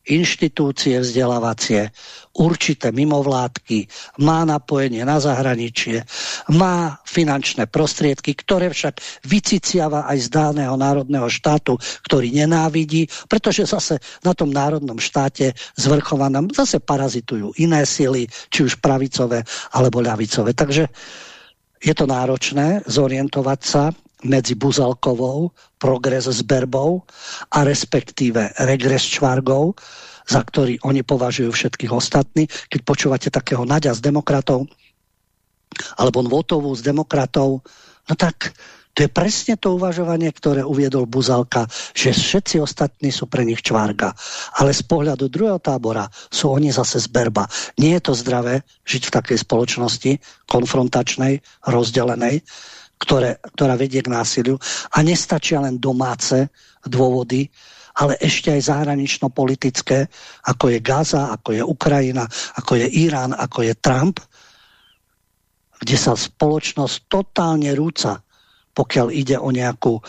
inštitúcie vzdelávacie, určité mimovládky, má napojenie na zahraničie, má finančné prostriedky, ktoré však vyciciava aj z dáneho národného štátu, ktorý nenávidí, pretože zase na tom národnom štáte zvrchovanom zase parazitujú iné sily, či už pravicové alebo ľavicové. Takže je to náročné zorientovať sa medzi Buzalkovou, progres s Berbou a respektíve regres Čvargou, za ktorý oni považujú všetkých ostatní. Keď počúvate takého Nadia z demokratov, alebo Nvotovú z demokratov, no tak to je presne to uvažovanie, ktoré uviedol Buzalka, že všetci ostatní sú pre nich čvárga. Ale z pohľadu druhého tábora sú oni zase zberba. Nie je to zdravé žiť v takej spoločnosti konfrontačnej, rozdelenej, ktoré, ktorá vedie k násiliu. A nestačia len domáce dôvody, ale ešte aj zahranično-politické, ako je Gaza, ako je Ukrajina, ako je Irán, ako je Trump, kde sa spoločnosť totálne rúca, pokiaľ ide o nejakú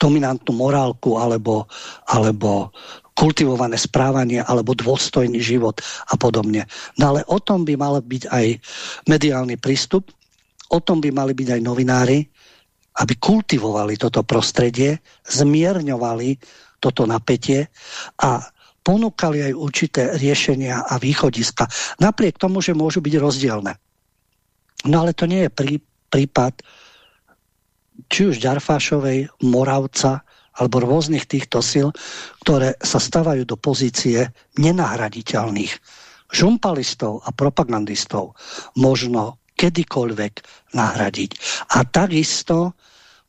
dominantnú morálku alebo, alebo kultivované správanie alebo dôstojný život a podobne. No ale o tom by mal byť aj mediálny prístup, O tom by mali byť aj novinári, aby kultivovali toto prostredie, zmierňovali toto napätie a ponúkali aj určité riešenia a východiska. Napriek tomu, že môžu byť rozdielne. No ale to nie je prí, prípad či už Ďarfášovej, Moravca alebo rôznych týchto sil, ktoré sa stavajú do pozície nenahraditeľných žumpalistov a propagandistov možno kedykoľvek nahradiť. A takisto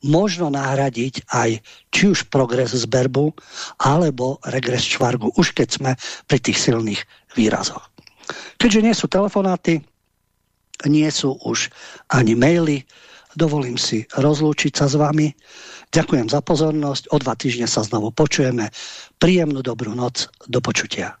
možno nahradiť aj či už progres zberbu, alebo regres čvargu, už keď sme pri tých silných výrazoch. Keďže nie sú telefonáty, nie sú už ani maily, dovolím si rozlúčiť sa s vami. Ďakujem za pozornosť, o dva týždne sa znovu počujeme. Príjemnú dobrú noc, do počutia.